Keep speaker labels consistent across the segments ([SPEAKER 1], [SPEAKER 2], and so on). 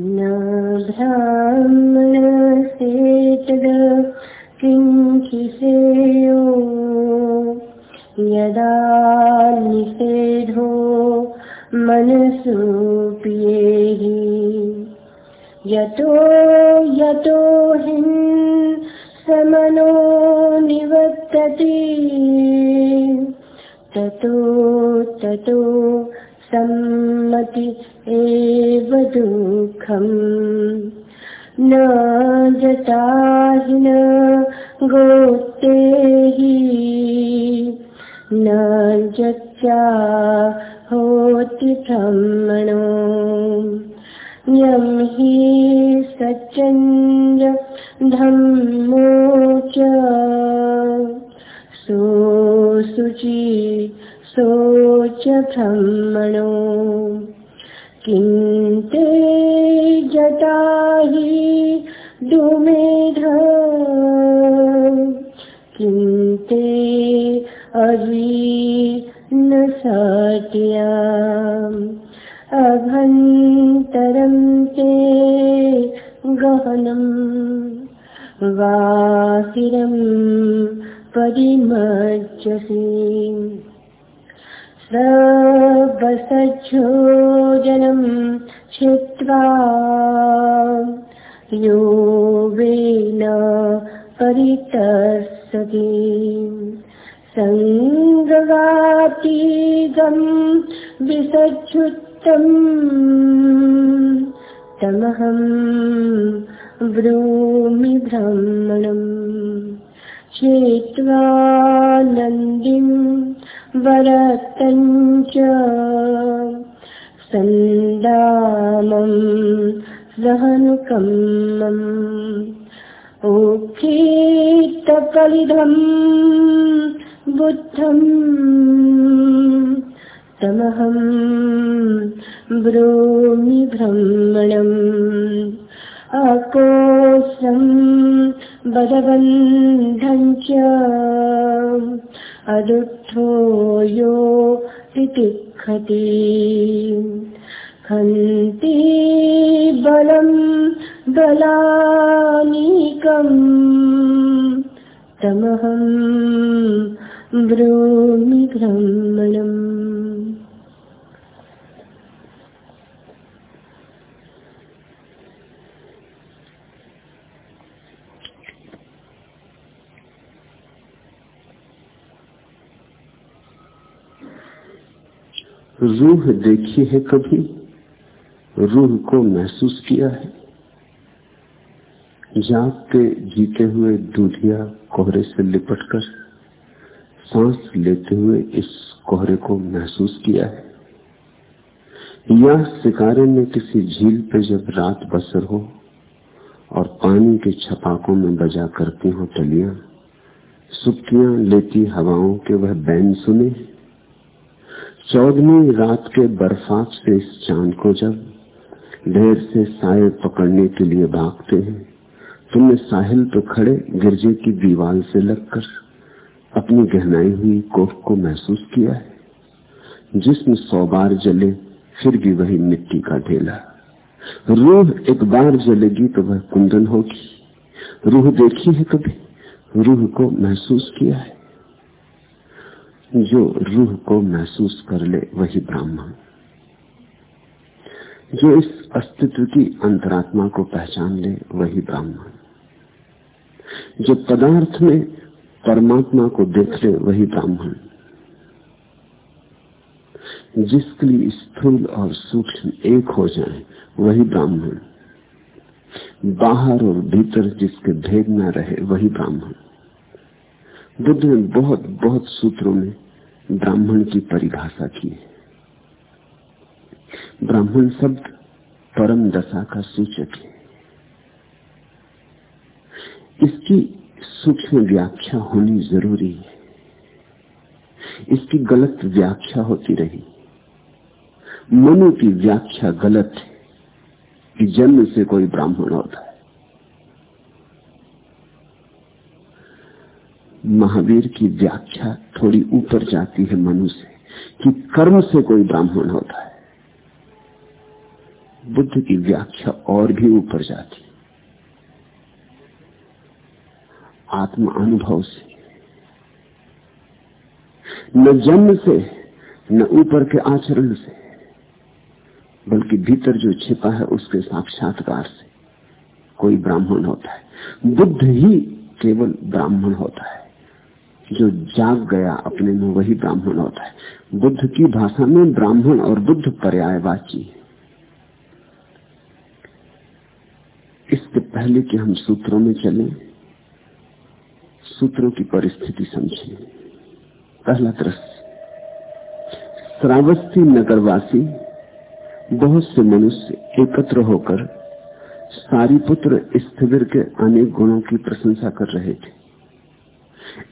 [SPEAKER 1] न ब्राह्मणस्य तद् किञ्चिसेयो यदा निषेधो मनसु पियेहि यतो यतो हिन् समनो ततो ततो सम्मति एव दुःखम् न जताहि न गोत्तेहि न जच्चा होति ब्रह्मणो। यं हि सच्चन्द्र धम्मो च। सोऽशुचि सोच ब्रह्मणो। किं जटा हि दुमेध किं ते अवी न सत्याम् अभन्तरं ते गहनं वाहिरं परिमज्जसि सर्वसज्जोजनं छित्त्वा यो वेन परितस्सति सङ्गवातीगं विसज्जुत्तम् तमहं ब्रूमि ब्रह्मणम् चेत्वा नन्दिं वरतञ्च सन्दामं सहनुकम्मम् ओक्षितकलिधम् बुद्धम् तमहं ब्रूमि ब्रह्मणम् अकोशं बलबन्धं च अदुःखो यो तितिक्षति हन्ति बलं बलानीकम् तमहं ब्रूमि ब्रह्मणम्
[SPEAKER 2] रूह देखी है कभी? रूह को महसूस किया है? जागते जीते हुए दूधिया कोहरे से लिपटकर सांस लेते हुए इस कोहरे को महसूस किया है? या शिकारे में किसी झील पे जब रात बसर हो और पानी के छपाकों में बजा करती हो टलियाँ सुप्तियाँ लेती हवाओं के वह बैन सुने? चौदहवीं रात के बर्फाक से इस चाँद को जब ढेर से साय पकड़ने के लिए भागते हैं, तुमने साहिल तो खड़े गिरजे की दीवार से लगकर अपनी गहनाई हुई कोख को महसूस किया है, जिसमें सौ बार जले, फिर भी वही मिट्टी का ढेला। रूह एक बार जलेगी तो वह कुंदन होगी। रूह देखी है कभी? रूह को महसूस किया है। जो रूह को महसूस कर ले, वही ब्राह्मण। जो इस अस्तित्व की अंतरात्मा को पहचान ले, वही ब्राह्मण। जो पदार्थ में परमात्मा को देख ले, वही ब्राह्मण। जिसके लिए स्थूल और सूक्ष्म एक हो जाए, वही ब्राह्मण। बाहर और भीतर जिसके भेद न रहे, वही ब्राह्मण। बुद्ध ने बहुत बहुत सूत्रों में ब्राह्मण की परिभाषा की है। ब्राह्मण शब्द परम दशा का सूचक है। इसकी सूक्ष्म व्याख्या होनी ज़रूरी है। इसकी गलत व्याख्या होती रही। मनु की व्याख्या गलत है कि जन्म से कोई ब्राह्मण होता है। महावीर की व्याख्या थोड़ी ऊपर जाती है मनु से, कि कर्म से कोई ब्राह्मण होता है। बुद्ध की व्याख्या और भी ऊपर जाती आत्म अनुभव से। न जन्म से, न ऊपर के आचरण से, बल्कि भीतर जो छिपा है उसके साक्षात्कार से कोई ब्राह्मण होता है। बुद्ध ही केवल ब्राह्मण होता है। जो जाग गया अपने में वही ब्राह्मण होता है। बुद्ध की भाषा में ब्राह्मण और बुद्ध पर्यायवाची है। इसके पहले कि हम सूत्रों में चले, सूत्रों की परिस्थिति समझें। पहला दृश्य, श्रावस्ती नगरवासी, बहुत से मनुष्य एकत्र होकर सारी पुत्र स्थिर के अनेक गुणों की प्रशंसा कर रहे थे।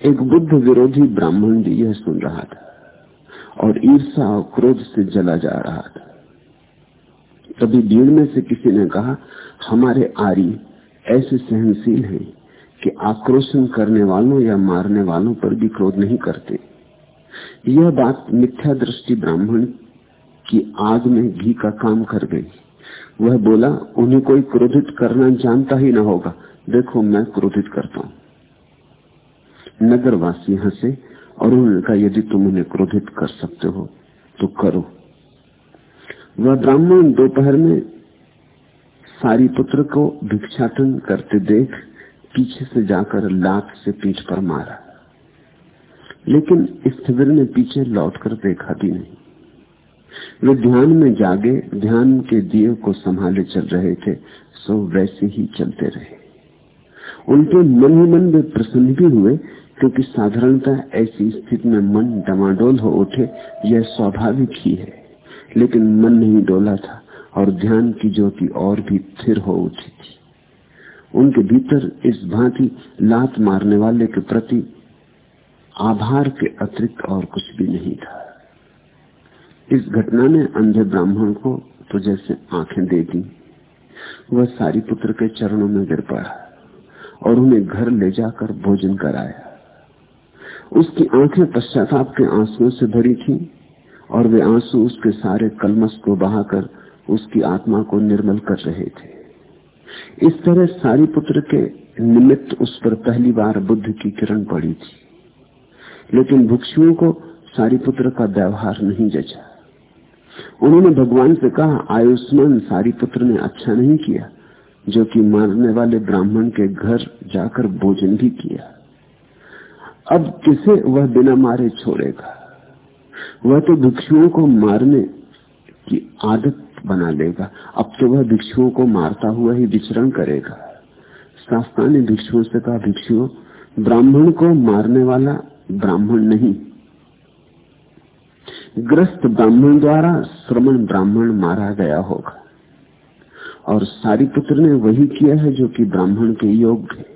[SPEAKER 2] एक बुद्ध विरोधी ब्राह्मण भी यह सुन रहा था और ईर्षा और क्रोध से जला जा रहा था। तभी भीड़ में से किसी ने कहा, हमारे आर्य ऐसे सहनशील हैं कि आक्रोशन करने वालों या मारने वालों पर भी क्रोध नहीं करते। यह बात मिथ्या दृष्टि ब्राह्मण की आग में घी का काम कर गई। वह बोला, उन्हें कोई क्रोधित करना जानता ही ना होगा। देखो, मैं क्रोधित करता हूँ। नगरवासी हंसे और उन्होंने कहा यदि तुम उन्हें क्रोधित कर सकते हो तो करो। वह ब्राह्मण दोपहर में सारी पुत्र को भिक्षाटन करते देख पीछे से जाकर लात से पीठ पर मारा। लेकिन स्थिर ने पीछे लौटकर देखा भी नहीं। वे ध्यान में जागे, ध्यान के दिए को संभाले चल रहे थे, सो वैसे ही चलते रहे। उनके मन ही मन में प्रसन्न भी हुए क्योंकि साधारणतः ऐसी स्थिति में मन डमाडोल हो उठे, यह स्वाभाविक ही है। लेकिन मन नहीं डोला था और ध्यान की ज्योति और भी स्थिर हो उठी थी। उनके भीतर इस भांति लात मारने वाले के प्रति आभार के अतिरिक्त और कुछ भी नहीं था। इस घटना ने अंधे ब्राह्मण को तो जैसे आँखें दे दी। वह सारी पुत्र के चरणों में गिर पड़ा और उन्हें घर ले जाकर भोजन कराया। उसकी आँखें पश्चाताप के आंसुओं से भरी थी और वे आँसू उसके सारे कलमस को बहाकर उसकी आत्मा को निर्मल कर रहे थे। इस तरह सारी पुत्र के निमित्त उस पर पहली बार बुद्ध की किरण पड़ी थी। लेकिन भिक्षुओं को सारी पुत्र का व्यवहार नहीं जचा। उन्होंने भगवान से कहा, आयुष्मान सारी पुत्र ने अच्छा नहीं किया, जो कि मारने वाले ब्राह्मण के घर जाकर भोजन भी किया। अब किसे वह बिना मारे छोड़ेगा? वह तो भिक्षुओं को मारने की आदत बना लेगा अब तो वह भिक्षुओं को मारता हुआ ही विचरण करेगा। शास्त्रा ने भिक्षुओं से कहा, भिक्षुओं, ब्राह्मण को मारने वाला ब्राह्मण नहीं। ग्रस्त ब्राह्मण द्वारा श्रमण ब्राह्मण मारा गया होगा। और सारी पुत्र ने वही किया है जो कि ब्राह्मण के योग्य है।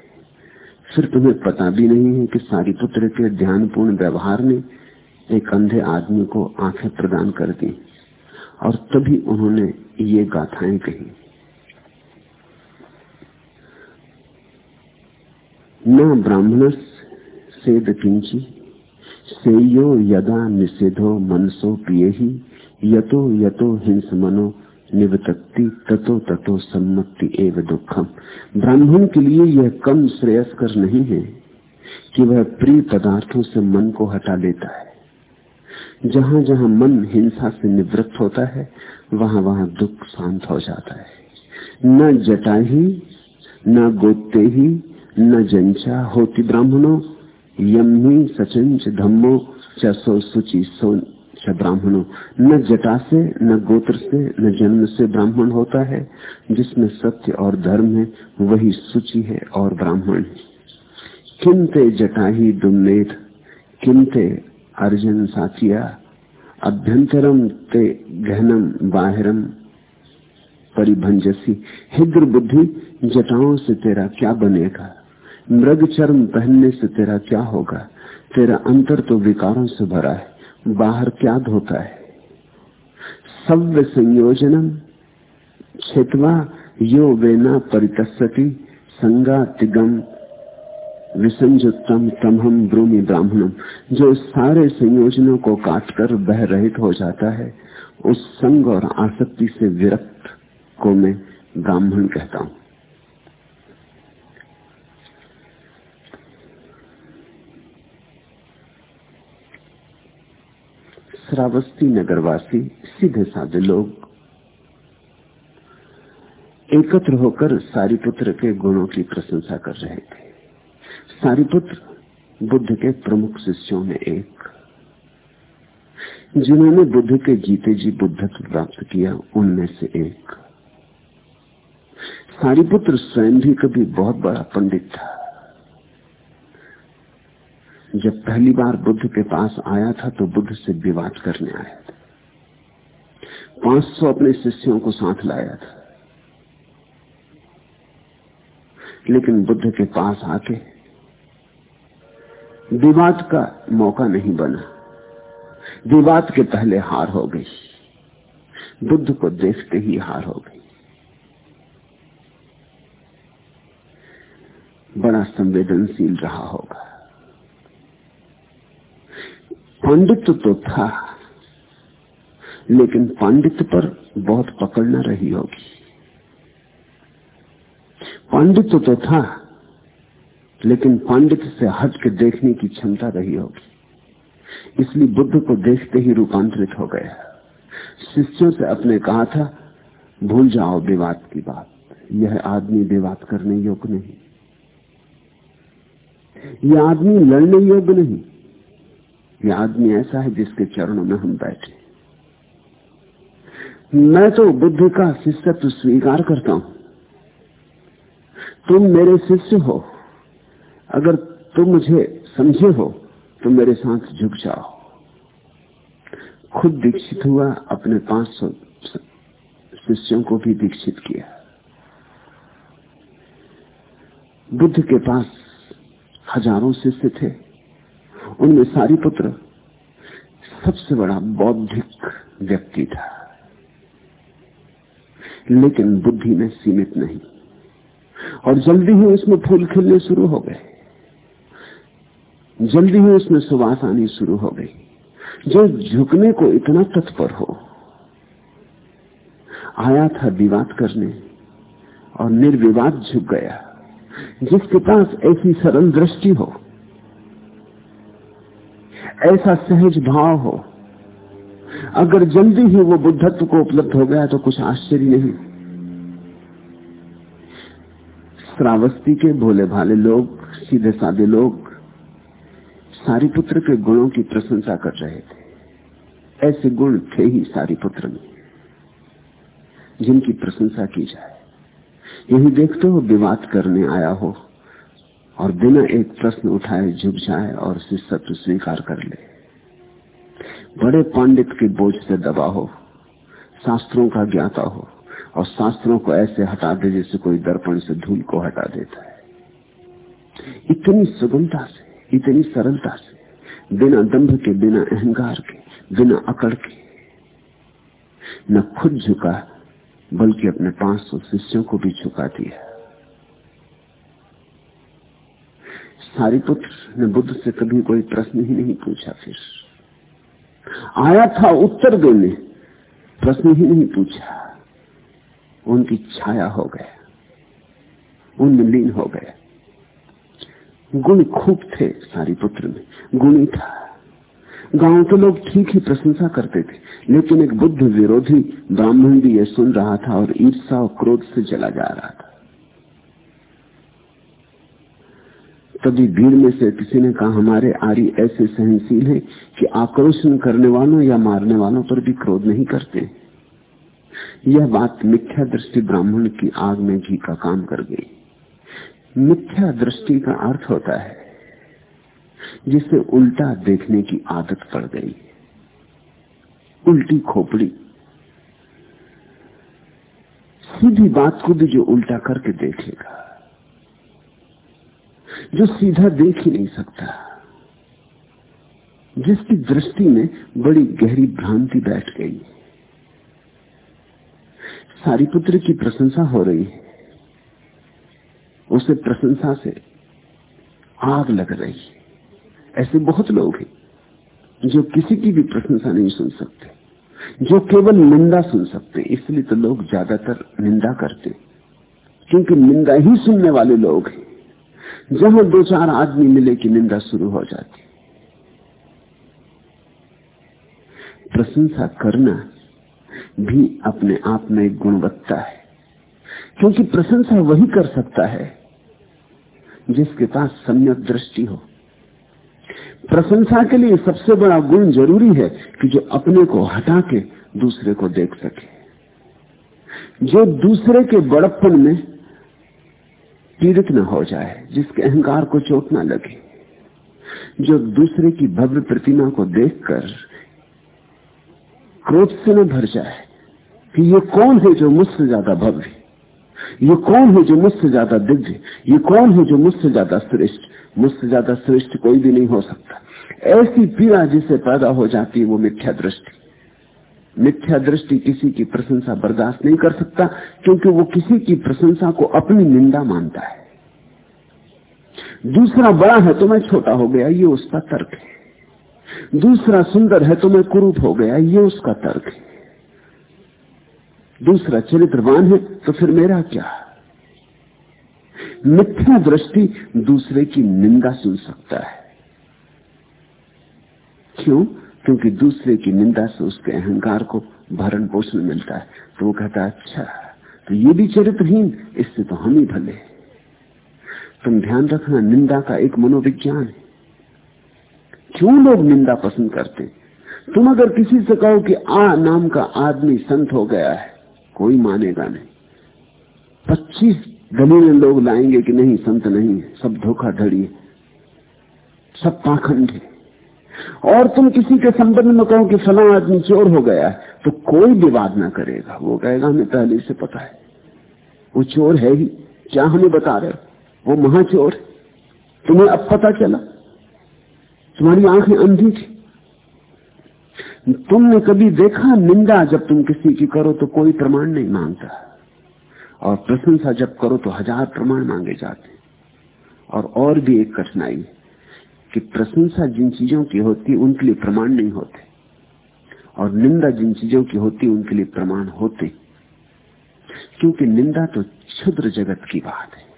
[SPEAKER 2] फिर तुम्हें पता भी नहीं है कि सारी पुत्र के ध्यानपूर्ण व्यवहार ने एक अंधे आदमी को आँखें प्रदान कर दी, और तभी उन्होंने ये गाथाएँ कही। न ब्राह्मण सेद किंची, सेयो यदा निषेधो मनसो पिए ही यतो यतो हिंस मनो निवतत्ति ततो ततो सम्मति एवं दुखम। ब्राह्मण के लिए यह कम श्रेयस्कर नहीं है कि वह प्रिय पदार्थों से मन को हटा लेता है। जहाँ जहाँ मन हिंसा से निवृत्त होता है, वहाँ वहाँ दुख शांत हो जाता है। न जटा ही, न गोते ही, न जंचा होती ब्राह्मणों, यम ही सचंच धम्मो, चसो सुचि सो च ब्राह्मणों न जटा से, न गोत्र से, न जन्म से ब्राह्मण होता है। जिसमें सत्य और धर्म है, वही सुचि है और ब्राह्मण है। किमते जटा ही दुमेध किमते अर्जन साचिया अभ्यंतरम ते गहनम बाहरम परिभंजसी। हिद्र बुद्धि जटाओं से तेरा क्या बनेगा? मृग चर्म पहनने से तेरा क्या होगा? तेरा अंतर तो विकारों से भरा है। बाहर क्या धोता है। सव्य संयोजनम क्षेत्वा यो वेना परितस्ती संगा तिगम विसंजुतम तमहम ब्रूमि ब्राह्मणम। जो सारे संयोजनों को काटकर बह रहित हो जाता है, उस संग और आसक्ति से विरक्त को मैं ब्राह्मण कहता हूँ। श्रावस्ती नगरवासी, सीधे साधे लोग। एकत्र होकर सारिपुत्र के गुणों की प्रशंसा कर रहे थे। सारिपुत्र बुद्ध के प्रमुख शिष्यों में एक। जिन्होंने बुद्ध के जीते जी बुद्धत्व प्राप्त किया, उनमें से एक। सारिपुत्र स्वयं भी कभी बहुत बड़ा पंडित था। जब पहली बार बुद्ध के पास आया था तो बुद्ध से विवाद करने आया था। 500 अपने शिष्यों को साथ लाया था। लेकिन बुद्ध के पास आके विवाद का मौका नहीं बना। विवाद के पहले हार हो गई। बुद्ध को देखते ही हार हो गई। बड़ा संवेदनशील रहा होगा। पांडित्य तो था, लेकिन पांडित्य पर बहुत पकड़ न रही होगी। पांडित्य तो था, लेकिन पांडित्य से हट के देखने की क्षमता रही होगी। इसलिए बुद्ध को देखते ही रूपांतरित हो गया। शिष्यों से अपने कहा था, भूल जाओ विवाद की बात, यह आदमी विवाद करने योग्य नहीं। यह आदमी लड़ने योग्य नहीं यह आदमी ऐसा है जिसके चरणों में हम बैठे मैं तो बुद्ध का शिष्यत्व स्वीकार करता हूँ। तुम मेरे शिष्य हो। अगर तुम मुझे समझे हो तो मेरे साथ झुक जाओ। खुद दीक्षित हुआ, अपने पाँच सौ शिष्यों को भी दीक्षित किया। बुद्ध के पास हज़ारों शिष्य थे। उनमें सारी पुत्र। सबसे बड़ा बौद्धिक व्यक्ति था। लेकिन बुद्धि में सीमित नहीं। और जल्दी ही उसमें फूल खिलने शुरू हो गए। जल्दी ही उसमें सुवास आनी शुरू हो गई। जो झुकने को इतना तत्पर हो, आया था विवाद करने और निर्विवाद झुक गया, जिसके पास ऐसी सरल दृष्टि हो। ऐसा सहज भाव हो। अगर जल्दी ही वो बुद्धत्व को उपलब्ध हो गया तो कुछ आश्चर्य नहीं। श्रावस्ती के भोले भाले लोग सीधे साधे लोग, सारी पुत्र के गुणों की प्रशंसा कर रहे थे। ऐसे गुण थे ही सारी पुत्र में, जिनकी प्रशंसा की जाए। यही देखते हो विवाद करने आया हो। और बिना एक प्रश्न उठाए झुक जाए और शिष्यत्व स्वीकार कर ले। बड़े पंडित के बोझ से दबा हो, शास्त्रों का ज्ञाता हो, और शास्त्रों को ऐसे हटा दे जैसे कोई दर्पण से धूल को हटा देता है। इतनी सुगमता से, इतनी सरलता से, बिना दंभ के, बिना अहंकार के, बिना अकड़ के, न खुद झुका, बल्कि अपने पाँच सौ शिष्यों को भी झुका दिया। सारिपुत्र ने बुद्ध से कभी कोई प्रश्न ही नहीं पूछा फिर। आया था उत्तर देने, प्रश्न ही नहीं पूछा। उनकी छाया हो गया, उनमें लीन हो गया। गुण खूब थे सारी पुत्र में, गुणी था। गाँव के लोग ठीक ही प्रशंसा करते थे, लेकिन एक बुद्ध विरोधी ब्राह्मण भी यह सुन रहा था और ईर्षा और क्रोध से जला जा रहा था। तभी भीड़ में से किसी ने कहा, हमारे आर्य ऐसे सहनशील हैं कि आक्रोशन करने वालों या मारने वालों पर भी क्रोध नहीं करते। यह बात मिथ्या दृष्टि ब्राह्मण की आग में घी का काम कर गई। मिथ्या दृष्टि का अर्थ होता है, जिसे उल्टा देखने की आदत पड़ गई। उल्टी खोपड़ी। सीधी बात को भी जो उल्टा करके देखेगा। जो सीधा देख ही नहीं सकता। जिसकी दृष्टि में बड़ी गहरी भ्रांति बैठ गई। सारी पुत्र की प्रशंसा हो रही है। उसे प्रशंसा से आग लग रही है। ऐसे बहुत लोग हैं जो किसी की भी प्रशंसा नहीं सुन सकते, जो केवल निंदा सुन सकते, इसलिए तो लोग ज़्यादातर निंदा करते, क्योंकि निंदा ही सुनने वाले लोग हैं। जहाँ दो चार आदमी मिले की निंदा शुरू हो जाती। प्रशंसा करना भी अपने आप में एक गुणवत्ता है, क्योंकि प्रशंसा वही कर सकता है जिसके पास सम्यक दृष्टि हो। प्रशंसा के लिए सबसे बड़ा गुण ज़रूरी है कि जो अपने को हटा के दूसरे को देख सके। जो दूसरे के बड़प्पन में पीड़ित न हो जाए, जिसके अहंकार को चोट न लगे। जो दूसरे की भव्य प्रतिमा को देखकर क्रोध से न भर जाए, कि ये कौन है जो मुझसे ज़्यादा भव्य? ये कौन है जो मुझसे ज़्यादा दिव्य? ये कौन है जो मुझसे ज़्यादा श्रेष्ठ? मुझसे ज़्यादा श्रेष्ठ कोई भी नहीं हो सकता। ऐसी पीड़ा जिसे पैदा हो जाती है, वो मिथ्या दृष्टि। मिथ्या दृष्टि किसी की प्रशंसा बर्दाश्त नहीं कर सकता, क्योंकि वो किसी की प्रशंसा को अपनी निंदा मानता है। दूसरा बड़ा है तो मैं छोटा हो गया, ये उसका तर्क है। दूसरा सुंदर है तो मैं कुरूप हो गया, ये उसका तर्क है। दूसरा चरित्रवान है तो फिर मेरा क्या? मिथ्या दृष्टि दूसरे की निंदा सुन सकता है। क्यों? क्योंकि दूसरे की निंदा से उसके अहंकार को भरण पोषण मिलता है। तो वो कहता है अच्छा तो ये भी चरित्रहीन, इससे तो हम ही भले तुम ध्यान रखना, निंदा का एक मनोविज्ञान है। क्यों लोग निंदा पसंद करते? तुम अगर किसी से कहो कि आ, नाम का आदमी संत हो गया है, कोई मानेगा नहीं। पच्चीस दलीलें लोग लाएँगे कि नहीं, संत नहीं है, सब धोखाधड़ी है, सब पाखंड है। और तुम किसी के संबंध में कहो कि फला आदमी चोर हो गया है तो कोई विवाद ना करेगा। वो कहेगा, हमें पहले से पता है। वो चोर है ही। क्या हमें बता रहे वो महाचोर तुम्हें अब पता चला? तुम्हारी आँखें अंधी थी। तुमने कभी देखा निंदा जब तुम किसी की करो तो कोई प्रमाण नहीं माँगता। और प्रशंसा जब करो तो हज़ार प्रमाण मांगे जाते और और भी एक कठिनाई है। कि प्रशंसा जिन चीज़ों की होती उनके लिए प्रमाण नहीं होते। और निंदा जिन चीज़ों की होती उनके लिए प्रमाण होते। क्योंकि निंदा तो क्षुद्र जगत की बात है।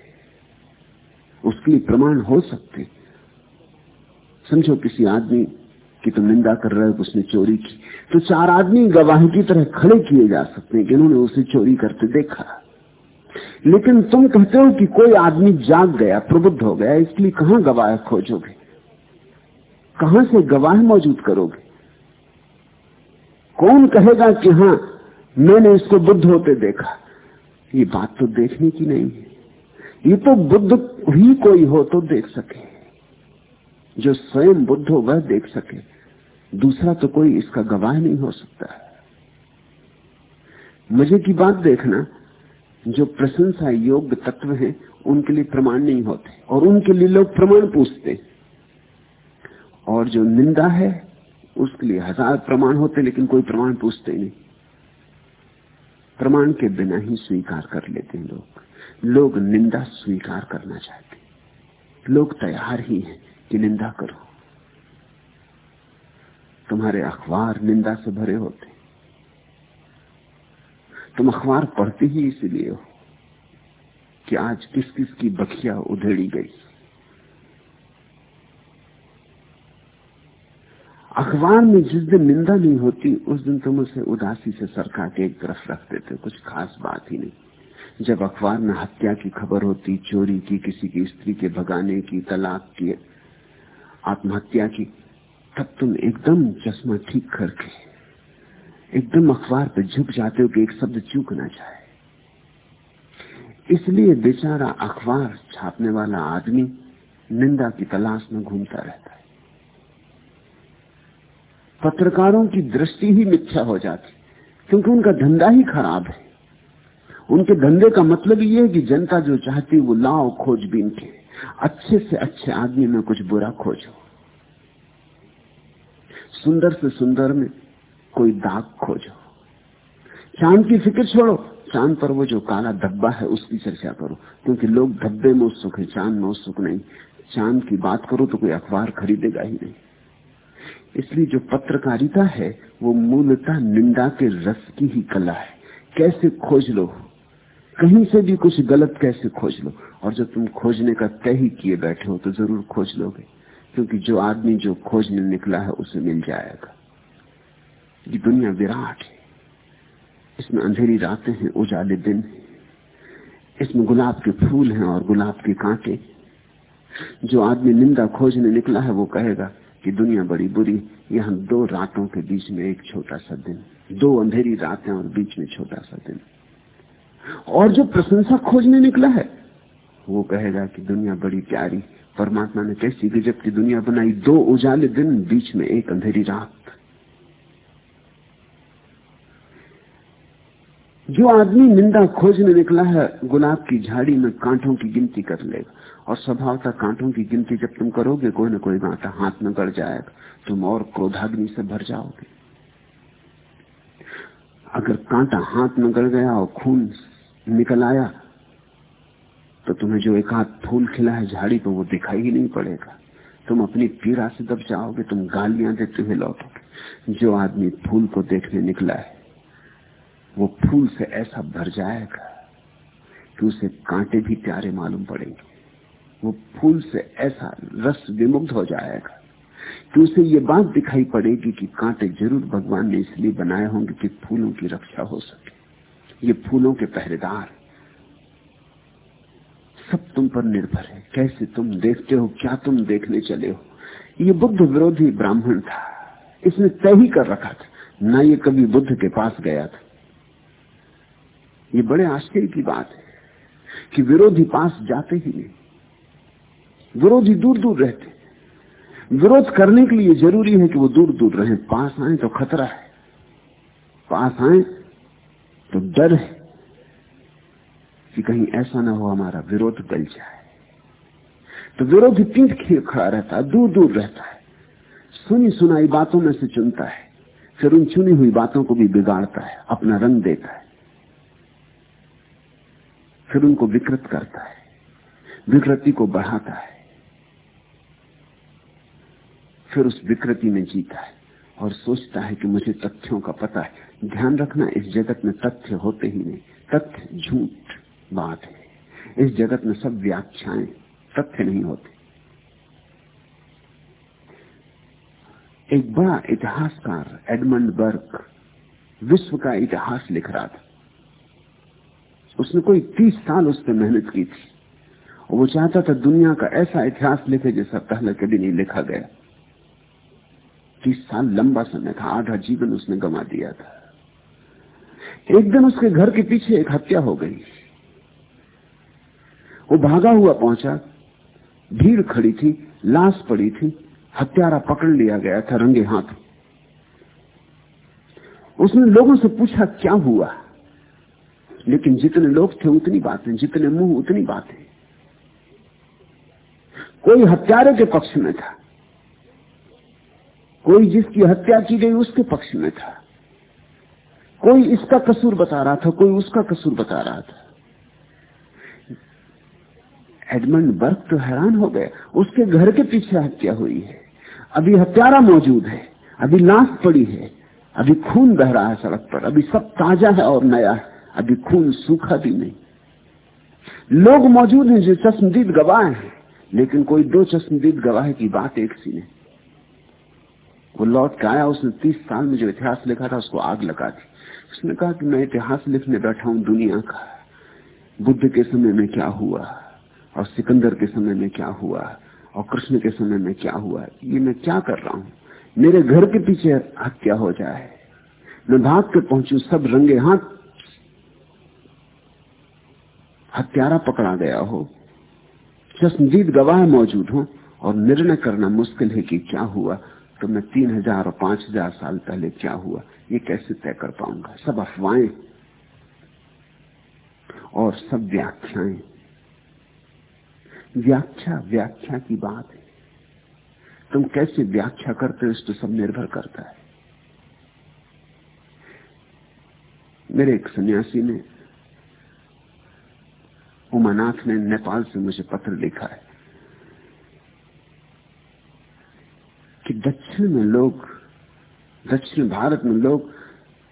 [SPEAKER 2] उसके लिए प्रमाण हो सकते। समझो किसी आदमी की तुम निंदा कर रहे हो उसने चोरी की। तो चार आदमी गवाही की तरह खड़े किए जा सकते हैं कि उन्होंने उसे चोरी करते देखा। लेकिन तुम कहते हो कि कोई आदमी जाग गया, प्रबुद्ध हो गया इसलिए कहाँ गवाह खोजोगे? कहाँ से गवाह मौजूद करोगे? कौन कहेगा कि हाँ मैंने इसको बुद्ध होते देखा? ये बात तो देखने की नहीं है। ये तो बुद्ध ही कोई हो तो देख सके। जो स्वयं बुद्ध हो, वह देख सके। दूसरा तो कोई इसका गवाह नहीं हो सकता। मज़े की बात देखना, जो प्रशंसा योग्य तत्व हैं, उनके लिए प्रमाण नहीं होते, और उनके लिए लोग प्रमाण पूछते। और जो निंदा है, उसके लिए हज़ार प्रमाण होते, लेकिन कोई प्रमाण पूछते नहीं। प्रमाण के बिना ही स्वीकार कर लेते हैं लोग। लोग निंदा स्वीकार करना चाहते लोग तैयार ही हैं कि निंदा करो। तुम्हारे अखबार निंदा से भरे होते तुम अखबार पढ़ते ही इसलिए हो कि आज किस किस की बखिया उधेड़ी गई। अखबार में जिस दिन निंदा नहीं होती, उस दिन तुम उसे उदासी से सरका के एक तरफ़ रख देते कुछ खास बात ही नहीं। जब अखबार में हत्या की खबर होती, चोरी की, किसी की स्त्री के भगाने की, तलाक की, आत्महत्या की, तब तुम एकदम चश्मा ठीक करके, एकदम अखबार पे झुक जाते हो कि एक शब्द चूक ना जाए। इसलिए बेचारा अखबार छापने वाला आदमी निंदा की तलाश में घूमता रहता पत्रकारों की दृष्टि ही मिथ्या हो जाती, क्योंकि उनका धंधा ही खराब है। उनके धंधे का मतलब ये है कि जनता जो चाहती वो लाओ खोजबीन के, अच्छे से अच्छे आदमी में कुछ बुरा खोजो। सुंदर से सुंदर में कोई दाग खोजो। चाँद की फ़िक्र छोड़ो, चाँद पर वो जो काला धब्बा है उसकी चर्चा करो, क्योंकि लोग धब्बे में उत्सुक है, चाँद में उत्सुक नहीं। चाँद की बात करो तो कोई अखबार खरीदेगा ही नहीं। इसलिए जो पत्रकारिता है, वो मूलतः निंदा के रस की ही कला है। कैसे खोज लो? कहीं से भी कुछ गलत कैसे खोज लो? और जब तुम खोजने का तय ही किए बैठे हो तो ज़रूर खोज लोगे, क्योंकि जो आदमी जो खोजने निकला है, उसे मिल जाएगा। ये दुनिया विराट है। इसमें अंधेरी रातें हैं, उजाले दिन हैं। इसमें गुलाब के फूल हैं और गुलाब के कांटे। जो आदमी निंदा खोजने निकला है, वो कहेगा कि दुनिया बड़ी बुरी। यहाँ दो रातों के बीच में एक छोटा सा दिन, दो अंधेरी रातें और बीच में छोटा सा दिन। और जो प्रशंसा खोजने निकला है, वो कहेगा कि दुनिया बड़ी प्यारी। परमात्मा ने कैसी गजब की दुनिया बनाई। दो उजाले दिन, बीच में एक अंधेरी रात। जो आदमी निंदा खोजने निकला है, गुलाब की झाड़ी में कांटों की गिनती कर लेगा। और स्वभाव था कांटों की गिनती जब तुम करोगे, कोई ना कोई कांटा हाथ में गड़ जाएगा। तुम और क्रोधाग्नि से भर जाओगे। अगर कांटा हाथ में गड़ गया और खून निकल आया तो तुम्हें जो एक हाथ फूल खिला है झाड़ी पर वो दिखाई ही नहीं पड़ेगा। तुम अपनी पीड़ा से दब जाओगे, तुम गालियाँ देते हुए लौटोगे। जो आदमी फूल को देखने निकला है, वो फूल से ऐसा भर जाएगा कि उसे कांटे भी प्यारे मालूम पड़ेंगे। वो फूल से ऐसा रस विमुग्ध हो जाएगा कि उसे ये बात दिखाई पड़ेगी कि कांटे ज़रूर भगवान ने इसलिए बनाए होंगे कि फूलों की रक्षा हो सके। ये फूलों के पहरेदार सब तुम पर निर्भर है। कैसे तुम देखते हो, क्या तुम देखने चले हो? ये बुद्ध विरोधी ब्राह्मण था। इसने तय ही कर रखा था। ना ये कभी बुद्ध के पास गया था। ये बड़े आश्चर्य की बात है कि विरोधी पास जाते ही नहीं। विरोधी दूर दूर रहते विरोध करने के लिए ज़रूरी है कि वो दूर दूर रहे। पास आए तो खतरा है। पास आए तो डर है कि कहीं ऐसा ना हो हमारा विरोध गल जाए। तो विरोधी पीठ खीर खड़ा रहता है, दूर दूर रहता है। सुनी सुनाई बातों में से चुनता है। फिर उन चुनी हुई बातों को भी बिगाड़ता है, अपना रंग देता है। फिर उनको विकृत करता है। विकृति को बढ़ाता है। फिर उस विकृति में जीता है और सोचता है कि मुझे तथ्यों का पता है। ध्यान रखना, इस जगत में तथ्य होते ही नहीं। तथ्य झूठ बात है। इस जगत में सब व्याख्याएँ तथ्य नहीं होते। एक बड़ा इतिहासकार, एडमंड बर्ग विश्व का इतिहास लिख रहा था। उसने कोई तीस साल उस पर मेहनत की थी। वो चाहता था दुनिया का ऐसा इतिहास लिखे जैसा पहले कभी नहीं लिखा गया। तीस साल लंबा समय था, आधा जीवन उसने गंवा दिया था। एक दिन उसके घर के पीछे एक हत्या हो गई। वो भागा हुआ पहुँचा, भीड़ खड़ी थी, लाश पड़ी थी, हत्यारा पकड़ लिया गया था, रंगे हाथ। उसने लोगों से पूछा, क्या हुआ? लेकिन जितने लोग थे, उतनी बातें, जितने मुँह, उतनी बातें। कोई हत्यारे के पक्ष में था। कोई जिसकी हत्या की गई उसके पक्ष में था। कोई इसका कसूर बता रहा था, कोई उसका कसूर बता रहा था। एडमंड बर्ग तो हैरान हो गए। उसके घर के पीछे हत्या हुई है। अभी हत्यारा मौजूद है, अभी लाश पड़ी है, अभी खून बह रहा है सड़क पर, अभी सब ताज़ा है और नया है, अभी खून सूखा भी नहीं। लोग मौजूद हैं जो चश्मदीद गवाह हैं, लेकिन कोई दो चश्मदीद गवाह की बात एक सी ने वो लौट के आया, उसने तीस साल में जो इतिहास लिखा था, उसको आग लगा दी। उसने कहा कि मैं इतिहास लिखने बैठा हूँ, दुनिया का। बुद्ध के समय में क्या हुआ? और सिकंदर के समय में क्या हुआ? और कृष्ण के समय में क्या हुआ? ये मैं क्या कर रहा हूँ? मेरे घर के पीछे हत्या हो जाए? मैं भाग के पहुंचू, सब रंगे हाथ। हत्यारा पकड़ा गया हो। चश्मदीद गवाह मौजूद हो और निर्णय करना मुश्किल है कि क्या हुआ। तो मैं तीन हज़ार और पाँच हज़ार साल पहले क्या हुआ? ये कैसे तय कर पाऊँगा? सब अफवाहें और सब व्याख्याएँ। व्याख्या व्याख्या की बात है। तुम कैसे व्याख्या करते हो, इस पर सब निर्भर करता है। मेरे एक सन्यासी ने, उमानाथ ने नेपाल से मुझे पत्र लिखा है। कि दक्षिण में लोग, दक्षिण भारत में लोग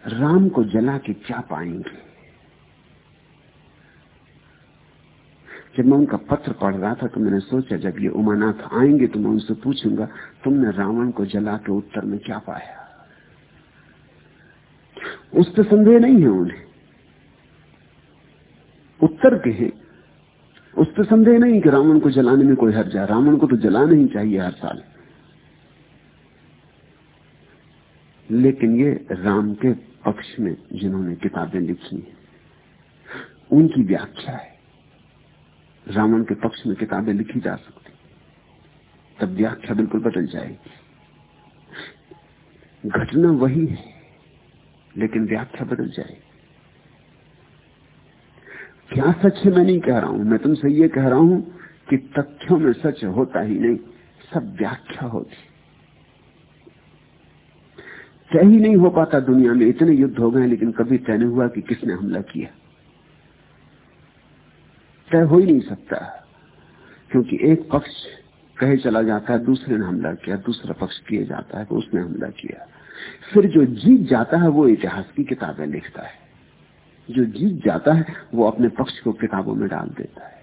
[SPEAKER 2] राम को जला के क्या पाएँगे? जब मैं उनका पत्र पढ़ रहा था तो मैंने सोचा, जब ये उमानाथ आएँगे तो मैं उनसे पूछूँगा, तुमने रावण को जला के उत्तर में क्या पाया? उस पर संदेह नहीं है उन्हें। उत्तर के है। उस पर संदेह नहीं कि रावण को जलाने में कोई हर्जा रावण को तो जलाना ही चाहिए हर साल। लेकिन ये राम के पक्ष में जिन्होंने किताबें लिखी हैं, उनकी व्याख्या है। रावण के पक्ष में किताबें लिखी जा सकती तब व्याख्या बिल्कुल बदल जाएगी। घटना वही है, लेकिन व्याख्या बदल जाएगी। क्या सच है मैं नहीं कह रहा हूँ। मैं तुमसे ये कह रहा हूँ कि तथ्यों में सच होता ही नहीं, सब व्याख्या होती तय ही नहीं हो पाता दुनिया में। इतने युद्ध हो गए, लेकिन कभी तय नहीं हुआ कि किसने हमला किया। तय हो ही नहीं सकता, क्योंकि एक पक्ष कहे चला जाता है, दूसरे ने हमला किया, दूसरा पक्ष किए जाता है तो उसने हमला किया। फिर जो जीत जाता है, वो इतिहास की किताबें लिखता है। जो जीत जाता है, वो अपने पक्ष को किताबों में डाल देता है।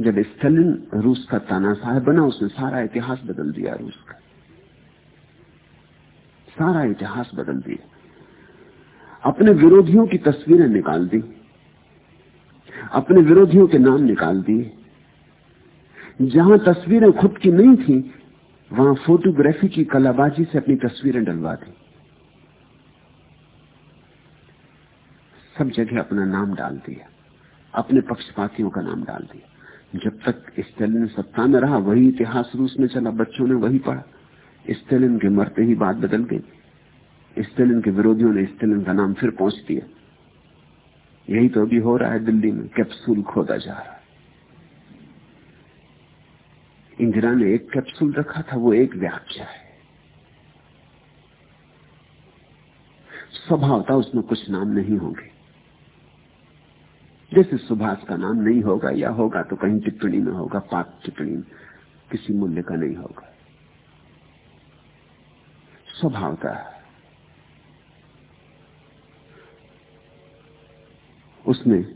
[SPEAKER 2] जब स्टलिन रूस का तानाशाह बना, उसने सारा इतिहास बदल दिया रूस का। सारा इतिहास बदल दिया। अपने विरोधियों की तस्वीरें निकाल दी। अपने विरोधियों के नाम निकाल दिए। जहाँ तस्वीरें खुद की नहीं थी, वहाँ फोटोग्राफी की कलाबाजी से अपनी तस्वीरें डलवा दी। सब जगह अपना नाम डाल दिया। अपने पक्षपातियों का नाम डाल दिया। जब तक स्टेलिन सत्ता में रहा, वही इतिहास रूस में चला, बच्चों ने वही पढ़ा। स्टेलिन के मरते ही बात बदल गई। स्टेलिन के विरोधियों ने स्टेलिन का नाम फिर पहुँच दिया। यही तो अभी हो रहा है दिल्ली में, कैप्सूल खोदा जा रहा है। इंदिरा ने एक कैप्सूल रखा था, वो एक व्याख्या है। स्वभाव था, उसमें कुछ नाम नहीं होंगे। जैसे सुभाष का नाम नहीं होगा या होगा तो कहीं टिप्पणी में होगा, पाक टिप्पणी किसी मूल्य का नहीं होगा। स्वभाव था उसमें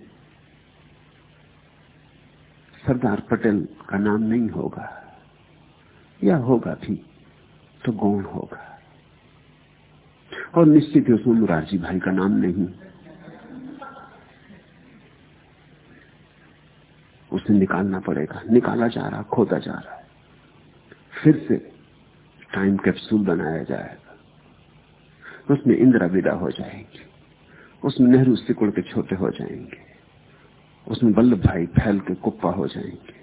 [SPEAKER 2] सरदार पटेल का नाम नहीं होगा। या होगा भी तो गौण होगा। और निश्चित ही उसमें मुरारजी भाई का नाम नहीं। उसे निकालना पड़ेगा। निकाला जा रहा, खोदा जा रहा। फिर से टाइम कैप्सूल बनाया जाएगा। उसमें इंदिरा विदा हो जाएगी। उसमें नेहरू सिकुड़ के छोटे हो जाएँगे। उसमें वल्लभ भाई फैल के कुप्पा हो जाएँगे।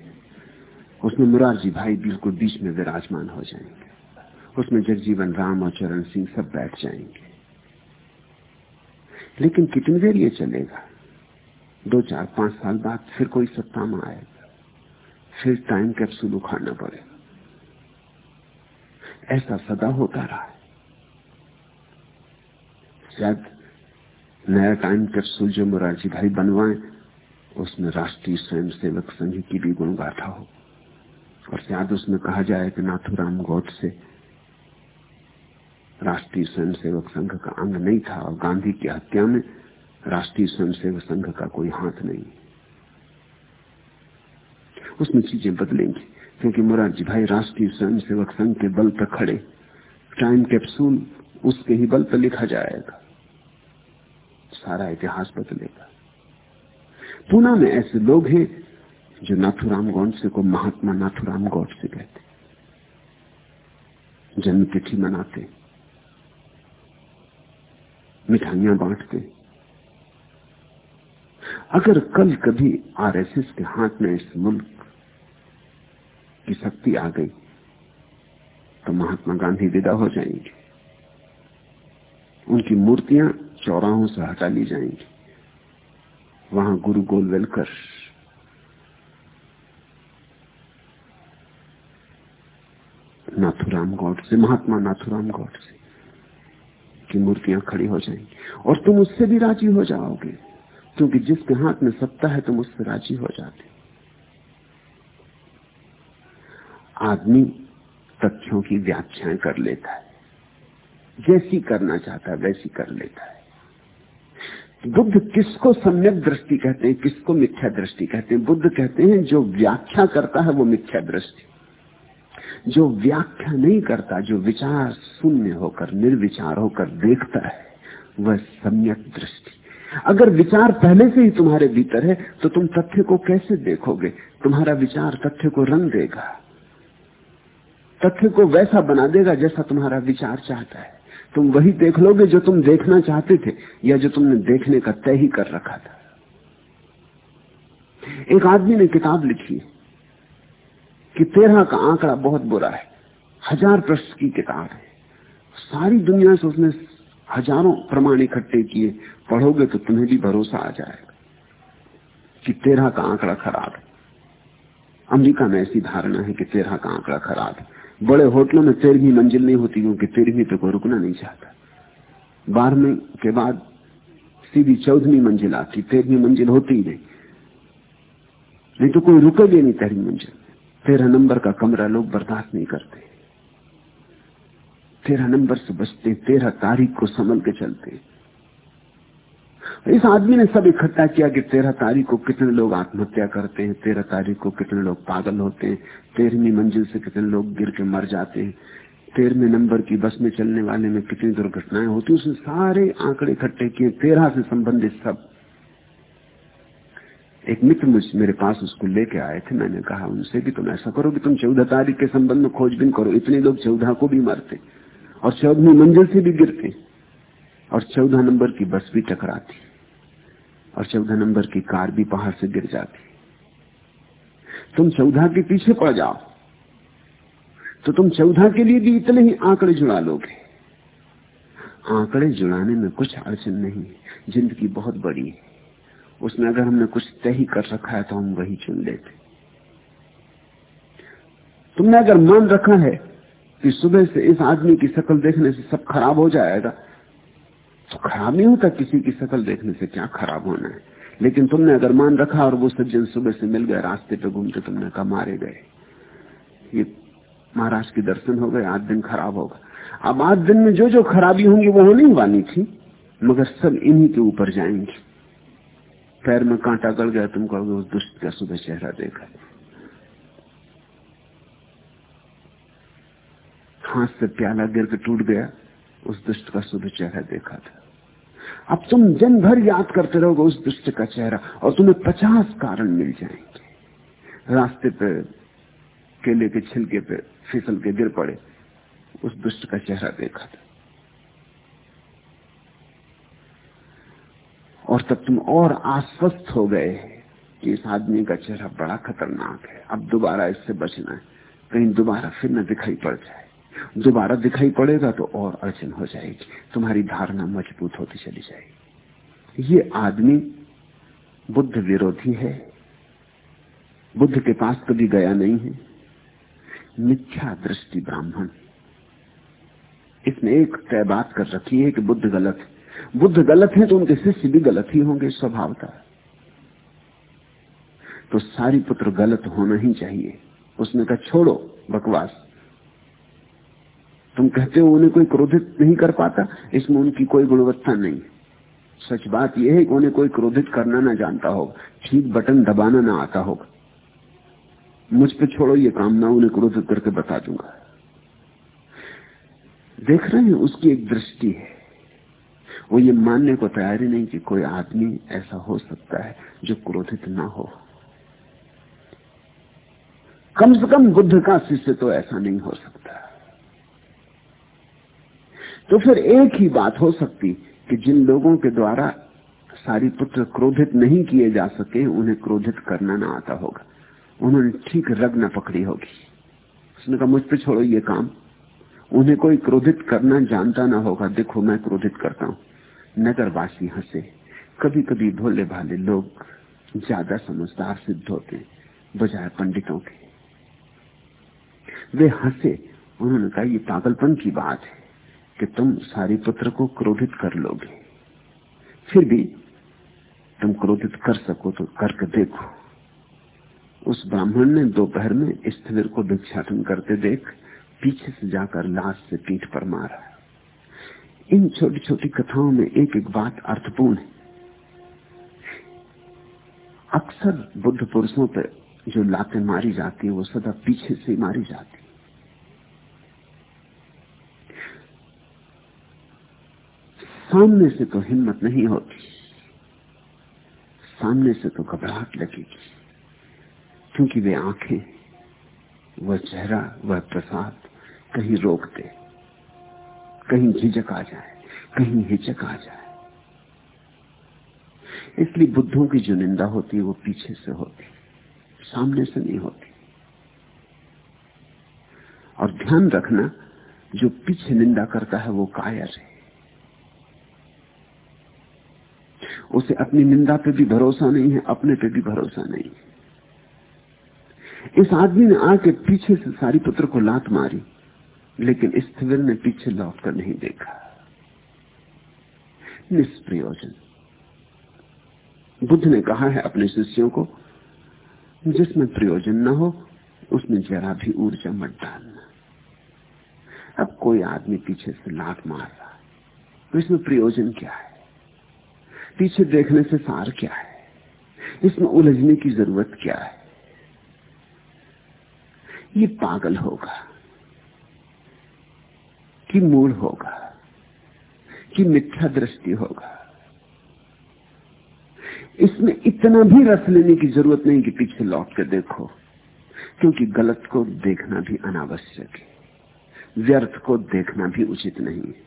[SPEAKER 2] उसमें मुरारजी भाई बिल्कुल बीच में विराजमान हो जाएँगे। उसमें जगजीवन राम और चरण सिंह सब बैठ जाएँगे। लेकिन कितनी देर ये चलेगा? दो चार पाँच साल बाद फिर कोई सत्ता में आएगा। फिर टाइम कैप्सूल उखाड़ना पड़ेगा। ऐसा सदा होता रहा है। शायद नया टाइम कैप्सूल जो मुरारजी भाई बनवाए, उसमें राष्ट्रीय स्वयंसेवक संघ की भी गुणगाथा हो। और शायद उसमें कहा जाए कि नाथुराम गौड से राष्ट्रीय स्वयंसेवक संघ का अंग नहीं था और गांधी की हत्या में राष्ट्रीय स्वयंसेवक संघ का कोई हाथ नहीं। उसमें चीज़ें बदलेंगी। क्योंकि मुरारजी भाई राष्ट्रीय स्वयंसेवक संघ के बल पर खड़े। टाइम कैप्सूल उसके ही बल पर लिखा जाएगा। सारा इतिहास बदलेगा। पूना में ऐसे लोग हैं जो नाथुराम गौडसे को महात्मा नाथुराम गौडसे कहते जन्म तिथि मनाते मिठाइयाँ बांटते अगर कल कभी आरएसएस के हाथ में इस मुल्क की शक्ति आ गई तो महात्मा गांधी विदा हो जाएँगे। उनकी मूर्तियाँ चौराहों से हटा ली जाएँगी। वहाँ गुरु गोलवेलकर। नाथुराम गौड से, महात्मा नाथुराम गौड से की मूर्तियाँ खड़ी हो जाएँगी। और तुम उससे भी राज़ी हो जाओगे, क्योंकि जिसके हाथ में सत्ता है, तुम उससे राज़ी हो जाते। आदमी तथ्यों की व्याख्याएँ कर लेता है। जैसी करना चाहता है, वैसी कर लेता है। बुद्ध किसको सम्यक दृष्टि कहते हैं, किसको मिथ्या दृष्टि कहते हैं? बुद्ध कहते हैं, जो व्याख्या करता है वो मिथ्या दृष्टि। जो व्याख्या नहीं करता, जो विचार शून्य होकर, निर्विचार होकर देखता है, वह सम्यक दृष्टि। अगर विचार पहले से ही तुम्हारे भीतर है तो तुम तथ्य को कैसे देखोगे? तुम्हारा विचार तथ्य को रंग देगा। तथ्य को वैसा बना देगा जैसा तुम्हारा विचार चाहता है। तुम वही देख लोगे जो तुम देखना चाहते थे, या जो तुमने देखने का तय ही कर रखा था। एक आदमी ने किताब लिखी कि तेरह का आंकड़ा बहुत बुरा है। हज़ार प्रश्न की किताब है। सारी दुनिया से उसने हज़ारों प्रमाण इकट्ठे किए। पढ़ोगे तो तुम्हें भी भरोसा आ जाएगा कि तेरह का आंकड़ा खराब है। अमेरिका में ऐसी धारणा है कि तेरह का आंकड़ा खराब है। बड़े होटलों में तेरहवीं मंजिल नहीं होती, क्योंकि तेरहवीं पे कोई रुकना नहीं चाहता। बारहवीं के बाद सीधी चौदहवीं मंजिल आती तेरहवीं मंजिल होती ही नहीं। नहीं तो कोई रुकेगे नहीं तेरहवीं मंजिल। तेरह नंबर का कमरा लोग बर्दाश्त नहीं करते। तेरह नंबर से बचते तेरह तारीख को संभल के चलते। इस आदमी ने सब इकट्ठा किया कि तेरह तारीख को कितने लोग आत्महत्या करते हैं, तेरह तारीख को कितने लोग पागल होते हैं, तेरहवीं मंजिल से कितने लोग गिर के मर जाते हैं, तेरहवें नंबर की बस में चलने वाले में कितनी दुर्घटनाएँ होती उसने सारे आंकड़े इकट्ठे किए, तेरह से संबंधित सब। एक मित्र मुझ, मेरे पास उसको लेके आए थे, मैंने कहा, उनसे कि तुम ऐसा करो कि तुम चौदह तारीख के संबंध में खोजबीन करो, इतने लोग चौदह को भी मरते और चौदहवीं मंजिल से भी गिरते और चौदह नंबर की बस भी टकराती। और चौदह नंबर की कार भी पहाड़ से गिर जाती। तुम चौदह के पीछे पड़ जाओ। तो तुम चौदह के लिए भी इतने ही आंकड़े जुड़ा लोगे। आंकड़े जुड़ाने में कुछ अड़चन नहीं ज़िंदगी बहुत बड़ी है। उसमें अगर हमने कुछ तय कर रखा है तो हम वही चुन लेते। तुमने अगर मान रखा है कि सुबह से इस आदमी की शक्ल देखने से सब खराब हो जाएगा तो खराब नहीं होता किसी की शक्ल देखने से क्या खराब होना है? लेकिन तुमने अगर मान रखा और वो सज्जन सुबह से मिल गए, रास्ते पे घूमते तुमने कहा मारे गए। ये महाराज के दर्शन हो गए आठ दिन खराब होगा। अब आठ दिन में जो जो खराबी होंगी वो होने वाली थी, मगर सब इन्हीं के ऊपर जाएँगी। पैर में कांटा गड़ गया, तुम कहोगे, उस दुष्ट का सुबह चेहरा देखा हाथ से प्याला गिर के टूट गया। उस दुष्ट का शुभ चेहरा देखा था। अब तुम जन भर याद करते रहोगे उस दुष्ट का चेहरा और तुम्हें पचास कारण मिल जाएँगे। रास्ते पे, केले के छिलके पे फिसल के गिर पड़े, उस दुष्ट का चेहरा देखा था। और तब तुम और आश्वस्त हो गए कि इस आदमी का चेहरा बड़ा खतरनाक है। अब दोबारा इससे बचना है, कहीं दोबारा फिर न दिखाई पड़ जाए। दोबारा दिखाई पड़ेगा तो और अड़चन हो जाएगी। तुम्हारी धारणा मज़बूत होती चली जाएगी। ये आदमी बुद्ध विरोधी है। बुद्ध के पास कभी गया नहीं है। मिथ्या दृष्टि ब्राह्मण। इसने एक तय बात कर रखी है कि बुद्ध गलत है। बुद्ध गलत है तो उनके शिष्य भी गलत ही होंगे, स्वभावता। तो सारी पुत्र गलत होना ही चाहिए। उसने कहा, छोड़ो बकवास। तुम कहते हो उन्हें कोई क्रोधित नहीं कर पाता? इसमें उनकी कोई गुणवत्ता नहीं। सच बात यह है कि उन्हें कोई क्रोधित करना ना जानता होगा। ठीक बटन दबाना ना आता होगा। मुझ पे छोड़ो ये काम ना उन्हें क्रोधित करके बता दूँगा। देख रहे हैं, उसकी एक दृष्टि है। वो ये मानने को तैयार ही नहीं कि कोई आदमी ऐसा हो सकता है जो क्रोधित ना हो। कम से कम बुद्ध का शिष्य तो ऐसा नहीं हो सकता। तो फिर एक ही बात हो सकती कि जिन लोगों के द्वारा सारी पुत्र क्रोधित नहीं किए जा सके, उन्हें क्रोधित करना ना आता होगा। उन्होंने ठीक रग न पकड़ी होगी। उसने कहा, मुझ पर छोड़ो ये काम। उन्हें कोई क्रोधित करना जानता ना होगा। देखो, मैं क्रोधित करता हूँ। नगरवासी हंसे। कभी कभी भोले भाले लोग ज़्यादा समझदार सिद्ध होते, बजाय पंडितों के। वे हंसे। उन्होंने कहा, ये पागलपन की बात है। कि तुम सारी पुत्र को क्रोधित कर लोगे। फिर भी तुम क्रोधित कर सको तो करके देखो। उस ब्राह्मण ने दोपहर में स्थिर को भिक्षाटन करते देख पीछे से जाकर लाश से पीठ पर मारा। इन छोटी छोटी कथाओं में एक एक बात अर्थपूर्ण है। अक्सर बुद्ध पुरुषों पर जो लातें मारी जाती है, वो सदा पीछे से मारी जाती सामने से तो हिम्मत नहीं होती। सामने से तो घबराहट लगेगी। क्योंकि वे आँखें, वह चेहरा, वह प्रसाद कहीं रोक दे, कहीं झिझक आ जाए, कहीं हिचक आ जाए। इसलिए बुद्धों की जो निंदा होती है, वो पीछे से होती सामने से नहीं होती। और ध्यान रखना, जो पीछे निंदा करता है, वो कायर है। उसे अपनी निंदा पे भी भरोसा नहीं है, अपने पे भी भरोसा नहीं है। इस आदमी ने आके पीछे से सारी पुत्र को लात मारी, लेकिन स्थिविर ने पीछे लौट कर नहीं देखा। निष्प्रयोजन। बुद्ध ने कहा है अपने शिष्यों को, जिसमें प्रयोजन न हो, उसमें जरा भी ऊर्जा मत डालना। अब कोई आदमी पीछे से लात मार रहा है तो इसमें प्रयोजन क्या है? पीछे देखने से सार क्या है? इसमें उलझने की ज़रूरत क्या है? ये पागल होगा कि मूल होगा कि मिथ्या दृष्टि होगा। इसमें इतना भी रस लेने की ज़रूरत नहीं कि पीछे लौट कर देखो, क्योंकि गलत को देखना भी अनावश्यक है, व्यर्थ को देखना भी उचित नहीं है।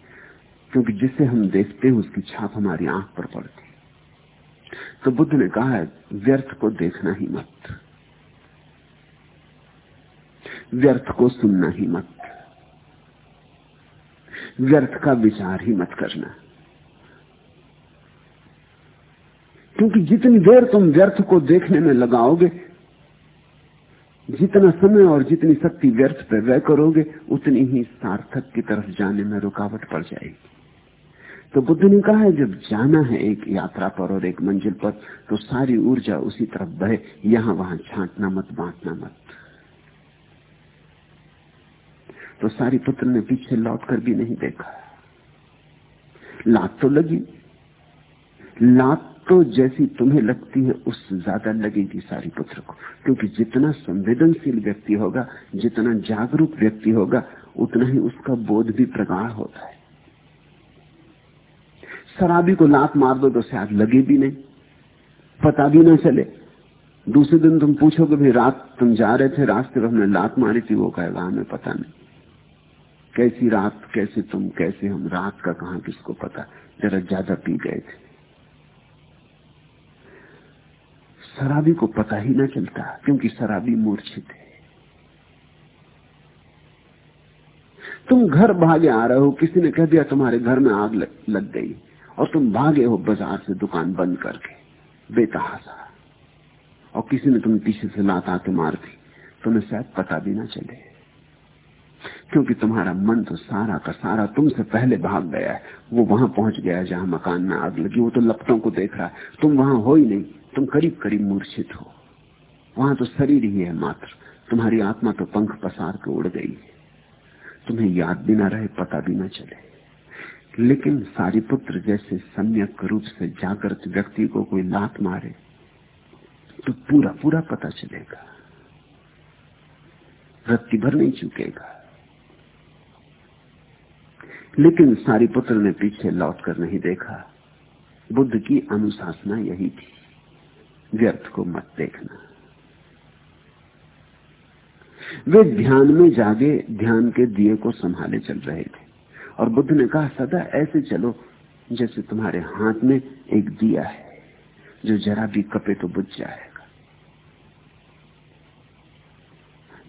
[SPEAKER 2] क्योंकि जिसे हम देखते हैं, उसकी छाप हमारी आँख पर पड़ती तो बुद्ध ने कहा है व्यर्थ को देखना ही मत। व्यर्थ को सुनना ही मत। व्यर्थ का विचार ही मत करना। क्योंकि जितनी देर तुम व्यर्थ को देखने में लगाओगे, जितना समय और जितनी शक्ति व्यर्थ पर व्यय करोगे, उतनी ही सार्थक की तरफ़ जाने में रुकावट पड़ जाएगी। तो बुद्ध ने कहा है जब जाना है एक यात्रा पर और एक मंजिल पर तो सारी ऊर्जा उसी तरफ़ बहे। यहाँ वहाँ छांटना मत, बांटना मत। तो सारी पुत्र ने पीछे लौट कर भी नहीं देखा। लात तो लगी। लात तो जैसी तुम्हें लगती है उससे ज़्यादा लगेगी सारी पुत्र को। क्योंकि जितना संवेदनशील व्यक्ति होगा, जितना जागरूक व्यक्ति होगा, उतना ही उसका बोध भी प्रगाढ़ होता है। शराबी को लात मार दो तो शायद लगे भी नहीं। पता भी ना चले। दूसरे दिन तुम पूछोगे भाई रात तुम जा रहे थे रास्ते पर हमने लात मारी थी वो कहेगा हमें पता नहीं। कैसी रात कैसे तुम कैसे हम रात का कहा किसको पता? जरा ज़्यादा पी गए थे। शराबी को पता ही ना चलता क्योंकि शराबी मूर्छित है। तुम घर भागे आ रहे हो किसी ने कह दिया तुम्हारे घर में आग लग, लग गई। और तुम भागे हो बाज़ार से दुकान बंद करके बेतहासा और किसी ने तुम्हें पीछे से लात आके मार दी, तुम्हें शायद पता भी ना चले। क्योंकि तुम्हारा मन तो सारा का सारा तुमसे पहले भाग गया है। वो वहाँ पहुँच गया जहाँ मकान में आग लगी, वो तो लपटों को देख रहा है। तुम वहाँ हो ही नहीं, तुम करीब करीब मूर्छित हो। वहाँ तो शरीर ही है मात्र। तुम्हारी आत्मा तो पंख पसार के उड़ गई है। तुम्हें याद भी ना रहे, पता भी ना चले। लेकिन सारी पुत्र जैसे सम्यक रूप से जागृत व्यक्ति को कोई लात मारे तो पूरा पूरा पता चलेगा। रत्ती भर नहीं चुकेगा। लेकिन सारी पुत्र ने पीछे लौट कर नहीं देखा। बुद्ध की अनुशासना यही थी, व्यर्थ को मत देखना। वे ध्यान में जागे, ध्यान के दिए को संभाले चल रहे थे। और बुद्ध ने कहा, सदा ऐसे चलो जैसे तुम्हारे हाथ में एक दिया है, जो जरा भी कपे तो बुझ जाएगा।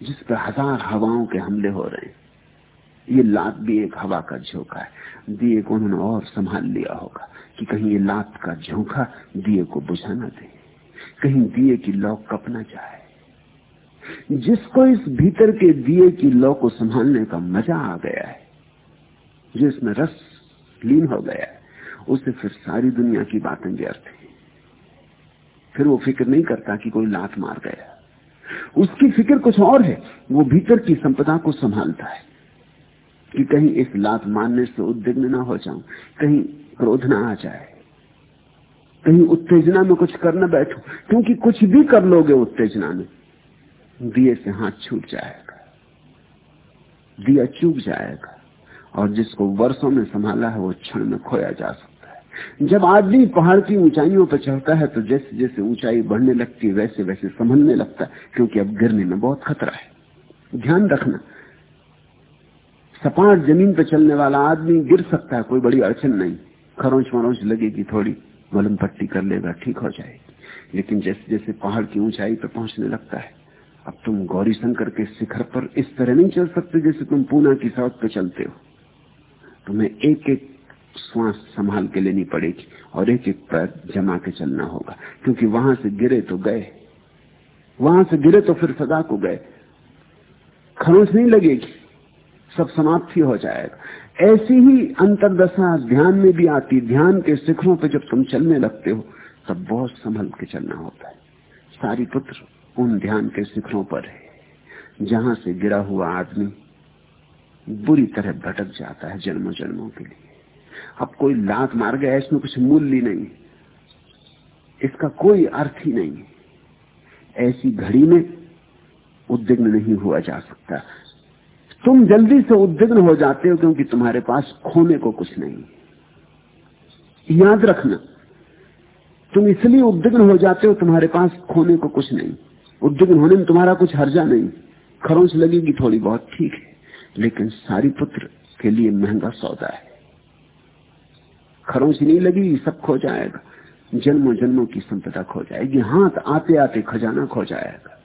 [SPEAKER 2] जिस पर हज़ार हवाओं के हमले हो रहे हैं, ये लात भी एक हवा का झोंका है। दिए को उन्होंने और संभाल लिया होगा कि कहीं ये लात का झोंका दिए को बुझा ना दे, कहीं दिए की लौ कप ना जाए। जिसको इस भीतर के दिए की लौ को संभालने का मज़ा आ गया है जिसमें रस लीन हो गया है। उसे फिर सारी दुनिया की बातें व्यर्थ है। फिर वो फ़िक्र नहीं करता कि कोई लात मार गया। उसकी फ़िक्र कुछ और है। वो भीतर की संपदा को संभालता है। कि कहीं इस लात मारने से उद्विग्न ना हो जाऊँ, कहीं क्रोध ना आ जाए, कहीं उत्तेजना में कुछ करना बैठो, क्योंकि कुछ भी कर लोगे उत्तेजना में, दिए से हाथ छूट जाएगा। दिया चूक जाएगा। और जिसको वर्षों में संभाला है, वो क्षण में खोया जा सकता है। जब आदमी पहाड़ की ऊंचाइयों पर चढ़ता है तो जैसे जैसे ऊंचाई बढ़ने लगती है, वैसे वैसे संभलने लगता है, क्योंकि अब गिरने में बहुत खतरा है। ध्यान रखना, सपाट ज़मीन पर चलने वाला आदमी गिर सकता है, कोई बड़ी अड़चन नहीं। खरोच मरोच लगेगी थोड़ी, मलम पट्टी कर लेगा, ठीक हो जाएगी। लेकिन जैसे जैसे पहाड़ की ऊंचाई पर पहुँचने लगता है, अब तुम गौरी शंकर के शिखर पर इस तरह नहीं चल सकते जैसे तुम पूना की सड़क पर चलते हो। तुम्हें एक एक श्वास संभाल के लेनी पड़ेगी और एक एक पैर जमा के चलना होगा। क्योंकि वहाँ से गिरे तो गए। वहाँ से गिरे तो फिर सदा को गए। खरोच नहीं लगेगी। सब समाप्ति हो जाएगा। ऐसी ही अंतरदशा ध्यान में भी आती। ध्यान के शिखरों पे जब तुम चलने लगते हो, तब बहुत संभल के चलना होता है। सारी पुत्र उन ध्यान के शिखरों पर है, जहाँ से गिरा हुआ आदमी बुरी तरह भटक जाता है जन्मों जन्मों के लिए। अब कोई लात मार गया इसमें कुछ मूल्य नहीं। इसका कोई अर्थ ही नहीं। ऐसी घड़ी में उद्विग्न नहीं हुआ जा सकता। तुम जल्दी से उद्विग्न हो जाते हो क्योंकि तुम्हारे पास खोने को कुछ नहीं। याद रखना, तुम इसलिए उद्विग्न हो जाते हो तुम्हारे पास खोने को कुछ नहीं। उद्विग्न होने में तुम्हारा कुछ हर्जा नहीं। खरोंच लगेगी थोड़ी बहुत, ठीक है। लेकिन सारी पुत्र के लिए महँगा सौदा है। खरोंच नहीं लगी सब खो जाएगा। जन्मों जन्मों की संपदा खो जाएगी। हाथ आते आते खजाना खो जाएगा।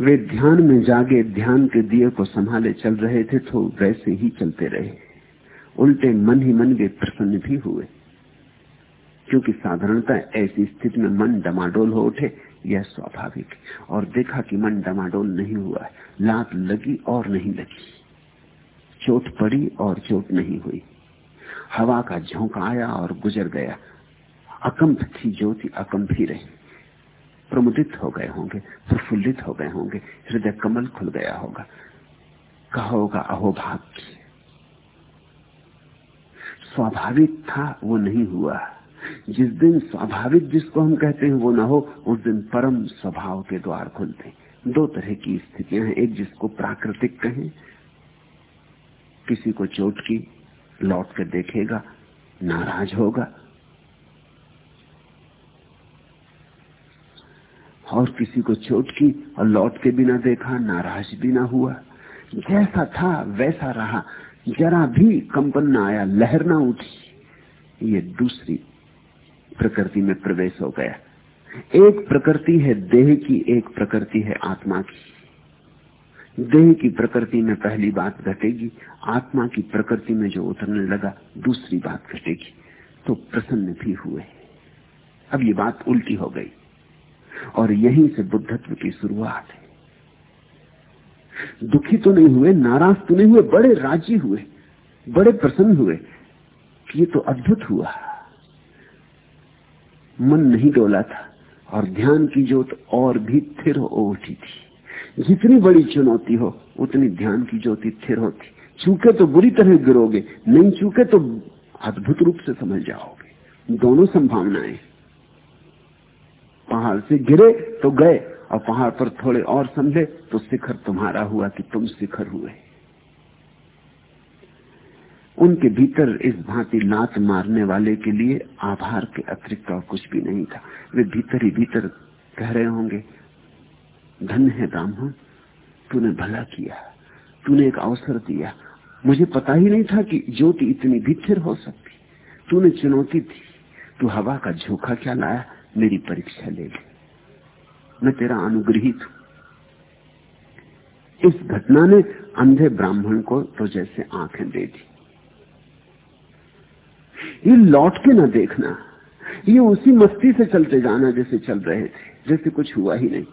[SPEAKER 2] वे ध्यान में जागे, ध्यान के दिए को संभाले चल रहे थे तो वैसे ही चलते रहे। उल्टे मन ही मन वे प्रसन्न भी हुए। क्योंकि साधारणता ऐसी स्थिति में मन डमाडोल हो उठे यह स्वाभाविक और देखा कि मन डमाडोल नहीं हुआ है। लात लगी और नहीं लगी। चोट पड़ी और चोट नहीं हुई। हवा का झोंका आया और गुजर गया। अकंप थी ज्योति, अकंप ही रही। प्रमुदित हो गए होंगे, प्रफुल्लित हो गए होंगे। हृदय कमल खुल गया होगा। कहा होगा अहोभाग्य स्वाभाविक था, वो नहीं हुआ। जिस दिन स्वाभाविक जिसको हम कहते हैं वो ना हो, उस दिन परम स्वभाव के द्वार खुलते दो तरह की स्थितियाँ हैं, एक जिसको प्राकृतिक कहें, किसी को चोट की, लौट कर देखेगा, नाराज़ होगा। और किसी को चोट की और लौट के बिना देखा, नाराज़ भी ना हुआ। जैसा था, वैसा रहा। जरा भी कंपन ना आया, लहर ना उठी। ये दूसरी प्रकृति में प्रवेश हो गया। एक प्रकृति है, देह की एक प्रकृति है, आत्मा की। देह की प्रकृति में पहली बात घटेगी, आत्मा की प्रकृति में जो उतरने लगा, दूसरी बात घटेगी। तो प्रसन्न भी हुए। अब ये बात उल्टी हो गई। और यहीं से बुद्धत्व की शुरुआत है। दुखी तो नहीं हुए, नाराज़ तो नहीं हुए, बड़े राज़ी हुए, बड़े प्रसन्न हुए कि ये तो अद्भुत हुआ। मन नहीं डोला था और ध्यान की जोत और भी थिर हो उठी थी। जितनी बड़ी चुनौती हो, उतनी ध्यान की ज्योति थिर होती। चूके तो बुरी तरह गिरोगे, नहीं चूके तो अद्भुत रूप से समझ जाओगे। दोनों संभावनाएँ। पहाड़ से गिरे तो गए, और पहाड़ पर थोड़े और समझे तो शिखर तुम्हारा हुआ कि तुम शिखर हुए। उनके भीतर इस भांति लात मारने वाले के लिए आभार के अतिरिक्त और कुछ भी नहीं था। वे भीतर ही भीतर कह रहे होंगे। धन्य है ब्राह्मण, तूने भला किया, तूने एक अवसर दिया। मुझे पता ही नहीं था कि ज्योति इतनी भीतर हो सकती। तूने चुनौती थी तू हवा का झोंका क्या लाया, मेरी परीक्षा ले ली। मैं तेरा अनुग्रहित हूँ इस घटना ने अंधे ब्राह्मण को तो जैसे आँखें दे दी। ये लौट के ना देखना। ये उसी मस्ती से चलते जाना जैसे चल रहे थे, जैसे कुछ हुआ ही नहीं।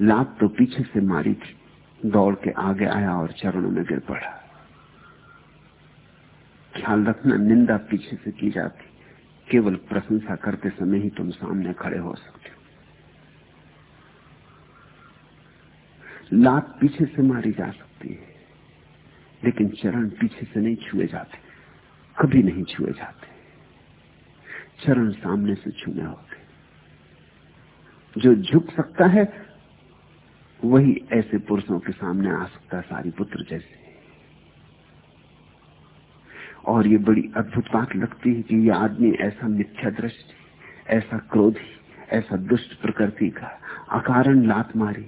[SPEAKER 2] लात तो पीछे से मारी थी, दौड़ के आगे आया और चरणों में गिर पड़ा। ख्याल रखना, निंदा पीछे से की जाती। केवल प्रशंसा करते समय ही तुम सामने खड़े हो सकते हो। लात पीछे से मारी जा सकती है, लेकिन चरण पीछे से नहीं छुए जाते। कभी नहीं छुए जाते। चरण सामने से छूने होते। जो झुक सकता है, वही ऐसे पुरुषों के सामने आ सकता है, सारी पुत्र जैसे। और ये बड़ी अद्भुत बात लगती है कि ये आदमी ऐसा मिथ्या दृष्टि ऐसा क्रोधी, ऐसा दुष्ट प्रकृति का अकारण लात मारी।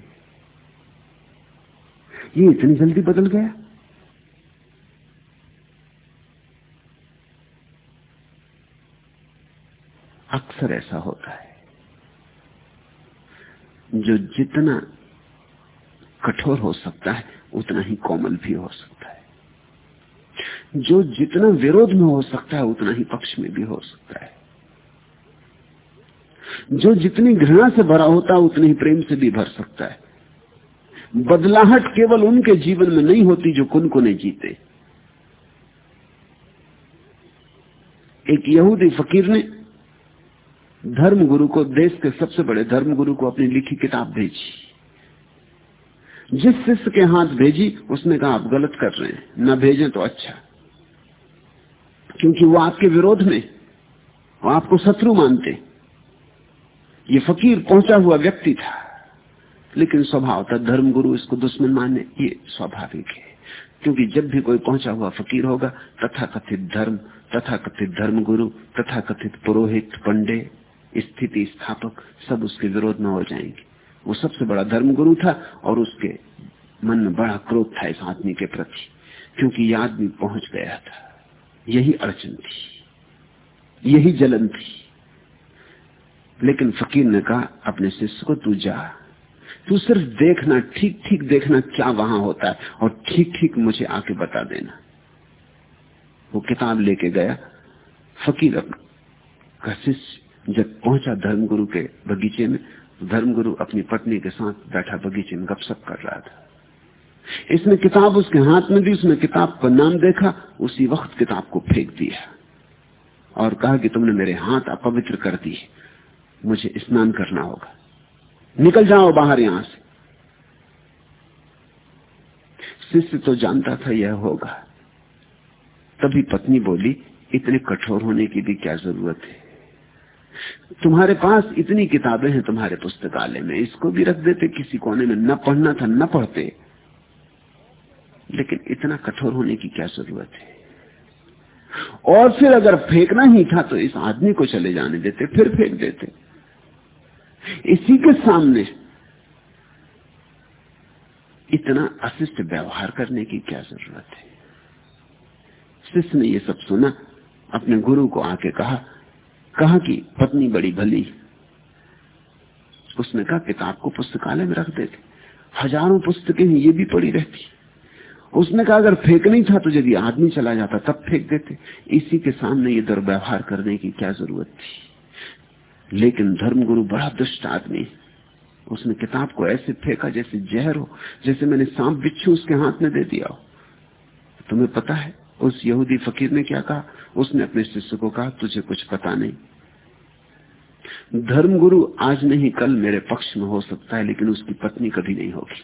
[SPEAKER 2] ये इतनी जल्दी बदल गया? अक्सर ऐसा होता है। जो जितना कठोर हो सकता है, उतना ही कोमल भी हो सकता है। जो जितना विरोध में हो सकता है, उतना ही पक्ष में भी हो सकता है। जो जितनी घृणा से भरा होता है उतनी ही प्रेम से भी भर सकता है। बदलाहट केवल उनके जीवन में नहीं होती जो कुन को नहीं जीते। एक यहूदी फकीर ने धर्म गुरु को देश के सबसे बड़े धर्म गुरु को अपनी लिखी किताब भेजी। जिस शिष्य के हाथ भेजी, उसने कहा, आप गलत कर रहे हैं। न भेजें तो अच्छा। क्योंकि वो आपके विरोध में, वो आपको शत्रु मानते ये फकीर पहुँचा हुआ व्यक्ति था। लेकिन स्वभाव था धर्मगुरु इसको दुश्मन माने। ये स्वाभाविक है। क्योंकि जब भी कोई पहुँचा हुआ फकीर होगा तथा कथित धर्म तथा कथित धर्मगुरु तथा कथित पुरोहित पंडे स्थिति स्थापक सब उसके विरोध में हो जाएँगे। वो सबसे बड़ा धर्मगुरु था और उसके मन में बड़ा क्रोध था इस आदमी के प्रति, क्योंकि यह आदमी पहुँच गया था। यही अड़चन थी, यही जलन थी। लेकिन फकीर ने कहा, अपने शिष्य को तू जा। तू सिर्फ़ देखना ठीक ठीक देखना क्या वहाँ होता है और ठीक ठीक मुझे आके बता देना। वो किताब लेके गया, फकीर का शिष्य जब पहुँचा धर्मगुरु के बगीचे में, धर्मगुरु अपनी पत्नी के साथ बैठा बगीचे में गपशप कर रहा था। इसने किताब उसके हाथ में दी, उसने किताब का नाम देखा, उसी वक्त किताब को फेंक दिया। और कहा कि तुमने मेरे हाथ अपवित्र कर दिए, मुझे स्नान करना होगा। निकल जाओ बाहर यहाँ से। शिष्य तो जानता था यह होगा। तभी पत्नी बोली, इतने कठोर होने की भी क्या ज़रूरत है? तुम्हारे पास इतनी किताबें हैं तुम्हारे पुस्तकालय में, इसको भी रख देते किसी कोने में। न पढ़ना था, न पढ़ते। लेकिन इतना कठोर होने की क्या ज़रूरत है? और फिर अगर फेंकना ही था तो इस आदमी को चले जाने देते, फिर फेंक देते। इसी के सामने इतना अशिष्ट व्यवहार करने की क्या ज़रूरत है? शिष्य ने यह सब सुना, अपने गुरु को आके कहा कहा कि पत्नी बड़ी भली। उसने कहा, किताब को पुस्तकालय में रख देते। हज़ारों पुस्तकें ये भी पड़ी रहती। उसने कहा, अगर फेंकनी था तो यदि आदमी चला जाता, तब फेंक देते। इसी के सामने ये दुर्व्यवहार करने की क्या ज़रूरत थी? लेकिन धर्मगुरु बड़ा दुष्ट आदमी उसने किताब को ऐसे फेंका जैसे जहर हो, जैसे मैंने सांप बिच्छू उसके हाथ में दे दिया हो। तुम्हें पता है उस यहूदी फकीर ने क्या कहा? उसने अपने शिष्य को कहा, तुझे कुछ पता नहीं। धर्मगुरु आज नहीं, कल मेरे पक्ष में हो सकता है, लेकिन उसकी पत्नी कभी नहीं होगी।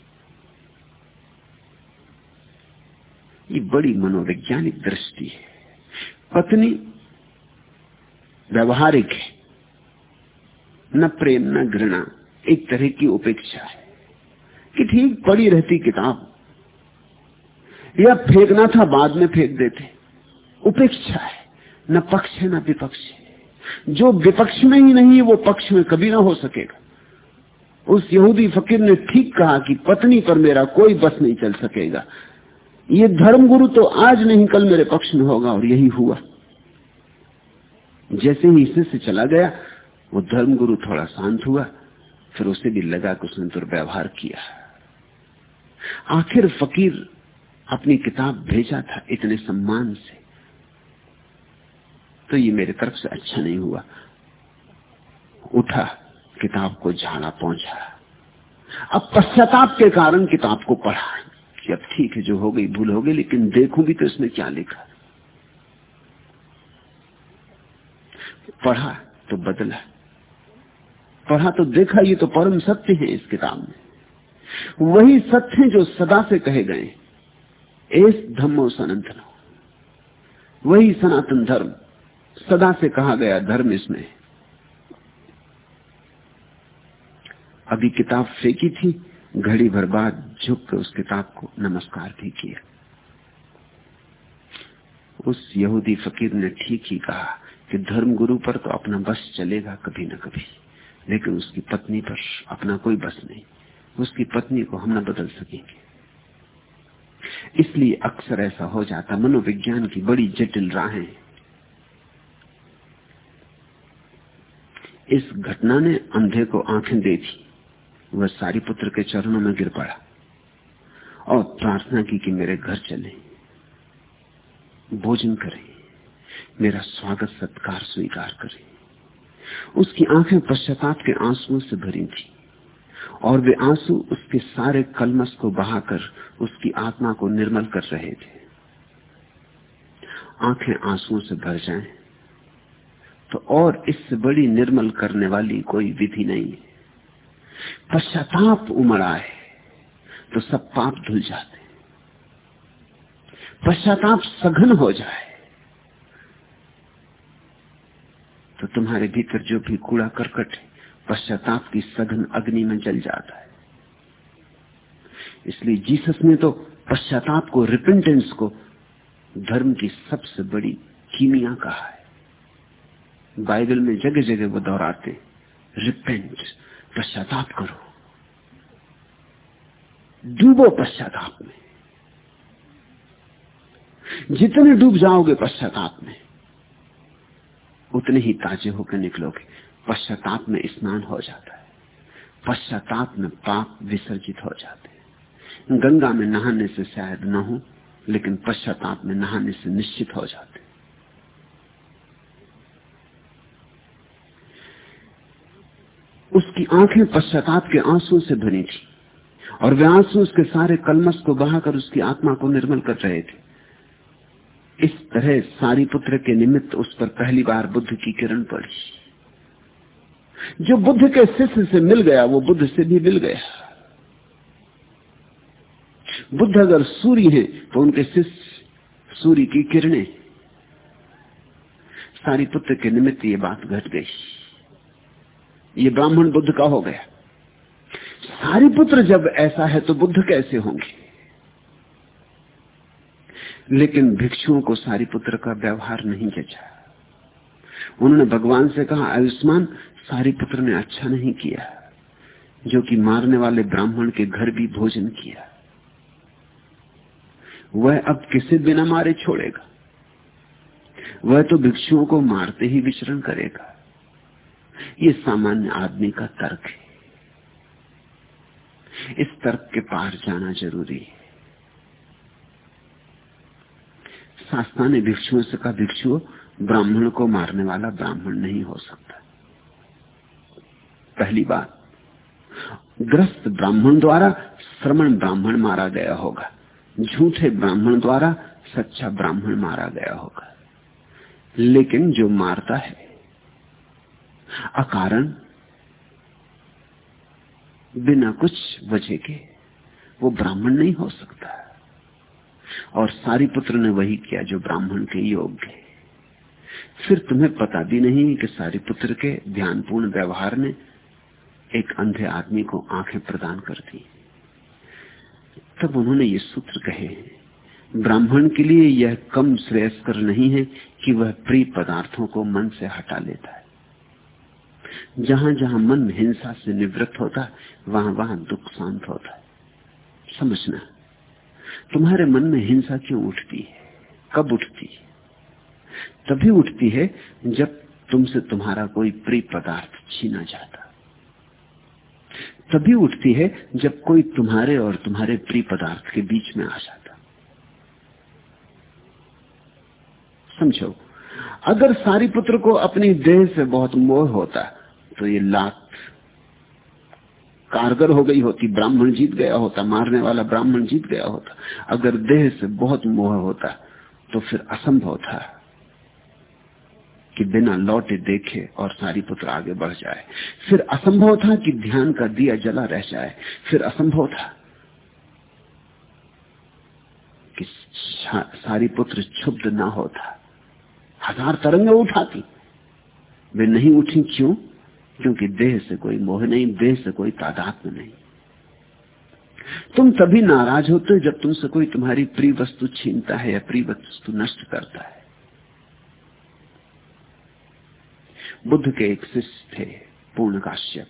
[SPEAKER 2] ये बड़ी मनोवैज्ञानिक दृष्टि है। पत्नी व्यवहारिक है। न प्रेम, न घृणा, एक तरह की उपेक्षा है। कि ठीक पड़ी रहती किताब। या फेंकना था, बाद में फेंक देते। उपेक्षा है, न पक्ष है, न विपक्ष है। जो विपक्ष में ही नहीं, वो पक्ष में कभी ना हो सकेगा। उस यहूदी फकीर ने ठीक कहा कि पत्नी पर मेरा कोई बस नहीं चल सकेगा। ये धर्मगुरु तो आज नहीं, कल मेरे पक्ष में होगा, और यही हुआ। जैसे ही शिष्य चला गया, वो धर्मगुरु थोड़ा शांत हुआ, फिर उसे भी लगा कि उसने दुर्व्यवहार किया। आखिर फकीर अपनी किताब भेजा था इतने सम्मान से। तो ये मेरे तरफ़ से अच्छा नहीं हुआ। उठा, किताब को झाड़ा पहुँचा अब पश्चाताप के कारण किताब को पढ़ा। कि अब ठीक है, जो हो गई, भूल हो गई, लेकिन देखूँ भी तो इसमें क्या लिखा। पढ़ा तो बदला। पढ़ा तो देखा, ये तो परम सत्य है इस किताब में। वही सत्य जो सदा से कहे गए एस धम्मो सनातन। वही सनातन धर्म सदा से कहा गया धर्म इसमें। अभी किताब फेंकी थी, घड़ी भर बाद झुक के उस किताब को नमस्कार भी किया। उस यहूदी फकीर ने ठीक ही कहा कि धर्म गुरु पर तो अपना बस चलेगा कभी न कभी, लेकिन उसकी पत्नी पर अपना कोई बस नहीं। उसकी पत्नी को हम न बदल सकेंगे। इसलिए अक्सर ऐसा हो जाता मनोविज्ञान की बड़ी जटिल राहें। इस घटना ने अंधे को आँखें दे दी। वह सारी पुत्र के चरणों में गिर पड़ा और प्रार्थना की कि मेरे घर चले। भोजन करें, मेरा स्वागत सत्कार स्वीकार करें। उसकी आँखें पश्चाताप के आंसुओं से भरी थी। और वे आँसू उसके सारे कलमस को बहाकर उसकी आत्मा को निर्मल कर रहे थे। आँखें आंसुओं से भर जाएँ तो और इससे बड़ी निर्मल करने वाली कोई विधि नहीं है। पश्चाताप उमड़ आए तो सब पाप धुल जाते। पश्चाताप सघन हो जाए तो तुम्हारे भीतर जो भी कूड़ा करकट है पश्चाताप की सघन अग्नि में जल जाता है। इसलिए जीसस ने तो पश्चाताप को रिपेंटेंस को धर्म की सबसे बड़ी कीमिया कहा है। बाइबल में जगह जगह वो दोहराते रिपेंट पश्चाताप करो। डूबो पश्चाताप में। जितने डूब जाओगे पश्चाताप में, उतने ही ताजे होकर निकलोगे। पश्चाताप में स्नान हो जाता है। पश्चाताप में पाप विसर्जित हो जाते हैं। गंगा में नहाने से शायद न हो, लेकिन पश्चाताप में नहाने से निश्चित हो जाते उसकी आँखें पश्चाताप के आँसू से भरी थी और वे आँसू उसके सारे कलमस को बहाकर उसकी आत्मा को निर्मल कर रहे थे। इस तरह सारी पुत्र के निमित्त उस पर पहली बार बुद्ध की किरण पड़ी। जो बुद्ध के शिष्य से मिल गया, वो बुद्ध से भी मिल गया। बुद्ध अगर सूर्य है तो उनके शिष्य सूर्य की किरणें। सारी पुत्र के निमित्त ये बात घट गई। ये ब्राह्मण बुद्ध का हो गया। सारी पुत्र जब ऐसा है तो बुद्ध कैसे होंगे? लेकिन भिक्षुओं को सारी पुत्र का व्यवहार नहीं जचा। उन्होंने भगवान से कहा, आयुष्मान सारी पुत्र ने अच्छा नहीं किया, जो कि मारने वाले ब्राह्मण के घर भी भोजन किया। वह अब किसे बिना मारे छोड़ेगा? वह तो भिक्षुओं को मारते ही विचरण करेगा। ये सामान्य आदमी का तर्क है। इस तर्क के पार जाना ज़रूरी है। शास्त्रा ने भिक्षुओं से कहा भिक्षु ब्राह्मण को मारने वाला ब्राह्मण नहीं हो सकता। पहली बात, ग्रस्त ब्राह्मण द्वारा श्रमण ब्राह्मण मारा गया होगा। झूठे ब्राह्मण द्वारा सच्चा ब्राह्मण मारा गया होगा। लेकिन जो मारता है, अकारण बिना कुछ वजह के वो ब्राह्मण नहीं हो सकता। और सारी पुत्र ने वही किया जो ब्राह्मण के योग्य फिर तुम्हें पता भी नहीं कि सारी पुत्र के ध्यानपूर्ण व्यवहार ने एक अंधे आदमी को आँखें प्रदान कर दी तब उन्होंने ये सूत्र कहे, ब्राह्मण के लिए यह कम श्रेयस्कर नहीं है कि वह प्रिय पदार्थों को मन से हटा लेता है। जहाँ जहाँ मन हिंसा से निवृत्त होता है वहाँ वहाँ दुख शांत होता है। समझना, तुम्हारे मन में हिंसा क्यों उठती है? कब उठती है? तभी उठती है जब तुमसे तुम्हारा कोई प्रिय पदार्थ छीना जाता। तभी उठती है जब कोई तुम्हारे और तुम्हारे प्रिय पदार्थ के बीच में आ जाता। समझो, अगर सारी पुत्र को अपनी देह से बहुत मोह होता तो ये लात कारगर हो गई होती, ब्राह्मण जीत गया होता, मारने वाला ब्राह्मण जीत गया होता। अगर देह से बहुत मोह होता तो फिर असंभव था। कि बिना लौटे देखे और सारी पुत्र आगे बढ़ जाए। फिर असंभव था कि ध्यान का दिया जला रह जाए। फिर असंभव था कि सारी पुत्र क्षुब्ध ना होता हज़ार तरंगे उठाती। वे नहीं उठी क्यों? क्योंकि देह से कोई मोह नहीं, देह से कोई तादाद नहीं। तुम तभी नाराज़ होते हो जब तुमसे कोई तुम्हारी प्रिय वस्तु छीनता है या प्रिय वस्तु नष्ट करता है। बुद्ध के एक शिष्य थे, पूर्ण काश्यप।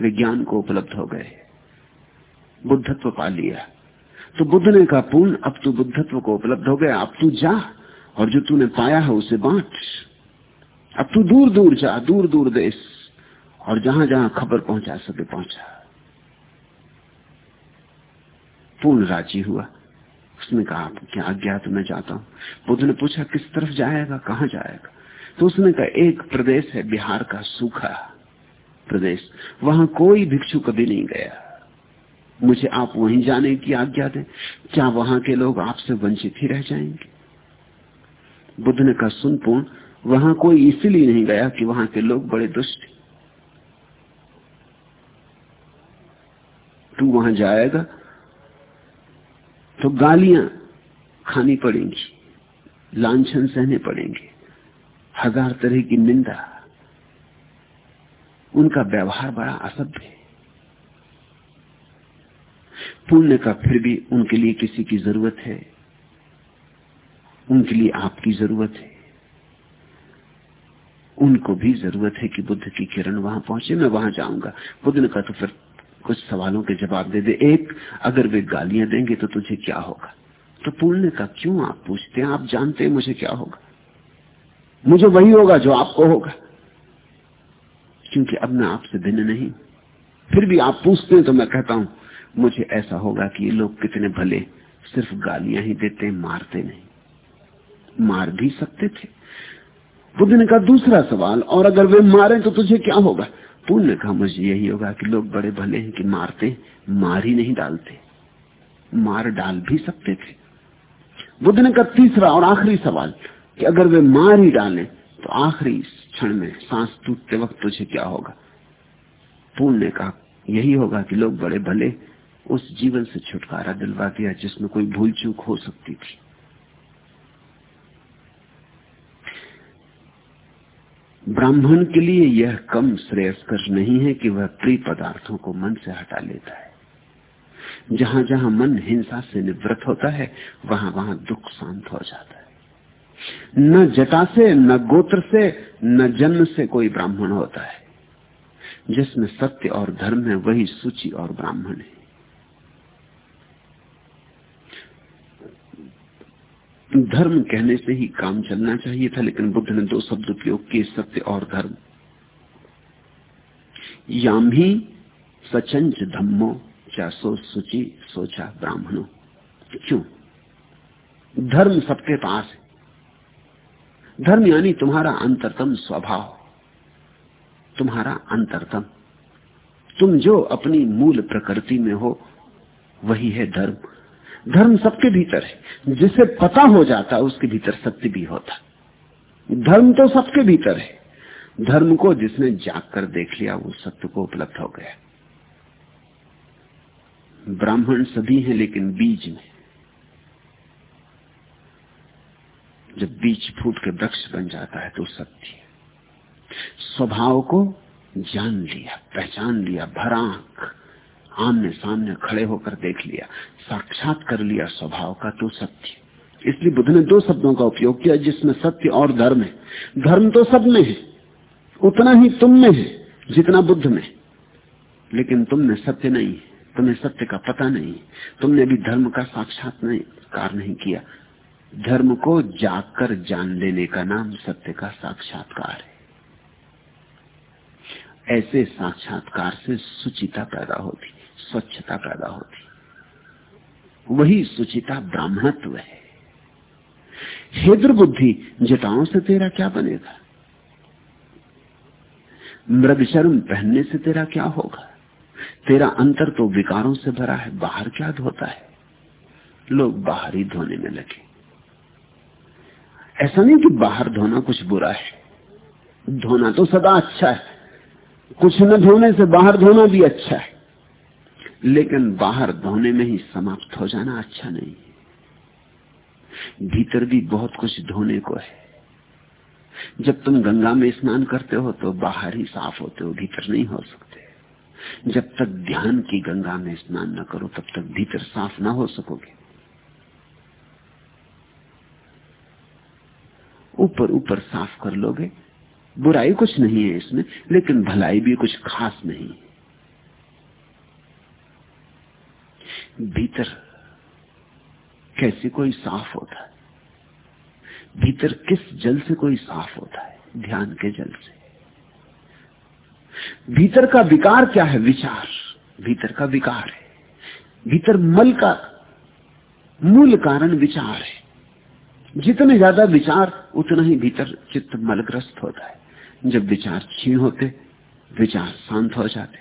[SPEAKER 2] विज्ञान को उपलब्ध हो गए। बुद्धत्व पा लिया। तो बुद्ध ने कहा, पूर्ण, अब तू बुद्धत्व को उपलब्ध हो गया, अब तू जा, और जो तूने पाया है उसे बांट। अब तू दूर दूर जा दूर दूर देश, और जहाँ जहाँ खबर पहुँचा सके पहुँचा। पूर्ण राज़ी हुआ। उसने कहा, क्या आज्ञा तो मैं जाता हूँ? बुद्ध ने पूछा, किस तरफ़ जाएगा? कहाँ जाएगा? तो उसने कहा एक प्रदेश है, बिहार का सूखा प्रदेश। वहाँ कोई भिक्षु कभी नहीं गया। मुझे आप वहीं जाने की आज्ञा दें, क्या वहाँ के लोग आपसे वंचित ही रह जाएँगे? बुद्ध ने कहा, सुन पूर्ण, वहाँ कोई इसलिए नहीं गया कि वहाँ के लोग बड़े दुष्ट तू वहाँ जाएगा तो गालियाँ खानी पड़ेंगी, लांछन सहने पड़ेंगे। हज़ार तरह की निंदा। उनका व्यवहार बड़ा असभ्य है। पुण्य का फिर भी उनके लिए किसी की ज़रूरत है। उनके लिए आपकी ज़रूरत है। उनको भी ज़रूरत है कि बुद्ध की किरण वहाँ पहुँचे, मैं वहाँ जाऊँगा। बुद्ध कहा तो फिर कुछ सवालों के जवाब दे दे। एक, अगर वे गालियाँ देंगे तो तुझे क्या होगा? तो पुण्य का क्यों आप पूछते हैं? आप जानते हैं मुझे क्या होगा? मुझे वही होगा जो आपको होगा। क्योंकि अब मैं आपसे भिन्न नहीं। फिर भी आप पूछते हैं तो मैं कहता हूँ, मुझे ऐसा होगा कि ये लोग कितने भले, सिर्फ़ गालियाँ ही देते, मारते नहीं। मार भी सकते थे। बुद्ध ने कहा दूसरा सवाल, और अगर वे मारे तो तुझे क्या होगा? पुण्य ने कहा मुझे यही होगा कि लोग बड़े भले हैं कि मारते, मार ही नहीं डालते। मार डाल भी सकते थे। बुद्ध ने कहा तीसरा और आखिरी सवाल कि अगर वे मार ही डालें तो आखिरी क्षण में सांस टूटते वक्त तुझे क्या होगा? पूर्ण ने कहा, यही होगा कि लोग बड़े भले उस जीवन से छुटकारा दिलवा दिया जिसमें कोई भूल चूक हो सकती थी। ब्राह्मण के लिए यह कम श्रेयस्कर नहीं है कि वह प्रिय पदार्थों को मन से हटा लेता है। जहाँ जहाँ मन हिंसा से निवृत्त होता है, वहाँ वहाँ दुख शांत हो जाता है। न जटा से, न गोत्र से, न जन्म से कोई ब्राह्मण होता है। जिसमें सत्य और धर्म है, वही सूची और ब्राह्मण है। धर्म कहने से ही काम चलना चाहिए था, लेकिन बुद्ध ने दो शब्द उपयोग किए, सत्य और धर्म। याम ही सचंच धम्मो चा सो सुचि सोचा ब्राह्मणों। क्यों? धर्म सबके पास है। धर्म यानी तुम्हारा अंतरतम स्वभाव। तुम्हारा अंतरतम। तुम जो अपनी मूल प्रकृति में हो, वही है धर्म। धर्म सबके भीतर है। जिसे पता हो जाता, उसके भीतर सत्य भी होता। धर्म तो सबके भीतर है। धर्म को जिसने जाग कर देख लिया, वो सत्य को उपलब्ध हो गया। ब्राह्मण सभी हैं, लेकिन बीज में। जब बीज फूट के वृक्ष बन जाता है तो सत्य स्वभाव को जान लिया, पहचान लिया, भरांक आमने सामने खड़े होकर देख लिया, साक्षात कर लिया स्वभाव का तो सत्य इसलिए बुद्ध ने दो शब्दों का उपयोग किया, जिसमें सत्य और धर्म है। धर्म तो सब में है, उतना ही तुम में है, जितना बुद्ध में। लेकिन तुमने सत्य नहीं, तुम्हें सत्य का पता नहीं, तुमने भी धर्म का साक्षात नहीं कार नहीं किया। धर्म को जाकर जान लेने का नाम सत्य का साक्षात्कार है। ऐसे साक्षात्कार से सुचिता पैदा होती, स्वच्छता पैदा होती। वही सुचिता ब्राह्मणत्व है। हेद्र बुद्धि जटाओं से तेरा क्या बनेगा? मृग शर्म पहनने से तेरा क्या होगा? तेरा अंतर तो विकारों से भरा है, बाहर क्या धोता है? लोग बाहर ही धोने में लगे। ऐसा नहीं कि बाहर धोना कुछ बुरा है। धोना तो सदा अच्छा है। कुछ न धोने से बाहर धोना भी अच्छा है। लेकिन बाहर धोने में ही समाप्त हो जाना अच्छा नहीं है। भीतर भी बहुत कुछ धोने को है। जब तुम गंगा में स्नान करते हो तो बाहर ही साफ़ होते हो, भीतर नहीं हो सकते। जब तक ध्यान की गंगा में स्नान न करो, तब तक भीतर साफ़ ना हो सकोगे। ऊपर ऊपर साफ़ कर लोगे। बुराई कुछ नहीं है इसमें, लेकिन भलाई भी कुछ खास नहीं है। भीतर कैसे कोई साफ़ होता है? भीतर किस जल से कोई साफ़ होता है? ध्यान के जल से। भीतर का विकार क्या है? विचार। भीतर का विकार है। भीतर मल का मूल कारण विचार है। जितने ज़्यादा विचार, उतना ही भीतर चित्त मलग्रस्त होता है। जब विचार छीन होते, विचार शांत हो जाते।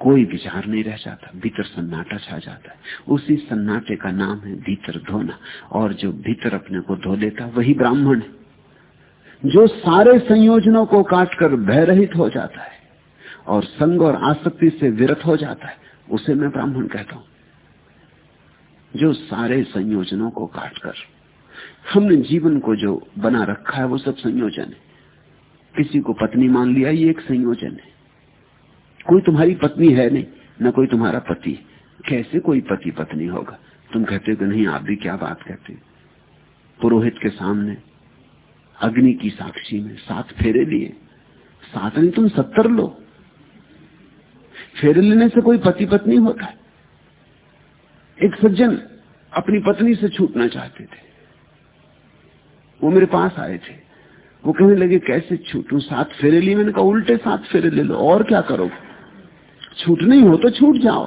[SPEAKER 2] कोई विचार नहीं रह जाता, भीतर सन्नाटा छा जाता है। उसी सन्नाटे का नाम है भीतर धोना। और जो भीतर अपने को धो लेता वही ब्राह्मण है। जो सारे संयोजनों को काटकर भयरहित हो जाता है और संग और आसक्ति से विरत हो जाता है, उसे मैं ब्राह्मण कहता हूँ। जो सारे संयोजनों को काटकर हमने जीवन को जो बना रखा है, वो सब संयोजन है। किसी को पत्नी मान लिया, ये एक संयोजन है। कोई तुम्हारी पत्नी है नहीं, न कोई तुम्हारा पति। कैसे कोई पति पत्नी होगा? तुम कहते हो कि नहीं, आप भी क्या बात कहते पुरोहित के सामने, अग्नि की साक्षी में सात फेरे लिए। सात नहीं, तुम सत्तर लो। फेरे लेने से कोई पति पत्नी होता है। एक सज्जन अपनी पत्नी से छूटना चाहते थे। वो मेरे पास आए थे। वो कहने लगे, कैसे छूटू? सात फेरे लिए? मैंने कहा, उल्टे सात फेरे ले लो, और क्या करो? छूट नहीं हो तो छूट जाओ।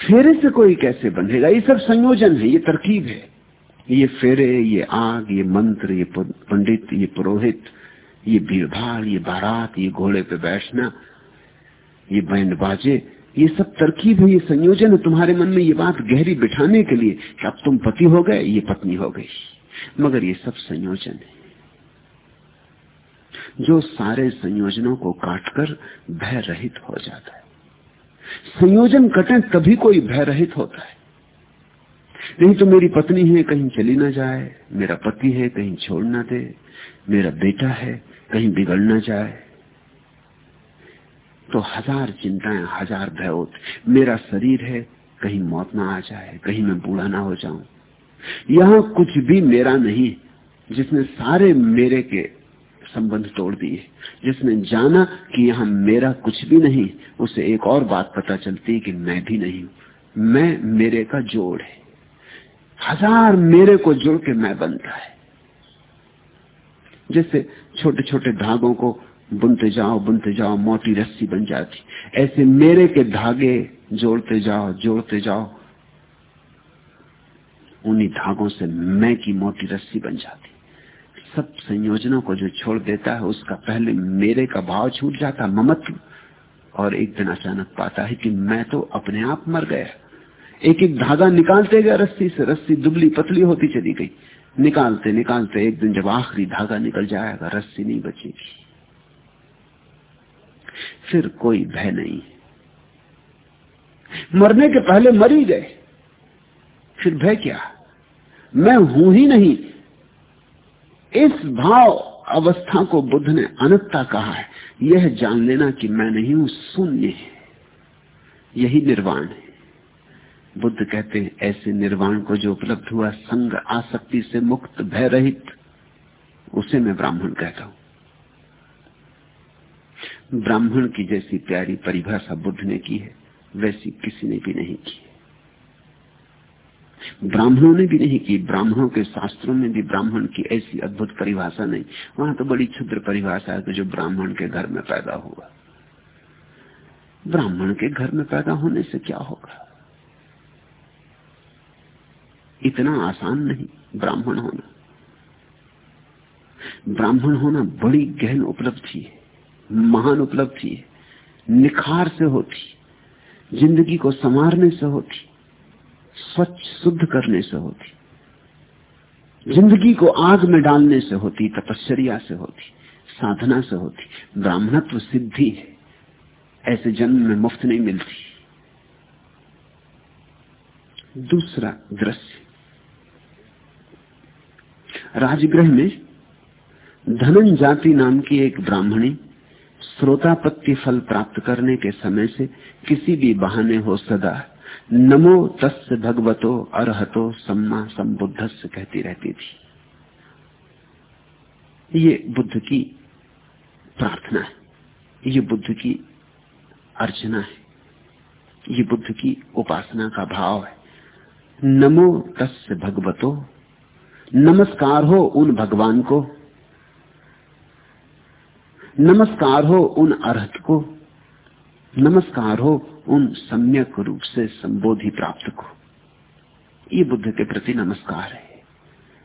[SPEAKER 2] फेरे से कोई कैसे बंधेगा ये सब संयोजन है, ये तरकीब है। ये फेरे, ये आग, ये मंत्र, ये पंडित, ये पुरोहित, ये भीड़ भाड़ ये बारात, ये घोड़े पे बैठना, ये बैंड बाजे। ये सब तरकीब है, ये संयोजन है तुम्हारे मन में ये बात गहरी बिठाने के लिए कि अब तुम पति हो गए, ये पत्नी हो गई। मगर ये सब संयोजन है। जो सारे संयोजनों को काटकर भय रहित हो जाता है। संयोजन कटे तभी कोई भय रहित होता है। नहीं तो मेरी पत्नी है, कहीं चली ना जाए, मेरा पति है, कहीं छोड़ ना दे, मेरा बेटा है, कहीं बिगड़ ना जाए। तो हज़ार चिंताएँ, हज़ार भय होते मेरा शरीर है, कहीं मौत ना आ जाए, कहीं मैं बूढ़ा ना हो जाऊँ। यहाँ कुछ भी मेरा नहीं, जिसने सारे मेरे के संबंध तोड़ दिए, जिसने जाना कि यहाँ मेरा कुछ भी नहीं, उसे एक और बात पता चलती है कि मैं भी नहीं हूँ। मैं मेरे का जोड़ है। हज़ार मेरे को जोड़ के मैं बनता है। जैसे छोटे छोटे धागों को बुनते जाओ बुनते जाओ, मोटी रस्सी बन जाती। ऐसे मेरे के धागे जोड़ते जाओ जोड़ते जाओ। उन्हीं धागों से मैं की मोटी रस्सी बन जाती। सब संयोजनों को जो छोड़ देता है, उसका पहले मेरे का भाव छूट जाता, ममत्व। और एक दिन अचानक पाता है कि मैं तो अपने आप मर गया। एक एक धागा निकालते गया, रस्सी से रस्सी दुबली पतली होती चली गई। निकालते निकालते एक दिन जब आखिरी धागा निकल जाएगा, रस्सी नहीं बचेगी। फिर कोई भय नहीं। मरने के पहले मर ही गए। फिर भय क्या? मैं हूँ ही नहीं। इस भाव अवस्था को बुद्ध ने अनंतता कहा है। यह जान लेना कि मैं नहीं हूँ, शून्य है। यही निर्वाण है। बुद्ध कहते हैं, ऐसे निर्वाण को जो उपलब्ध हुआ, संग आसक्ति से मुक्त भय रहित उसे मैं ब्राह्मण कहता हूँ। ब्राह्मण की जैसी प्यारी परिभाषा बुद्ध ने की है, वैसी किसी ने भी नहीं की। ब्राह्मणों ने भी नहीं की, ब्राह्मणों के शास्त्रों में भी ब्राह्मण की ऐसी अद्भुत परिभाषा नहीं। वहाँ तो बड़ी क्षुद्र परिभाषा है कि जो ब्राह्मण के घर में पैदा हुआ। ब्राह्मण के घर में पैदा होने से क्या होगा? इतना आसान नहीं ब्राह्मण होना। ब्राह्मण होना बड़ी गहन उपलब्धि है। महान उपलब्धि है। निखार से होती, ज़िंदगी को संवारने से होती, स्वच्छ, शुद्ध करने से होती, ज़िंदगी को आग में डालने से होती तपश्चर्या से होती, साधना से होती, ब्राह्मणत्व सिद्धि है। ऐसे जन्म में मुफ़्त नहीं मिलती। दूसरा दृश्य, राजगृह में धनन जाति नाम की एक ब्राह्मणी श्रोतापत्ति फल प्राप्त करने के समय से किसी भी बहाने हो सदा। नमो तस् भगवतो अरहतो सम्मा संबुद्धस्य कहती रहती थी। ये बुद्ध की प्रार्थना है, ये बुद्ध की अर्चना है, ये बुद्ध की उपासना का भाव है। नमो तस् भगवतो, नमस्कार हो उन भगवान को। नमस्कार हो उन अर्थ को। नमस्कार हो उन सम्यक रूप से संबोधि प्राप्त को। ये बुद्ध के प्रति नमस्कार है।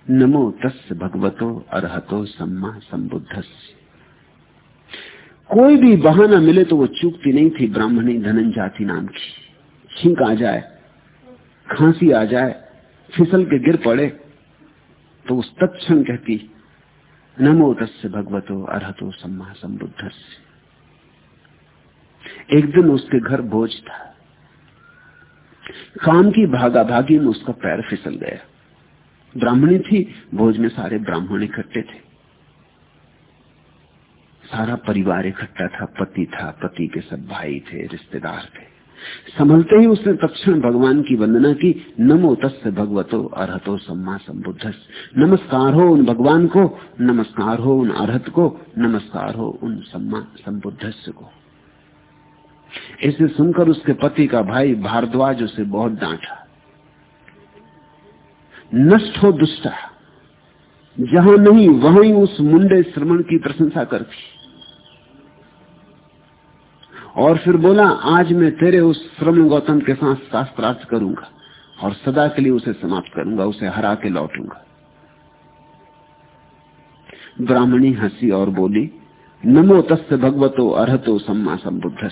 [SPEAKER 2] नमो तस् भगवतो अरहतो सम्मा संबुद्ध कोई भी बहाना मिले तो वो चूकती नहीं थी, ब्राह्मणी धनन जाति नाम की। छींक आ जाए, खांसी आ जाए, फिसल के गिर पड़े तो उस तत्क्षण कहती नमो तस् भगवतो अरहतो सम्मा संबुद्ध एक दिन उसके घर भोज था। काम की भागा भागी में उसका पैर फिसल गया। ब्राह्मणी थी, भोज में सारे ब्राह्मण इकट्ठे थे। सारा परिवार इकट्ठा था, पति था, पति के सब भाई थे, रिश्तेदार थे। संभलते ही उसने तत्ण भगवान की वंदना की, नमो तस् भगवतो अरहतो सम्मा संबुद्ध नमस्कार हो उन भगवान को, नमस्कार हो उन अरहत को, नमस्कार हो उन सम्मा संबुद्ध को। इसे सुनकर उसके पति का भाई भारद्वाज उसे बहुत डांटा। नष्ट हो दुष्टा। जहाँ नहीं, वहीं उस मुंडे श्रमण की प्रशंसा करती और फिर बोला, आज मैं तेरे उस श्रम गौतम के साथ शास्त्रार्थ करूँगा और सदा के लिए उसे समाप्त करूँगा, उसे हरा के लौटूँगा। ब्राह्मणी हँसी और बोली, नमो तस्य भगवतो अरहतो सम्मा संबुद्ध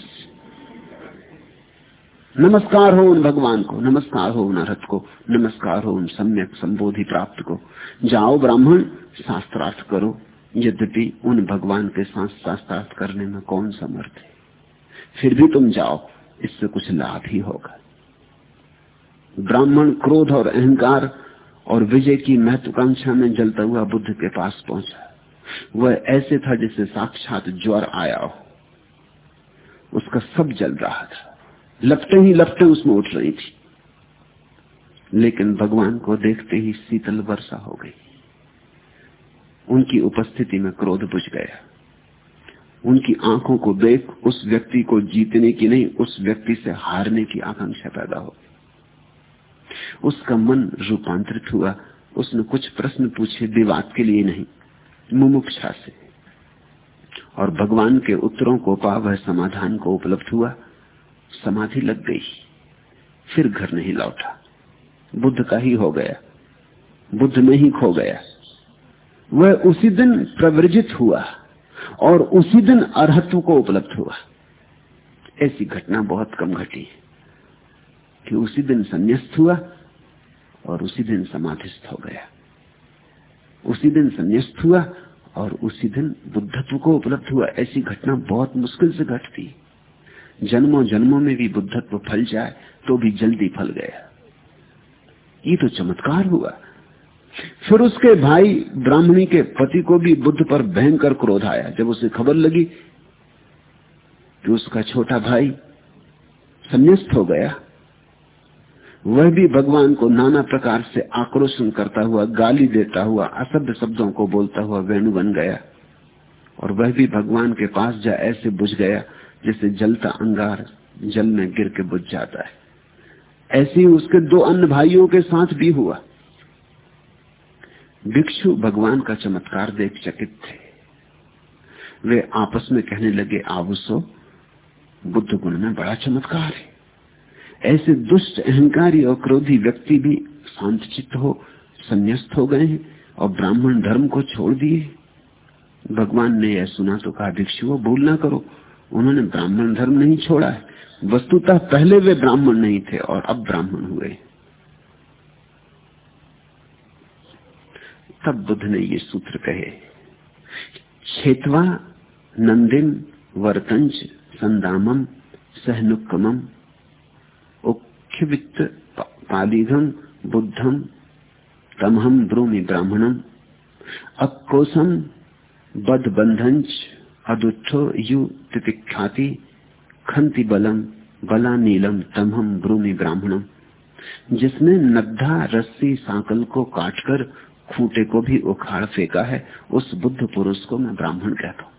[SPEAKER 2] नमस्कार हो उन भगवान को, नमस्कार हो उन अरहत को, नमस्कार हो उन सम्यक संबोधि प्राप्त को। जाओ ब्राह्मण, शास्त्रार्थ करो। यद्यपि उन भगवान के साथ शास्त्रार्थ करने में कौन समर्थ है? फिर भी तुम जाओ, इससे कुछ लाभ ही होगा। ब्राह्मण क्रोध और अहंकार और विजय की महत्वाकांक्षा में जलता हुआ बुद्ध के पास पहुँचा। वह ऐसे था जैसे साक्षात ज्वर आया हो। उसका सब जल रहा था। लपटे ही लपटे उसमें उठ रही थी। लेकिन भगवान को देखते ही शीतल वर्षा हो गई। उनकी उपस्थिति में क्रोध बुझ गया। उनकी आँखों को देख, उस व्यक्ति को जीतने की नहीं, उस व्यक्ति से हारने की आकांक्षा पैदा हो। उसका मन रूपांतरित हुआ। उसने कुछ प्रश्न पूछे, विवाद के लिए नहीं, मुमुक्षा से। और भगवान के उत्तरों को पा वह समाधान को उपलब्ध हुआ। समाधि लग गई। फिर घर नहीं लौटा। बुद्ध का ही हो गया। बुद्ध में ही खो गया। वह उसी दिन प्रवृजित हुआ। और उसी दिन अरहत्व को उपलब्ध हुआ। ऐसी घटना बहुत कम घटी। है कि उसी दिन संन्यास्त हुआ और उसी दिन समाधिस्थ हो गया। उसी दिन संन्यास्त हुआ और उसी दिन बुद्धत्व को उपलब्ध हुआ। ऐसी घटना बहुत मुश्किल से घटती। जन्मों जन्मों में भी बुद्धत्व फल जाए तो भी जल्दी फल गया। ये तो चमत्कार हुआ। फिर उसके भाई ब्राह्मणी के पति को भी बुद्ध पर भयंकर क्रोध आया। जब उसे खबर लगी कि उसका छोटा भाई संन्यास्त हो गया, वह भी भगवान को नाना प्रकार से आक्रोशन करता हुआ, गाली देता हुआ, असभ्य शब्दों को बोलता हुआ वेणु बन गया और वह भी भगवान के पास जा ऐसे बुझ गया जैसे जलता अंगार जल में गिर के बुझ जाता है। ऐसे ही उसके दो अन्य भाइयों के साथ भी हुआ। भिक्षु भगवान का चमत्कार देख चकित थे। वे आपस में कहने लगे आवुसो बुद्ध गुण में बड़ा चमत्कार है। ऐसे दुष्ट, अहंकारी और क्रोधी व्यक्ति भी शांत चित्त हो, संन्यास्त हो गए हैं और ब्राह्मण धर्म को छोड़ दिए भगवान ने यह सुना तो कहा, भिक्षु भूल ना करो। उन्होंने ब्राह्मण धर्म नहीं छोड़ा है। वस्तुतः पहले वे ब्राह्मण नहीं थे और अब ब्राह्मण हुए तब बुद्ध ने ये सूत्र कहे। छेतवा नंदिम वर्तंज संदामम सहनुक्कमम उख्यवित्त पालीघम बुद्धम तमहम ब्रूमि ब्राह्मणम अक्कोसम बद बंधंच अदुच्छो यु तितिख्याति खंति बलम बला नीलम तमहम ब्रूमि ब्राह्मणम जिसने नद्धा रस्सी सांकल को काटकर खूंटे को भी उखाड़ फेंका है, उस बुद्ध पुरुष को मैं ब्राह्मण कहता हूँ।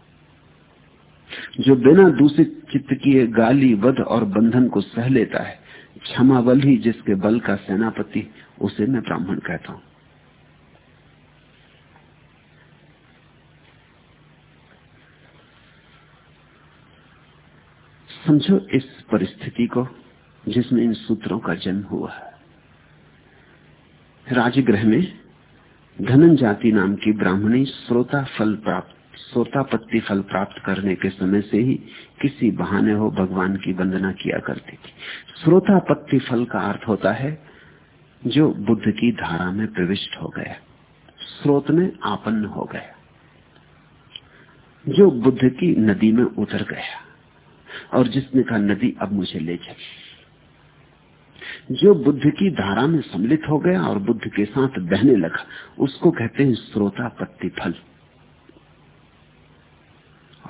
[SPEAKER 2] जो बिना दूषित चित्त किए गाली, वध और बंधन को सह लेता है क्षमा बल ही जिसके बल का सेनापति, उसे मैं ब्राह्मण कहता हूँ। समझो इस परिस्थिति को, जिसमें इन सूत्रों का जन्म हुआ है। राजगृह में धनन जाति नाम की ब्राह्मणी श्रोता फल प्राप्त श्रोतापत्ति फल प्राप्त करने के समय से ही किसी बहाने हो भगवान की वंदना किया करती थी। श्रोतापत्ति फल का अर्थ होता है जो बुद्ध की धारा में प्रविष्ट हो गया, स्रोत में आपन्न हो गया, जो बुद्ध की नदी में उतर गया और जिसने कहा, नदी, अब मुझे ले चली। जो बुद्ध की धारा में सम्मिलित हो गया और बुद्ध के साथ बहने लगा, उसको कहते हैं श्रोता पत्ती फल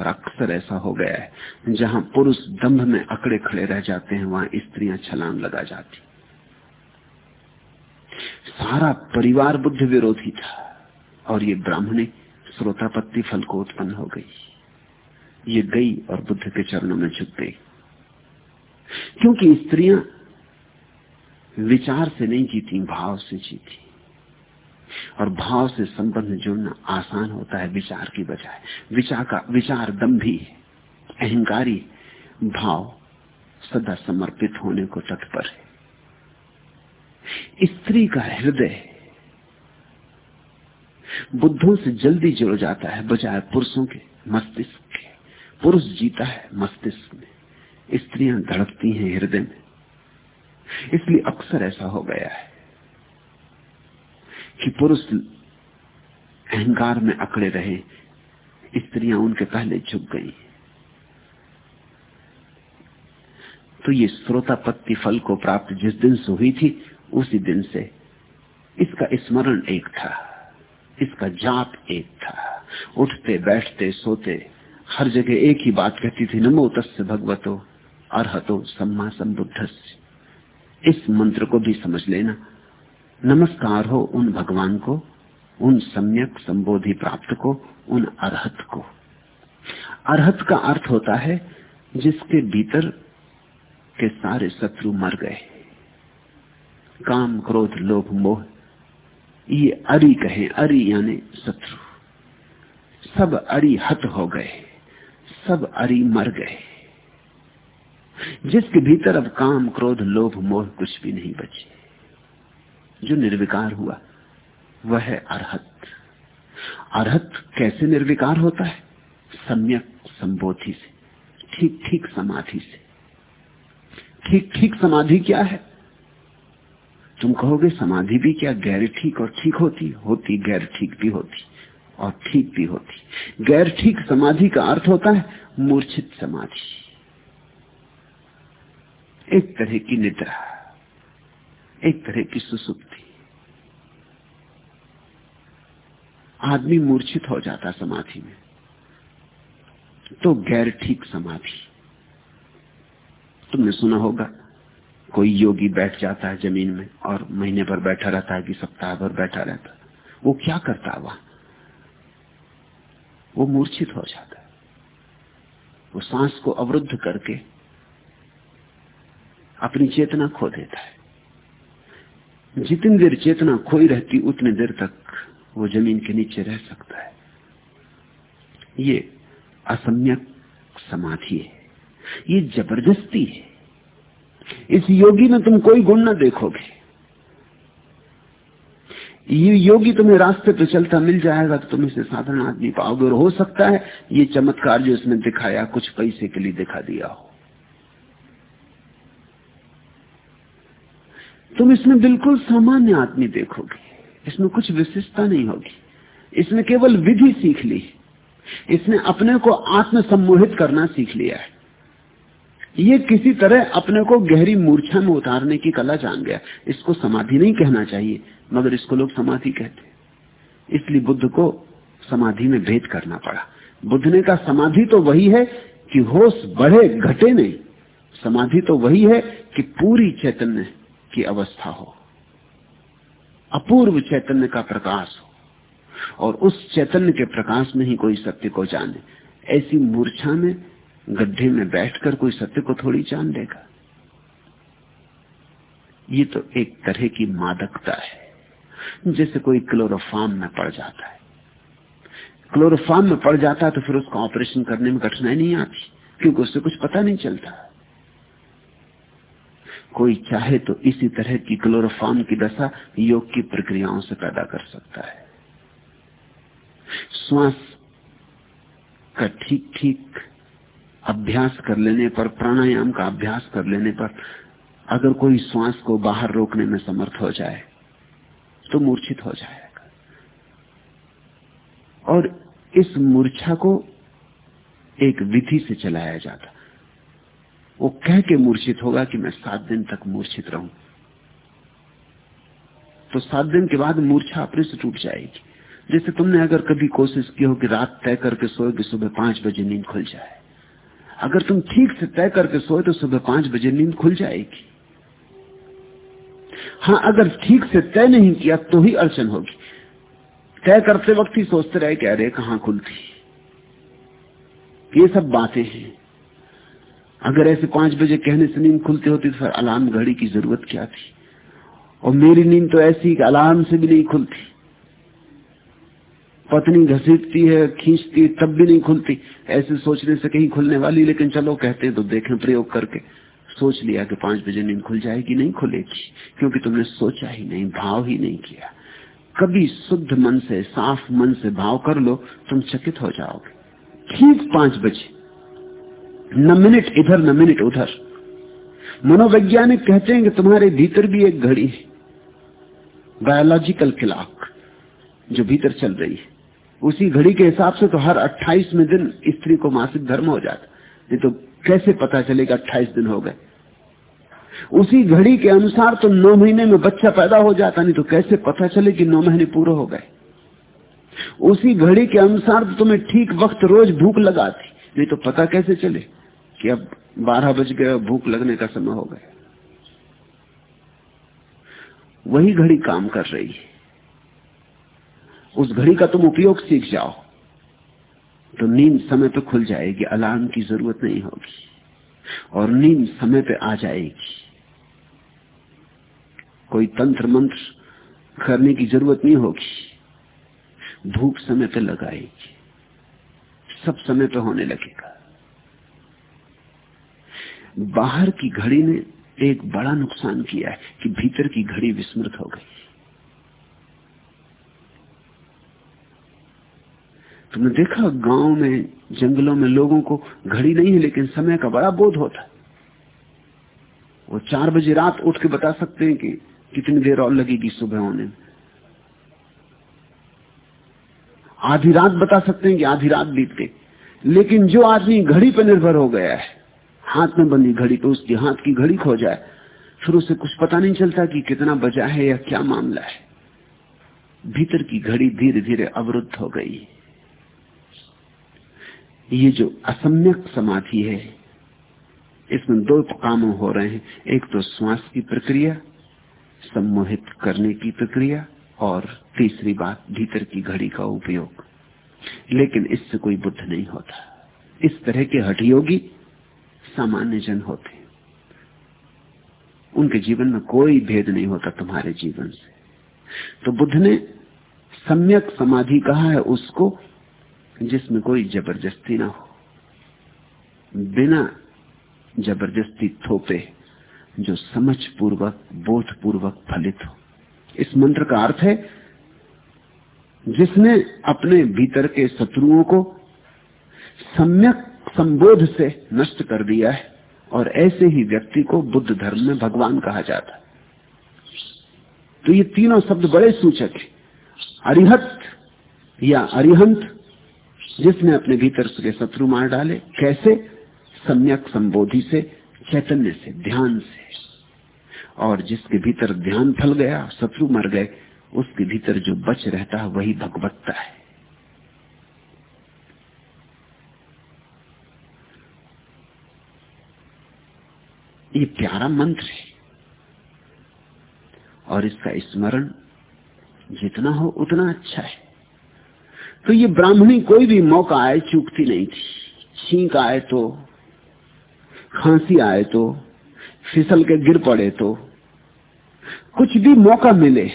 [SPEAKER 2] और अक्सर ऐसा हो गया है, जहाँ पुरुष दंभ में अकड़े खड़े रह जाते हैं, वहाँ स्त्रियाँ छलांग लगा जाती। सारा परिवार बुद्ध विरोधी था, और ये ब्राह्मणी श्रोतापत्ति फल को उत्पन्न हो गई। ये गई और बुद्ध के चरणों में झुक गई। क्योंकि स्त्रियाँ विचार से नहीं जीती, भाव से जीती। और भाव से संबंध जुड़ना आसान होता है विचार की बजाय। विचार का, विचार दम्भी अहंकारी भाव सदा समर्पित होने को तत्पर है। स्त्री का हृदय बुद्धों से जल्दी जुड़ जाता है, बजाय पुरुषों के, मस्तिष्क के। पुरुष जीता है मस्तिष्क में। स्त्रियाँ धड़कती हैं हृदय में। इसलिए अक्सर ऐसा हो गया है कि पुरुष अहंकार में अकड़े रहे, स्त्रियाँ उनके पहले झुक गई। तो ये श्रोतापत्ति फल को प्राप्त जिस दिन से हुई थी, उसी दिन से। इसका स्मरण एक था, इसका जाप एक था। उठते, बैठते, सोते, हर जगह एक ही बात कहती थी, नमो तस्य भगवतो अर्तो सम्मा संबुद्ध इस मंत्र को भी समझ लेना। नमस्कार हो उन भगवान को, उन सम्यक संबोधि प्राप्त को, उन अरहत को। अरहत का अर्थ होता है जिसके भीतर के सारे शत्रु मर गए। काम, क्रोध, लोभ, मोह, ये अरि कहे, अरि यानी शत्रु। सब अरि हत हो गए, सब अरि मर गए। जिसके भीतर अब काम, क्रोध, लोभ, मोह कुछ भी नहीं बचे। जो निर्विकार हुआ, वह है अरहत। अरहत कैसे निर्विकार होता है? सम्यक संबोधि से ठीक ठीक समाधि से। ठीक ठीक समाधि क्या है? तुम कहोगे समाधि भी क्या गैर ठीक और ठीक होती? होती, गैर ठीक भी होती और ठीक भी होती। गैर ठीक समाधि का अर्थ होता है मूर्छित समाधि। एक तरह की निद्रा, एक तरह की सुसुप्ति। आदमी मूर्छित हो जाता समाधि में तो गैर ठीक समाधि। तुमने सुना होगा, कोई योगी बैठ जाता है ज़मीन में और महीने भर बैठा रहता है कि सप्ताह भर बैठा रहता वो क्या करता वहाँ? वो मूर्छित हो जाता है। वो सांस को अवरुद्ध करके अपनी चेतना खो देता है। जितनी देर चेतना खोई रहती, उतनी देर तक वो ज़मीन के नीचे रह सकता है। ये असम्यक समाधि है। ये ज़बरदस्ती है। इस योगी में तुम कोई गुण न देखोगे। ये योगी तुम्हें रास्ते पर चलता मिल जाएगा तो तुम इसे साधारण आदमी पाओगे और हो सकता है ये चमत्कार जो इसने दिखाया, कुछ पैसे के लिए दिखा दिया हो। तुम इसमें बिल्कुल सामान्य आदमी देखोगे। इसमें कुछ विशिष्टता नहीं होगी। इसने केवल विधि सीख ली। इसने अपने को आत्म सम्मोहित करना सीख लिया है। ये किसी तरह अपने को गहरी मूर्छा में उतारने की कला जान गया। इसको समाधि नहीं कहना चाहिए, मगर इसको लोग समाधि कहते इसलिए बुद्ध को समाधि में भेद करना पड़ा। बुद्ध ने कहा समाधि तो वही है कि होश बढ़े, घटे नहीं। समाधि तो वही है कि पूरी चैतन्य की अवस्था हो। अपूर्व चैतन्य का प्रकाश हो। और उस चैतन्य के प्रकाश में ही कोई सत्य को जाने। ऐसी मूर्छा में, गड्ढे में बैठकर कोई सत्य को थोड़ी जान लेगा। ये तो एक तरह की मादकता है, जैसे कोई क्लोरोफार्म में पड़ जाता है। क्लोरोफार्म में पड़ जाता है तो फिर उसका ऑपरेशन करने में कठिनाई नहीं आती, क्योंकि उससे कुछ पता नहीं चलता। कोई चाहे तो इसी तरह की क्लोरोफार्म की दशा योग की प्रक्रियाओं से पैदा कर सकता है। श्वास का ठीक ठीक अभ्यास कर लेने पर, प्राणायाम का अभ्यास कर लेने पर अगर कोई श्वास को बाहर रोकने में समर्थ हो जाए तो मूर्छित हो जाएगा। और इस मूर्छा को एक विधि से चलाया जाता वो कह के मूर्छित होगा कि मैं सात दिन तक मूर्छित रहूँ। तो सात दिन के बाद मूर्छा अपने से टूट जाएगी। जैसे तुमने अगर कभी कोशिश की हो कि रात तय करके सोए कि सुबह पाँच बजे नींद खुल जाए। अगर तुम ठीक से तय करके सोए तो सुबह पाँच बजे नींद खुल जाएगी। हाँ अगर ठीक से तय नहीं किया तो ही अड़चन होगी। तय करते वक्त ही सोचते रहे कि अरे, कहाँ खुलती? ये सब बातें हैं। अगर ऐसे पाँच बजे कहने से नींद खुलती होती तो फिर अलार्म घड़ी की ज़रूरत क्या थी? और मेरी नींद तो ऐसी कि अलार्म से भी नहीं खुलती। पत्नी घसीटती है, खींचती तब भी नहीं खुलती। ऐसे सोचने से कहीं खुलने वाली, लेकिन चलो कहते तो देखें प्रयोग करके। सोच लिया कि पाँच बजे नींद खुल जाएगी, नहीं खुलेगी, क्योंकि तुमने सोचा ही नहीं, भाव ही नहीं किया। कभी शुद्ध मन से, साफ़ मन से भाव कर लो, तुम चकित हो जाओगे। ठीक पाँच बजे। न मिनट, इधर न मिनट, उधर। मनोवैज्ञानिक कहते हैं कि तुम्हारे भीतर भी एक घड़ी है। बायोलॉजिकल क्लॉक जो भीतर चल रही है। उसी घड़ी के हिसाब से तो हर 28वें दिन स्त्री को मासिक धर्म हो जाता। नहीं तो कैसे पता चलेगा 28 दिन हो गए? उसी घड़ी के अनुसार तो नौ महीने में बच्चा पैदा हो जाता, नहीं तो कैसे पता चले कि नौ महीने पूरे हो गए? उसी घड़ी के अनुसार तो तुम्हें ठीक वक्त रोज भूख लगाती, नहीं तो पता कैसे चले? कि अब बारह बज गया भूख लगने का समय हो गया। वही घड़ी काम कर रही है। उस घड़ी का तुम उपयोग सीख जाओ। तो नींद समय पे खुल जाएगी, अलार्म की ज़रूरत नहीं होगी। और नींद समय पे आ जाएगी। कोई तंत्र मंत्र करने की ज़रूरत नहीं होगी। भूख समय पे लगाएगी। सब समय पे होने लगेगा। बाहर की घड़ी ने एक बड़ा नुकसान किया है कि भीतर की घड़ी विस्मृत हो गई। तुमने देखा गाँव में, जंगलों में लोगों को घड़ी नहीं है, लेकिन समय का बड़ा बोध होता है। वो चार बजे रात उठ के बता सकते हैं कि कितनी देर और लगेगी सुबह होने में। आधी रात बता सकते हैं कि आधी रात बीत गई। लेकिन जो आदमी घड़ी पर निर्भर हो गया है हाथ में बंदी घड़ी तो उसके हाथ की घड़ी खो जाए। फिर उसे कुछ पता नहीं चलता कि कितना बजा है या क्या मामला है। भीतर की घड़ी धीरे धीरे अवरुद्ध हो गई। ये जो असम्यक समाधि है, इसमें दो काम हो रहे हैं। एक तो श्वास की प्रक्रिया, सम्मोहित करने की प्रक्रिया, और तीसरी बात, भीतर की घड़ी का उपयोग। लेकिन इससे कोई बुद्ध नहीं होता। इस तरह के हठयोगी सामान्य जन होते उनके जीवन में कोई भेद नहीं होता तुम्हारे जीवन से। तो बुद्ध ने सम्यक समाधि कहा है उसको, जिसमें कोई ज़बरदस्ती ना हो। बिना ज़बरदस्ती थोपे, जो समझ पूर्वक बोध पूर्वक फलित हो। इस मंत्र का अर्थ है, जिसने अपने भीतर के शत्रुओं को सम्यक संबोध से नष्ट कर दिया है और ऐसे ही व्यक्ति को बुद्ध धर्म में भगवान कहा जाता तो ये तीनों शब्द बड़े सूचक है। अरिहत या अरिहंत, जिसने अपने भीतर के शत्रु मार डाले, कैसे? सम्यक संबोधि से, चैतन्य से, ध्यान से। और जिसके भीतर ध्यान फल गया, शत्रु मर गए, उसके भीतर जो बच रहता है, वही भगवत्ता है। ये प्यारा मंत्र है। और इसका स्मरण जितना हो उतना अच्छा है। तो ये ब्राह्मणी कोई भी मौका आए, चूकती नहीं थी। छींक आए तो खांसी आए तो फिसल के गिर पड़े तो कुछ भी मौका मिले,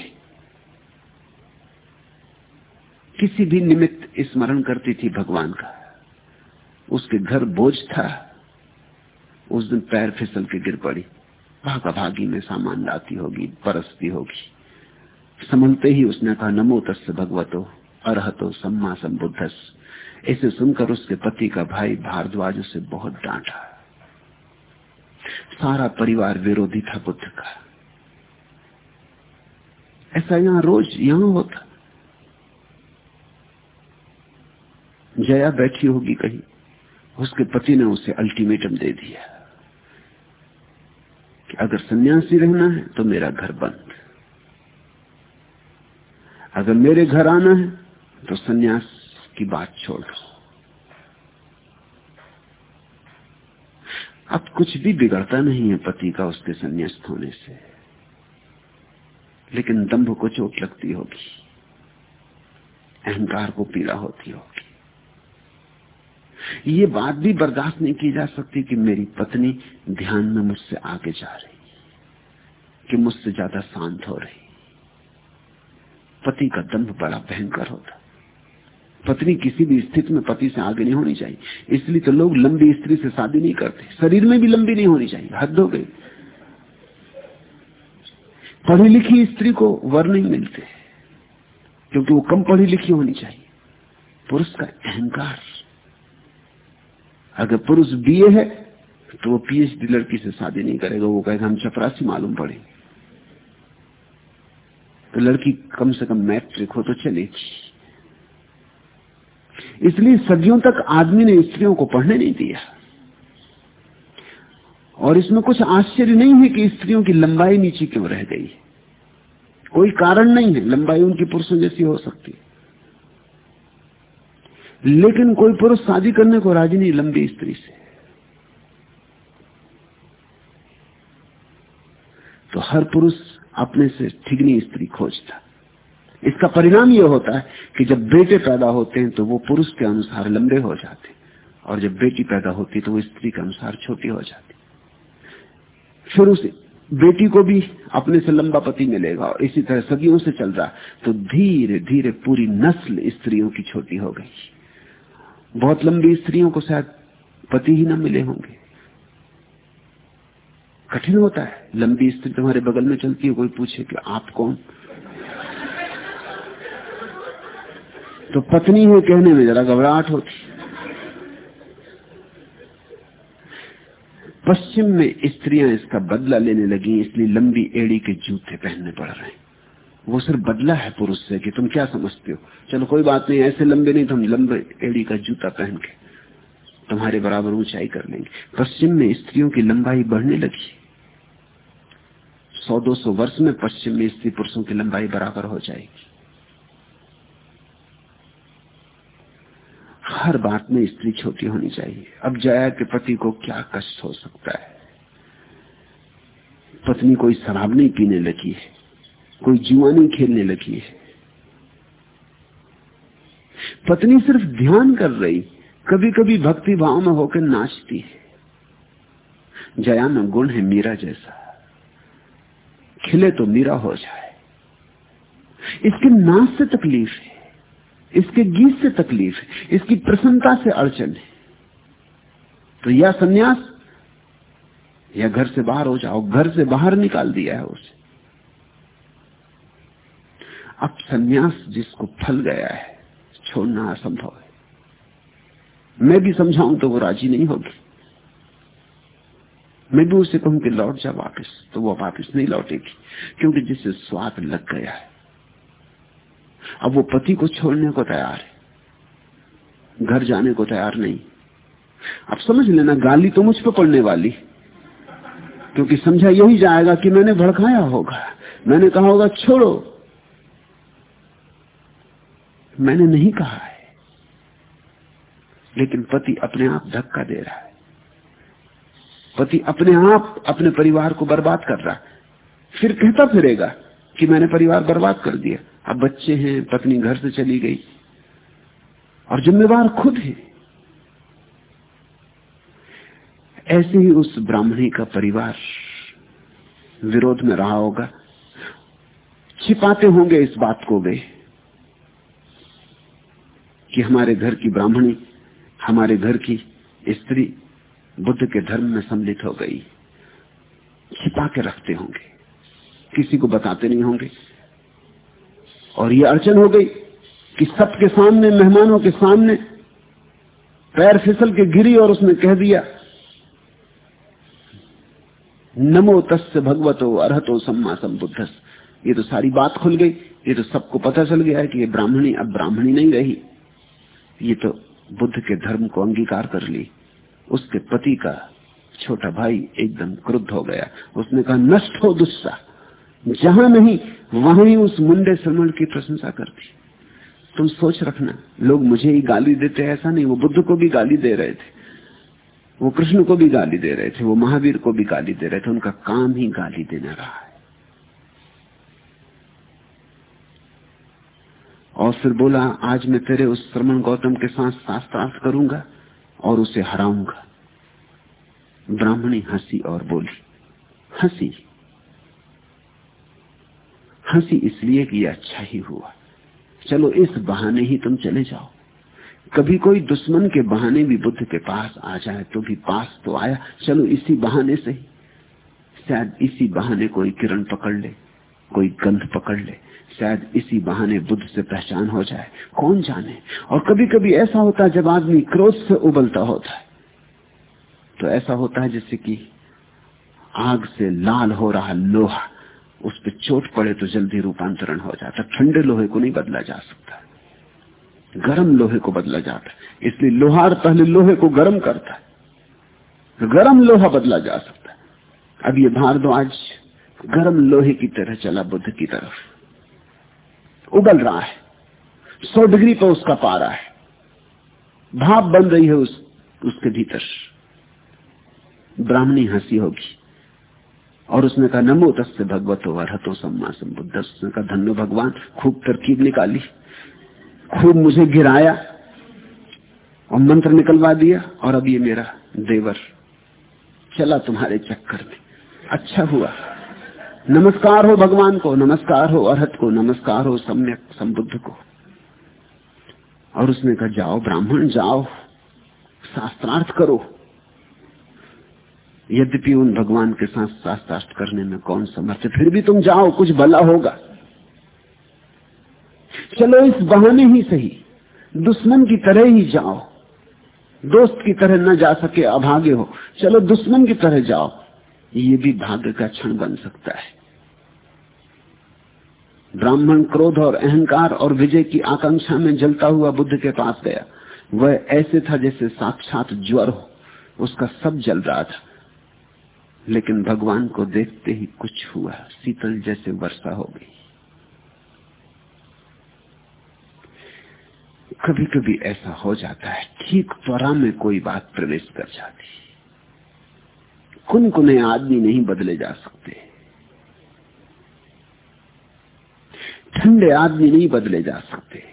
[SPEAKER 2] किसी भी निमित्त स्मरण करती थी भगवान का। उसके घर बोझ था। उस दिन पैर फिसल के गिर पड़ी। भागा भागी में सामान लाती होगी परसती होगी। संभलते ही उसने कहा, नमो तस् भगवतो, अरहतो सम्मा संबुद्धस इसे सुनकर उसके पति का भाई भारद्वाज उसे बहुत डांटा। सारा परिवार विरोधी था बुद्ध का। ऐसा यहाँ रोज यहाँ होता। जया बैठी होगी कहीं। उसके पति ने उसे अल्टीमेटम दे दिया। कि अगर सन्यासी रहना है तो मेरा घर बंद। अगर मेरे घर आना है तो सन्यास की बात छोड़ दो। अब कुछ भी बिगड़ता नहीं है पति का उसके संन्यास्त होने से। लेकिन दंभ को चोट लगती होगी, अहंकार को पीड़ा होती होगी। ये बात भी बर्दाश्त नहीं की जा सकती कि मेरी पत्नी ध्यान में मुझसे आगे जा रही कि मुझसे ज़्यादा शांत हो रही पति का दंभ बड़ा भयंकर होता पत्नी किसी भी स्थिति में पति से आगे नहीं होनी चाहिए। इसलिए तो लोग लंबी स्त्री से शादी नहीं करते। शरीर में भी लंबी नहीं होनी चाहिए। हद हो गई। पढ़ी लिखी स्त्री को वर नहीं मिलते, क्योंकि वो कम पढ़ी लिखी होनी चाहिए। पुरुष का अहंकार अगर पुरुष बीए है तो वो पीएचडी लड़की से शादी नहीं करेगा, वो कहेगा, हम चपरासी मालूम पड़े। तो लड़की कम से कम मैट्रिक हो तो चलेगी इसलिए सदियों तक आदमी ने स्त्रियों को पढ़ने नहीं दिया। और इसमें कुछ आश्चर्य नहीं है कि स्त्रियों की लंबाई नीचे क्यों रह गई। कोई कारण नहीं है, लंबाई उनकी पुरुषों जैसी हो सकती। है लेकिन कोई पुरुष शादी करने को राज़ी नहीं, लंबी स्त्री से। तो हर पुरुष अपने से ठिगनी स्त्री खोजता। इसका परिणाम यह होता है कि जब बेटे पैदा होते हैं तो वो पुरुष के अनुसार लंबे हो जाते और जब बेटी पैदा होती तो वो स्त्री के अनुसार छोटी हो जाती फिर उस बेटी को भी अपने से लंबा पति मिलेगा, और इसी तरह सदियों से चल रहा तो धीरे धीरे पूरी नस्ल स्त्रियों की छोटी हो गई। बहुत लंबी स्त्रियों को शायद पति ही ना मिले होंगे। कठिन होता है। लंबी स्त्री तुम्हारे बगल में चलती है, कोई पूछे कि आप कौन? तो पत्नी है कहने में जरा घबराहट होती। पश्चिम में स्त्रियाँ इसका बदला लेने लगी, इसलिए लंबी एड़ी के जूते पहनने पड़ रहे हैं। वो सिर्फ़ बदला है पुरुष से कि तुम क्या समझते हो? चलो कोई बात नहीं, ऐसे लंबे नहीं तो हम लंबे एड़ी का जूता पहन के तुम्हारे बराबर ऊंचाई कर लेंगे। पश्चिम में स्त्रियों की लंबाई बढ़ने लगी। सौ दो सौ वर्ष में पश्चिम में स्त्री पुरुषों की लंबाई बराबर हो जाएगी। हर बात में स्त्री छोटी होनी चाहिए। अब जया के पति को क्या कष्ट हो सकता है? पत्नी कोई शराब नहीं पीने लगी है। कोई जुआनी खेलने लगी है। पत्नी सिर्फ़ ध्यान कर रही कभी कभी भक्ति भाव में होकर नाचती है। जया में गुण है मीरा जैसा। खिले तो मीरा हो जाए। इसके नाच से तकलीफ़ है, इसके गीत से तकलीफ़ है, इसकी प्रसन्नता से अड़चन है। तो या सन्यास, या घर से बाहर हो जाओ, घर से बाहर निकाल दिया है उसे। अब सन्यास जिसको फल गया है, छोड़ना असंभव है। मैं भी समझाऊं तो वो राज़ी नहीं होगी। मैं भी उसे कहूँ कि लौट जा वापस तो वो वापस नहीं लौटेगी, क्योंकि जिससे स्वाद लग गया है। अब वो पति को छोड़ने को तैयार है। घर जाने को तैयार नहीं। अब समझ लेना, गाली तो मुझ पर पड़ने वाली क्योंकि समझा यही जाएगा कि मैंने भड़काया होगा। मैंने कहा होगा, छोड़ो। मैंने नहीं कहा है। लेकिन पति अपने आप धक्का दे रहा है। पति अपने आप अपने परिवार को बर्बाद कर रहा है। फिर कहता फिरेगा कि मैंने परिवार बर्बाद कर दिया। अब बच्चे हैं, पत्नी घर से चली गई। और जिम्मेवार खुद है। ऐसे ही उस ब्राह्मणी का परिवार विरोध में रहा होगा। छिपाते होंगे इस बात को वे। कि हमारे घर की ब्राह्मणी, हमारे घर की स्त्री बुद्ध के धर्म में सम्मिलित हो गई। छिपा के रखते होंगे। किसी को बताते नहीं होंगे। और ये अड़चन हो गई कि सबके सामने, मेहमानों के सामने पैर फिसल के गिरी और उसने कह दिया, नमो तस् भगवतो अरहतो सम्मा संबुद्ध ये तो सारी बात खुल गई। ये तो सबको पता चल गया है कि ये ब्राह्मणी अब ब्राह्मणी नहीं रही। ये तो बुद्ध के धर्म को अंगीकार कर ली। उसके पति का छोटा भाई एकदम क्रुद्ध हो गया। उसने कहा, नष्ट हो दुस्सा। जहाँ नहीं, वहाँ ही उस मुंडे श्रमण की प्रशंसा करती। तुम सोच रखना, लोग मुझे ही गाली देते, ऐसा नहीं, वो बुद्ध को भी गाली दे रहे थे। वो कृष्ण को भी गाली दे रहे थे, वो महावीर को भी गाली दे रहे थे, उनका काम ही गाली देना रहा है। और फिर बोला, आज मैं तेरे उस श्रमण गौतम के साथ शास्त्रार्थ करूँगा और उसे हराऊँगा। ब्राह्मणी हँसी और बोली, हँसी हँसी इसलिए कि अच्छा ही हुआ। चलो इस बहाने ही तुम चले जाओ। कभी कोई दुश्मन के बहाने भी बुद्ध के पास आ जाए तो भी पास तो आया। चलो इसी बहाने से ही। शायद इसी बहाने कोई किरण पकड़ ले, कोई गंध पकड़ ले। शायद इसी बहाने बुद्ध से पहचान हो जाए। कौन जाने? और कभी कभी ऐसा होता है जब आदमी क्रोध से उबलता होता है। तो ऐसा होता है जैसे कि आग से लाल हो रहा लोहा, उस पर चोट पड़े तो जल्दी रूपांतरण हो जाता ठंडे लोहे को नहीं बदला जा सकता। गर्म लोहे को बदला जाता है। इसलिए लोहार पहले लोहे को गर्म करता है। गर्म लोहा बदला जा सकता है। अब ये भारद्वाज गर्म लोहे की तरह चला बुद्ध की तरफ़। उबल रहा है। सौ डिग्री पर उसका पारा है। भाप बन रही है उस, उसके भीतर। ब्राह्मणी हँसी होगी। और उसने कहा, नमो तस् भगवत हो हतो सम्मा संबुद्ध उसने कहा धन्य भगवान, खूब तरकीब निकाली। खूब मुझे गिराया और मंत्र निकलवा दिया, और अब ये मेरा देवर चला तुम्हारे चक्कर में। अच्छा हुआ। नमस्कार हो भगवान को, नमस्कार हो अरहत को, नमस्कार हो सम्यक संबुद्ध को। और उसने कहा, जाओ ब्राह्मण, जाओ, शास्त्रार्थ करो। यद्यपि उन भगवान के साथ शास्त्रार्थ करने में कौन समर्थ है, फिर भी तुम जाओ, कुछ भला होगा। चलो इस बहाने ही सही, दुश्मन की तरह ही जाओ। दोस्त की तरह न जा सके, अभागे हो। चलो दुश्मन की तरह जाओ, ये भी भाग्य का क्षण बन सकता है। ब्राह्मण क्रोध और अहंकार और विजय की आकांक्षा में जलता हुआ बुद्ध के पास गया। वह ऐसे था जैसे साक्षात ज्वर हो। उसका सब जल रहा था। लेकिन भगवान को देखते ही कुछ हुआ। शीतल जैसे वर्षा हो गई। कभी कभी ऐसा हो जाता है। ठीक त्वरा में कोई बात प्रवेश कर जाती। कुन कुने आदमी नहीं बदले जा सकते। ठंडे आदमी नहीं बदले जा सकते,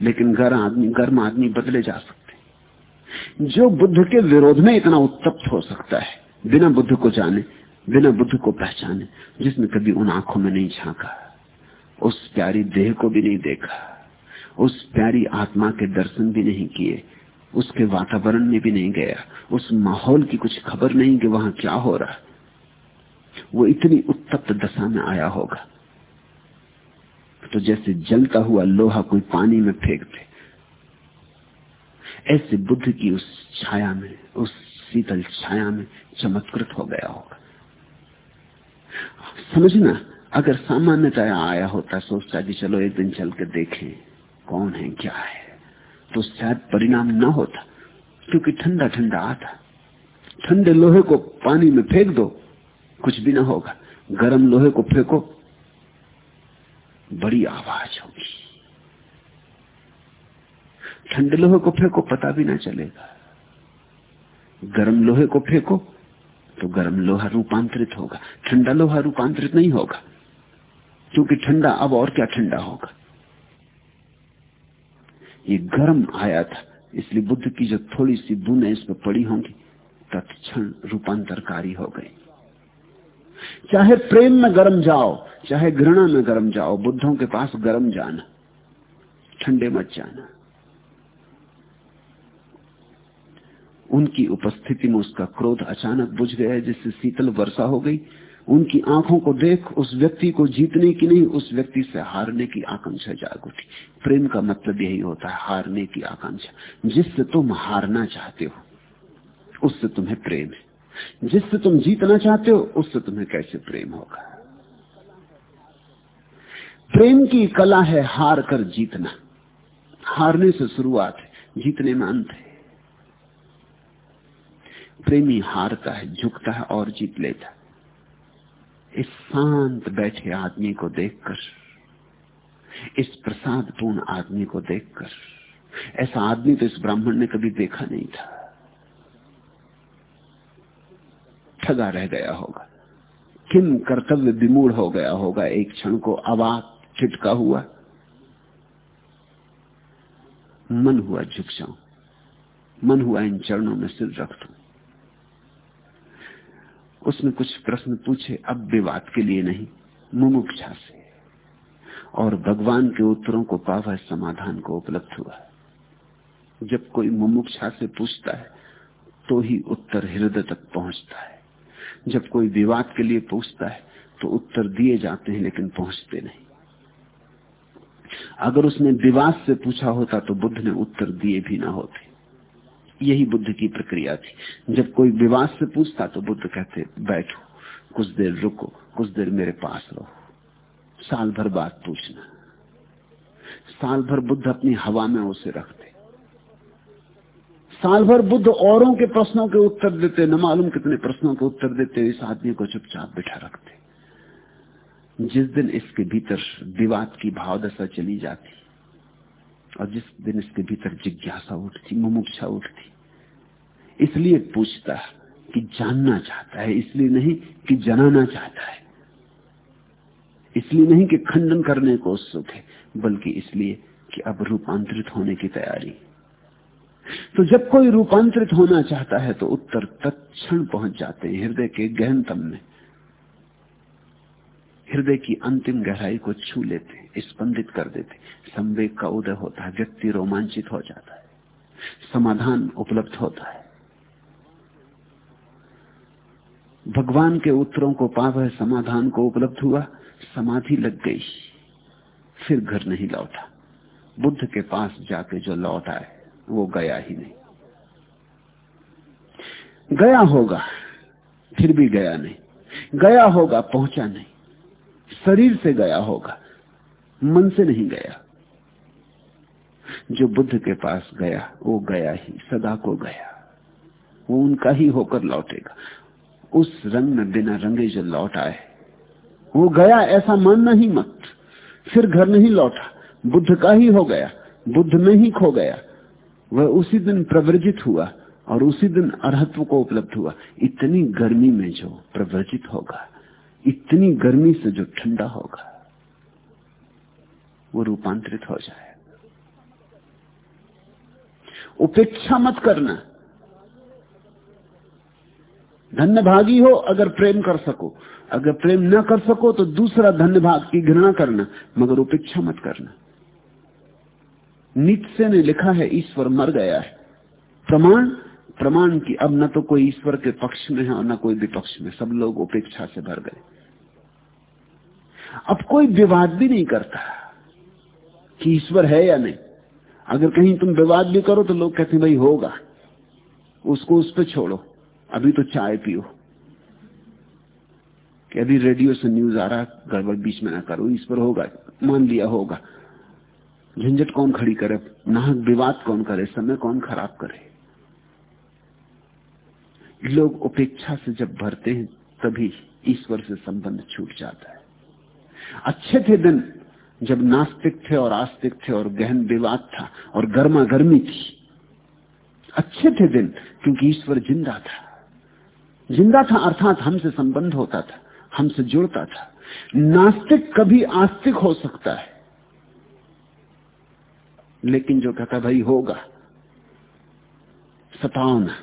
[SPEAKER 2] लेकिन गर्म आदमी गर्म आदमी बदले जा सकते। जो बुद्ध के विरोध में इतना उत्तप्त हो सकता है, बिना बुद्ध को जाने, बिना बुद्ध को पहचाने, जिसने कभी उन आँखों में नहीं झांका, उस प्यारी देह को भी नहीं देखा, उस प्यारी आत्मा के दर्शन भी नहीं किए, उसके वातावरण में भी नहीं गया, उस माहौल की कुछ खबर नहीं कि वहाँ क्या हो रहा। वो इतनी उत्तप्त दशा में आया होगा। तो जैसे जलता हुआ लोहा कोई पानी में फेंक दे, ऐसे बुद्ध की उस छाया में, उस शीतल छाया में चमत्कृत हो गया होगा। समझना, अगर सामान्यतया आया होता, सोचता कि चलो एक दिन चल के देखें कौन है, क्या है तो शायद परिणाम न होता, क्योंकि ठंडा ठंडा आता। ठंडे लोहे को पानी में फेंक दो, कुछ भी ना होगा। गर्म लोहे को फेंको बड़ी आवाज़ होगी। ठंडे लोहे को फेंको, पता भी ना चलेगा। गर्म लोहे को फेंको तो गर्म लोहा रूपांतरित होगा। ठंडा लोहा रूपांतरित नहीं होगा, क्योंकि ठंडा अब और क्या ठंडा होगा? ये गर्म आया था, इसलिए बुद्ध की जो थोड़ी सी बूंदें इस पर पड़ी होंगी, तत्क्षण रूपांतरकारी हो गई। चाहे प्रेम में गर्म जाओ, चाहे घृणा में गर्म जाओ, बुद्धों के पास गर्म जाना, ठंडे मत जाना। उनकी उपस्थिति में उसका क्रोध अचानक बुझ गया जिससे शीतल वर्षा हो गई। उनकी आँखों को देख, उस व्यक्ति को जीतने की नहीं, उस व्यक्ति से हारने की आकांक्षा जाग उठी। प्रेम का मतलब यही होता है, हारने की आकांक्षा। जिससे तुम हारना चाहते हो, उससे तुम्हें प्रेम है। जिससे तुम जीतना चाहते हो, उससे तुम्हें कैसे प्रेम होगा? प्रेम की कला है हार कर जीतना। हारने से शुरुआत है, जीतने में अंत है। प्रेमी हारता है, झुकता है और जीत लेता है। इस शांत बैठे आदमी को देखकर, इस प्रसाद पूर्ण आदमी को देखकर, ऐसा आदमी तो इस ब्राह्मण ने कभी देखा नहीं था। ठगा रह गया होगा। किन कर्तव्य विमूढ़ हो गया होगा? एक क्षण को अवाक छिटका हुआ। मन हुआ झुक जाऊँ मन हुआ इन चरणों में सिर रख दू। उसने कुछ प्रश्न पूछे, अब विवाद के लिए नहीं, मुमुक्षा से। और भगवान के उत्तरों को पावा समाधान को उपलब्ध हुआ जब कोई मुमुक्षा से पूछता है तो ही उत्तर हृदय तक पहुँचता है। जब कोई विवाद के लिए पूछता है तो उत्तर दिए जाते हैं, लेकिन पहुँचते नहीं। अगर उसने विवाद से पूछा होता तो बुद्ध ने उत्तर दिए भी ना होते। यही बुद्ध की प्रक्रिया थी। जब कोई विवाद से पूछता तो बुद्ध कहते, बैठो, कुछ देर रुको, कुछ देर मेरे पास रहो। साल भर बात पूछना। साल भर बुद्ध अपनी हवा में उसे रखते साल भर बुद्ध औरों के प्रश्नों के उत्तर देते, न मालूम कितने प्रश्नों के उत्तर देते, इस आदमी को चुपचाप बिठा रखते। जिस दिन इसके भीतर विवाद की भावदशा चली जाती, और जिस दिन इसके भीतर जिज्ञासा उठती, मुमुक्षा उठती, इसलिए पूछता कि जानना चाहता है, इसलिए नहीं कि जनाना चाहता है। इसलिए नहीं कि खंडन करने को उत्सुक है, बल्कि इसलिए कि अब रूपांतरित होने की तैयारी। तो जब कोई रूपांतरित होना चाहता है तो उत्तर तत्क्षण पहुँच जाते हैं हृदय के गहनतम में। हृदय की अंतिम गहराई को छू लेते स्पंदित कर देते संवेग का उदय होता है, व्यक्ति रोमांचित हो जाता है, समाधान उपलब्ध होता है। भगवान के उत्तरों को पाव समाधान को उपलब्ध हुआ, समाधि लग गई। फिर घर नहीं लौटा। बुद्ध के पास जाके जो लौट आए वो गया ही नहीं। गया होगा, फिर भी गया नहीं। गया होगा, पहुँचा नहीं। शरीर से गया होगा, मन से नहीं गया। जो बुद्ध के पास गया, वो गया ही, सदा को गया। वो उनका ही होकर लौटेगा। उस रंग में बिना रंगे जो लौट आए। वो गया, ऐसा मानना ही मत। फिर घर नहीं लौटा। बुद्ध का ही हो गया। बुद्ध में ही खो गया। वह उसी दिन प्रवर्जित हुआ और उसी दिन अरहत्व को उपलब्ध हुआ। इतनी गर्मी में जो प्रवर्जित होगा, इतनी गर्मी से जो ठंडा होगा, वो रूपांतरित हो जाए। उपेक्षा मत करना। धन्य भागी हो अगर प्रेम कर सको। अगर प्रेम न कर सको तो दूसरा धन्य भाग की घृणा करना, मगर उपेक्षा मत करना। नित्य ने लिखा है, ईश्वर मर गया है। प्रमाण प्रमाण की अब न तो कोई ईश्वर के पक्ष में है और न कोई विपक्ष में, सब लोग उपेक्षा से भर गए। अब कोई विवाद भी नहीं करता कि ईश्वर है या नहीं। अगर कहीं तुम विवाद भी करो तो लोग कहते भाई, होगा। उसको उस पर छोड़ो। अभी तो चाय पियो। कि अभी रेडियो से न्यूज़ आ रहा गड़बड़ बीच में ना करो। ईश्वर होगा, मान लिया होगा। झंझट कौन खड़ी करे? नाहक विवाद कौन करे? समय कौन खराब करे? लोग उपेक्षा से जब भरते हैं, तभी ईश्वर से संबंध छूट जाता है। अच्छे थे दिन जब नास्तिक थे और आस्तिक थे और गहन विवाद था और गर्मा गर्मी थी। अच्छे थे दिन क्योंकि ईश्वर ज़िंदा था। ज़िंदा था अर्थात हमसे संबंध होता था, हमसे जुड़ता था। नास्तिक कभी आस्तिक हो सकता है। लेकिन जो कहता भाई, होगा। सताओ ना।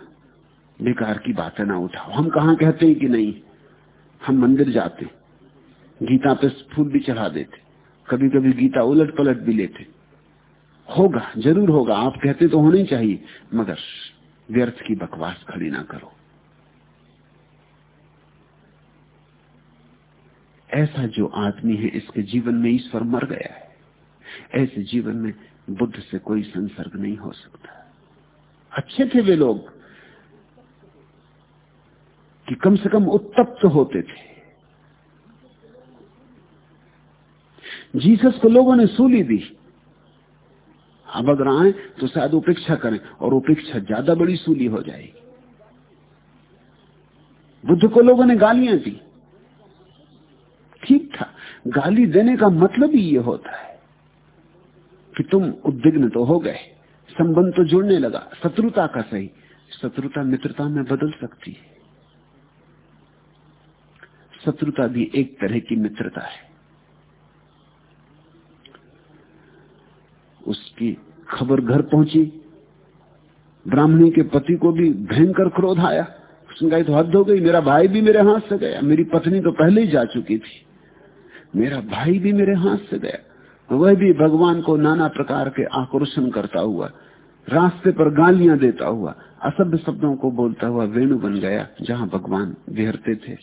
[SPEAKER 2] बेकार की बातें ना उठाओ। हम कहा कहते हैं कि नहीं? हम मंदिर जाते। गीता पे फूल भी चढ़ा देते। कभी कभी गीता उलट पलट भी लेते। होगा, ज़रूर होगा। आप कहते तो होने चाहिए, मगर व्यर्थ की बकवास खड़ी ना करो। ऐसा जो आदमी है, इसके जीवन में ईश्वर मर गया है। ऐसे जीवन में बुद्ध से कोई संसर्ग नहीं हो सकता। अच्छे थे वे लोग कि कम से कम उत्तप्त होते थे। जीसस को लोगों ने सूली दी। अब अगर आए तो शायद उपेक्षा करें और उपेक्षा ज़्यादा बड़ी सूली हो जाएगी। बुद्ध को लोगों ने गालियाँ दी। ठीक था, गाली देने का मतलब ही ये होता है। कि तुम उद्विग्न तो हो गए। संबंध तो जुड़ने लगा। शत्रुता का सही। शत्रुता मित्रता में बदल सकती है। शत्रुता भी एक तरह की मित्रता है। उसकी खबर घर पहुँची। ब्राह्मणी के पति को भी भयंकर क्रोध आया। उसने कहा तो हद हो गई। मेरा भाई भी मेरे हाथ से गया। मेरी पत्नी तो पहले ही जा चुकी थी। मेरा भाई भी मेरे हाथ से गया। वह भी भगवान को नाना प्रकार के आक्रोशन करता हुआ, रास्ते पर गालियाँ देता हुआ, असभ्य शब्दों को बोलता हुआ वेणु बन गया जहाँ भगवान विहरते थे।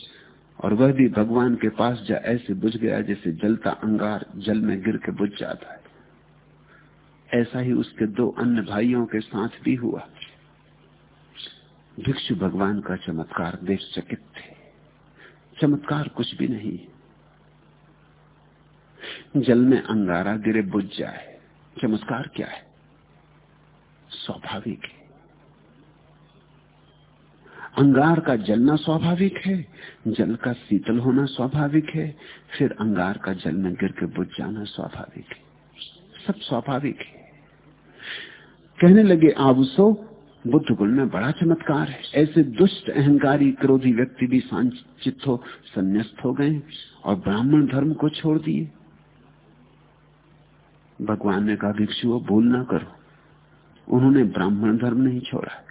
[SPEAKER 2] और वह भी भगवान के पास जा ऐसे बुझ गया जैसे जलता अंगार जल में गिर के बुझ जाता है। ऐसा ही उसके दो अन्य भाइयों के साथ भी हुआ। भिक्षु भगवान का चमत्कार देख चकित थे। चमत्कार कुछ भी नहीं। जल में अंगारा गिरे बुझ जाए, चमत्कार क्या है? स्वाभाविक है। अंगार का जलना स्वाभाविक है, जल का शीतल होना स्वाभाविक है, फिर अंगार का जल में गिर के बुझ जाना स्वाभाविक है। सब स्वाभाविक है। कहने लगे, आबुसो, बुद्ध गुण में बड़ा चमत्कार है। ऐसे दुष्ट, अहंकारी, क्रोधी व्यक्ति भी सांचित हो, संन्यास्त हो गए और ब्राह्मण धर्म को छोड़ दिए। भगवान ने कहा, भिक्षु भूल ना करो। उन्होंने ब्राह्मण धर्म नहीं छोड़ा।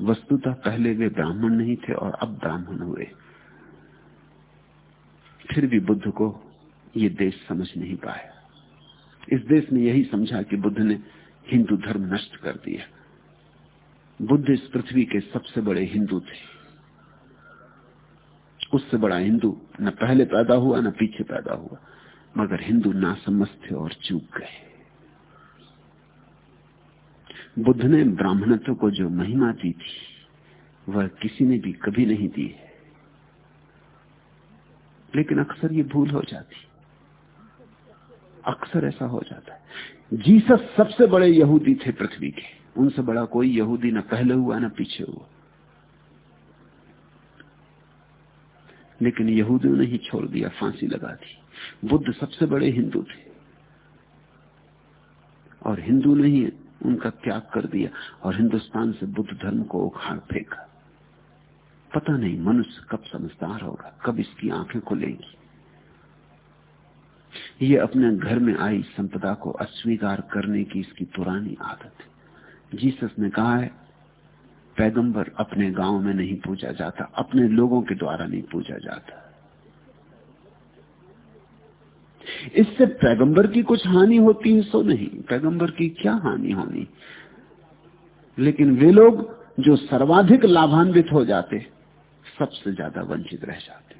[SPEAKER 2] वस्तुतः पहले वे ब्राह्मण नहीं थे और अब ब्राह्मण हुए। फिर भी बुद्ध को ये देश समझ नहीं पाया। इस देश ने यही समझा कि बुद्ध ने हिंदू धर्म नष्ट कर दिया। बुद्ध इस पृथ्वी के सबसे बड़े हिंदू थे। उससे बड़ा हिंदू न पहले पैदा हुआ, न पीछे पैदा हुआ। मगर हिंदू ना थे और चूक गए। बुद्ध ने ब्राह्मणत्व को जो महिमा दी थी, वह किसी ने भी कभी नहीं दी है। लेकिन अक्सर ये भूल हो जाती। अक्सर ऐसा हो जाता है। जीसस सबसे बड़े यहूदी थे पृथ्वी के। उनसे बड़ा कोई यहूदी न पहले हुआ, न पीछे हुआ। लेकिन यहूदियों ने ही छोड़ दिया, फांसी लगा दी। बुद्ध सबसे बड़े हिंदू थे। और हिंदू ने ही उनका त्याग कर दिया और हिंदुस्तान से बुद्ध धर्म को उखाड़ फेंका। पता नहीं मनुष्य कब समझदार होगा, कब इसकी आँखें खुलेंगी। ये अपने घर में आई संपदा को अस्वीकार करने की इसकी पुरानी आदत है। जीसस ने कहा है, पैगंबर अपने गाँव में नहीं पूजा जाता, अपने लोगों के द्वारा नहीं पूजा जाता। इससे पैगंबर की कुछ हानि होती है, सो नहीं। पैगंबर की क्या हानि होनी? लेकिन वे लोग जो सर्वाधिक लाभान्वित हो जाते, सबसे ज़्यादा वंचित रह जाते।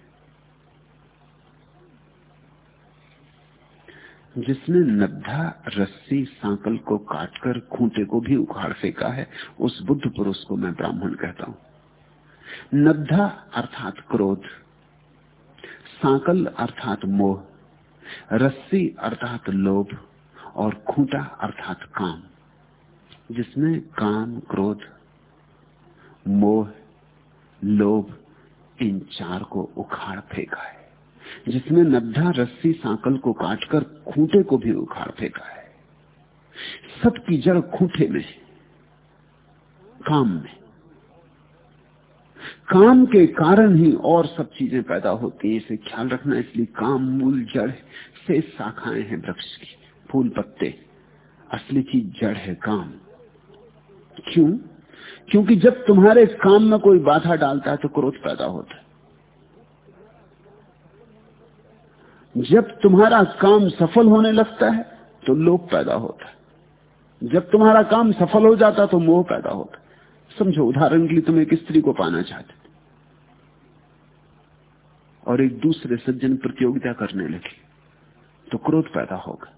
[SPEAKER 2] जिसने नद्धा रस्सी, सांकल को काटकर, खूंटे को भी उखाड़ फेंका है, उस बुद्ध पुरुष को मैं ब्राह्मण कहता हूँ। नद्धा अर्थात क्रोध, सांकल अर्थात मोह रस्सी अर्थात लोभ और खूंटा अर्थात काम, जिसमें काम, क्रोध, मोह, लोभ, इन चार को उखाड़ फेंका है, जिसमें नद्धा रस्सी सांकल को काटकर खूंटे को भी उखाड़ फेंका है। सबकी जड़ खूंटे में काम में। काम के कारण ही और सब चीज़ें पैदा होती हैं। इसे ख्याल रखना इसलिए काम मूल जड़ से शाखाएँ हैं वृक्ष की, फूल पत्ते। असली चीज़ जड़ है काम। क्यों? क्योंकि जब तुम्हारे इस काम में कोई बाधा डालता है तो क्रोध पैदा होता है। जब तुम्हारा काम सफल होने लगता है तो लोभ पैदा होता है। जब तुम्हारा काम सफल हो जाता है तो मोह पैदा होता समझो, उदाहरण के लिए तुम एक स्त्री को पाना चाहते और एक दूसरे सज्जन प्रतियोगिता करने लगे तो क्रोध पैदा होगा।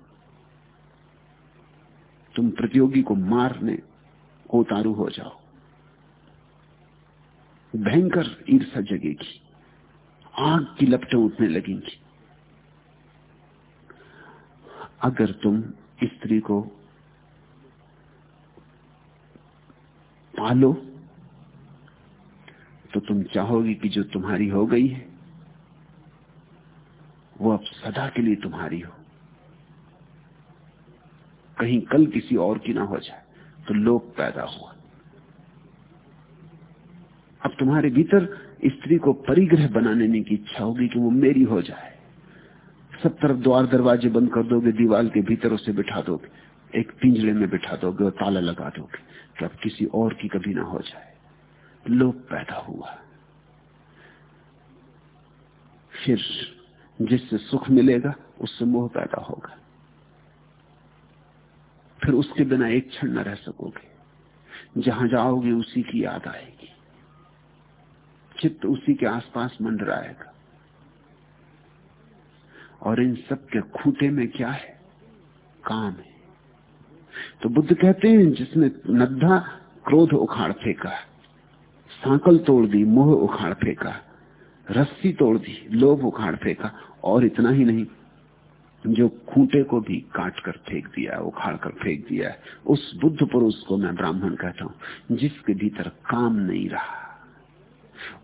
[SPEAKER 2] तुम प्रतियोगी को मारने को उतारू हो जाओ। भयंकर ईर्षा जगेगी, आग की लपटें उठने लगेंगी। अगर तुम स्त्री को पालो। तो तुम चाहोगी कि जो तुम्हारी हो गई है, वो अब सदा के लिए तुम्हारी हो। कहीं कल किसी और की ना हो जाए तो लोभ पैदा हुआ। अब तुम्हारे भीतर स्त्री को परिग्रह बनाने की इच्छा होगी कि वो मेरी हो जाए। सब तरफ़ द्वार दरवाजे बंद कर दोगे, दीवार के भीतर उसे बिठा दोगे, एक पिंजरे में बिठा दोगे और ताला लगा दोगे। अब किसी और की कभी ना हो जाए। लोभ पैदा हुआ। फिर जिससे सुख मिलेगा, उससे मोह पैदा होगा। फिर उसके बिना एक क्षण न रह सकोगे। जहाँ जाओगे, उसी की याद आएगी। चित्त उसी के आसपास मंडराएगा। और इन सब के खूटे में क्या है? काम है। तो बुद्ध कहते हैं, जिसने नद्धा क्रोध उखाड़ फेंका, सांकल तोड़ दी, मोह उखाड़ फेंका, रस्सी तोड़ दी, लोभ उखाड़ फेंका, और इतना ही नहीं, जो खूंटे को भी काट कर फेंक दिया, उखाड़ कर फेंक दिया, उस बुद्ध पुरुष को मैं ब्राह्मण कहता हूँ, जिसके भीतर काम नहीं रहा,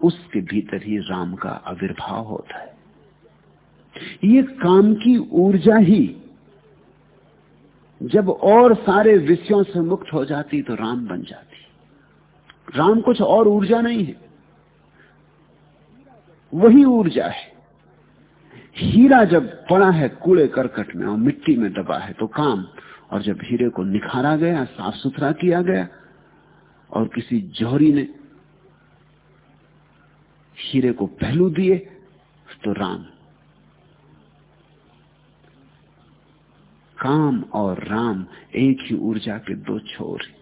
[SPEAKER 2] उसके भीतर ही राम का आविर्भाव होता है। ये काम की ऊर्जा ही जब और सारे विषयों से मुक्त हो जाती तो राम बन जाती। राम कुछ और ऊर्जा नहीं है। वही ऊर्जा है। हीरा जब पड़ा है कूड़े करकट में और मिट्टी में दबा है तो काम, और जब हीरे को निखारा गया, साफ़ सुथरा किया गया, और किसी जौहरी ने हीरे को पहलू दिए तो राम काम और राम एक ही ऊर्जा के दो छोर हैं।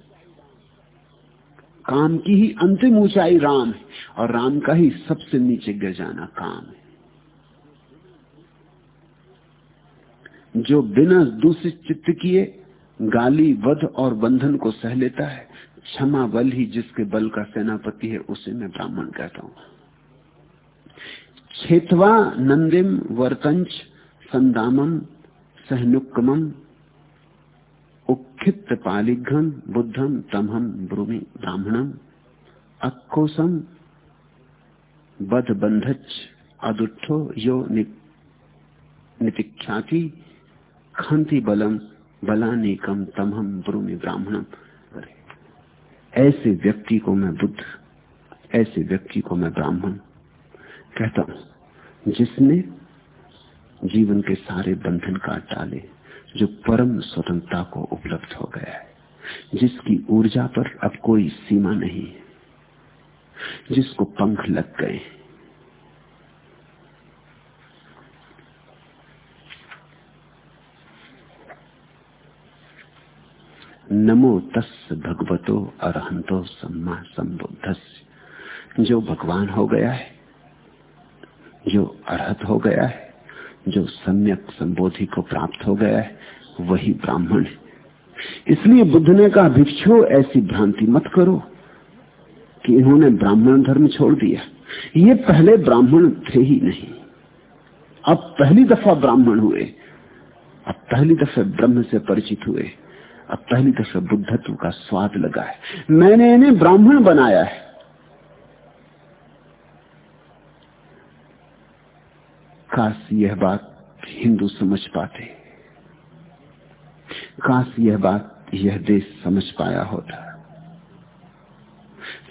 [SPEAKER 2] काम की ही अंतिम ऊंचाई राम है और राम का ही सबसे नीचे गिर जाना काम है। जो बिना दूषित चित्त किए गाली, वध और बंधन को सह लेता है, क्षमा बल ही जिसके बल का सेनापति है, उसे मैं ब्राह्मण कहता हूँ। छेतवा, नंदिम, वर्तंच, संदामम सहनुक्कमम उखित पालिघम बुद्धम तमहम ब्रूमि ब्राह्मणम अक्कोसम बध बंधच अदुठो यो नितिख्याति खंति बलम बलानिकम तमहम ब्रूमि ब्राह्मणम ऐसे व्यक्ति को मैं बुद्ध, ऐसे व्यक्ति को मैं ब्राह्मण कहता हूँ, जिसने जीवन के सारे बंधन काट डाले, जो परम स्वतंत्रता को उपलब्ध हो गया है, जिसकी ऊर्जा पर अब कोई सीमा नहीं है, जिसको पंख लग गए नमो तस् भगवतो अरहंतो सम्मा संबुद्ध जो भगवान हो गया है, जो अरहत हो गया है जो सम्यक संबोधि को प्राप्त हो गया है, वही ब्राह्मण है। इसलिए बुद्ध ने कहा भिक्षु ऐसी भ्रांति मत करो कि इन्होंने ब्राह्मण धर्म छोड़ दिया। ये पहले ब्राह्मण थे ही नहीं। अब पहली दफ़ा ब्राह्मण हुए। अब पहली दफे ब्रह्म से परिचित हुए। अब पहली दफे बुद्धत्व का स्वाद लगा है। मैंने इन्हें ब्राह्मण बनाया है। काश यह बात हिंदू समझ पाते। काश यह बात यह देश समझ पाया होता।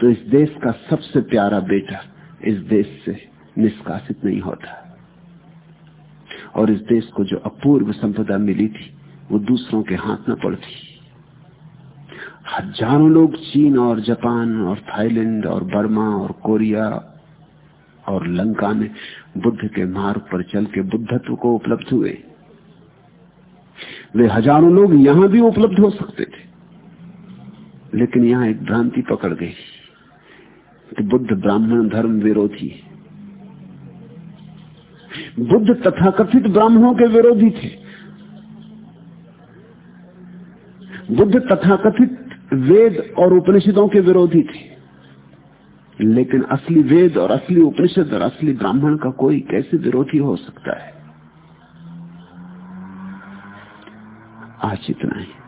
[SPEAKER 2] तो इस देश का सबसे प्यारा बेटा इस देश से निष्कासित नहीं होता। और इस देश को जो अपूर्व संपदा मिली थी, वो दूसरों के हाथ न पड़ती हज़ारों लोग चीन और जापान और थाईलैंड और बर्मा और कोरिया और लंका में बुद्ध के मार्ग पर चल के बुद्धत्व को उपलब्ध हुए। वे हज़ारों लोग यहाँ भी उपलब्ध हो सकते थे। लेकिन यहाँ एक भ्रांति पकड़ गई कि बुद्ध ब्राह्मण धर्म विरोधी बुद्ध तथाकथित ब्राह्मणों के विरोधी थे। बुद्ध तथाकथित वेद और उपनिषदों के विरोधी थे। लेकिन असली वेद और असली उपनिषद और असली ब्राह्मण का कोई कैसे विरोधी हो सकता है? आज इतना ही।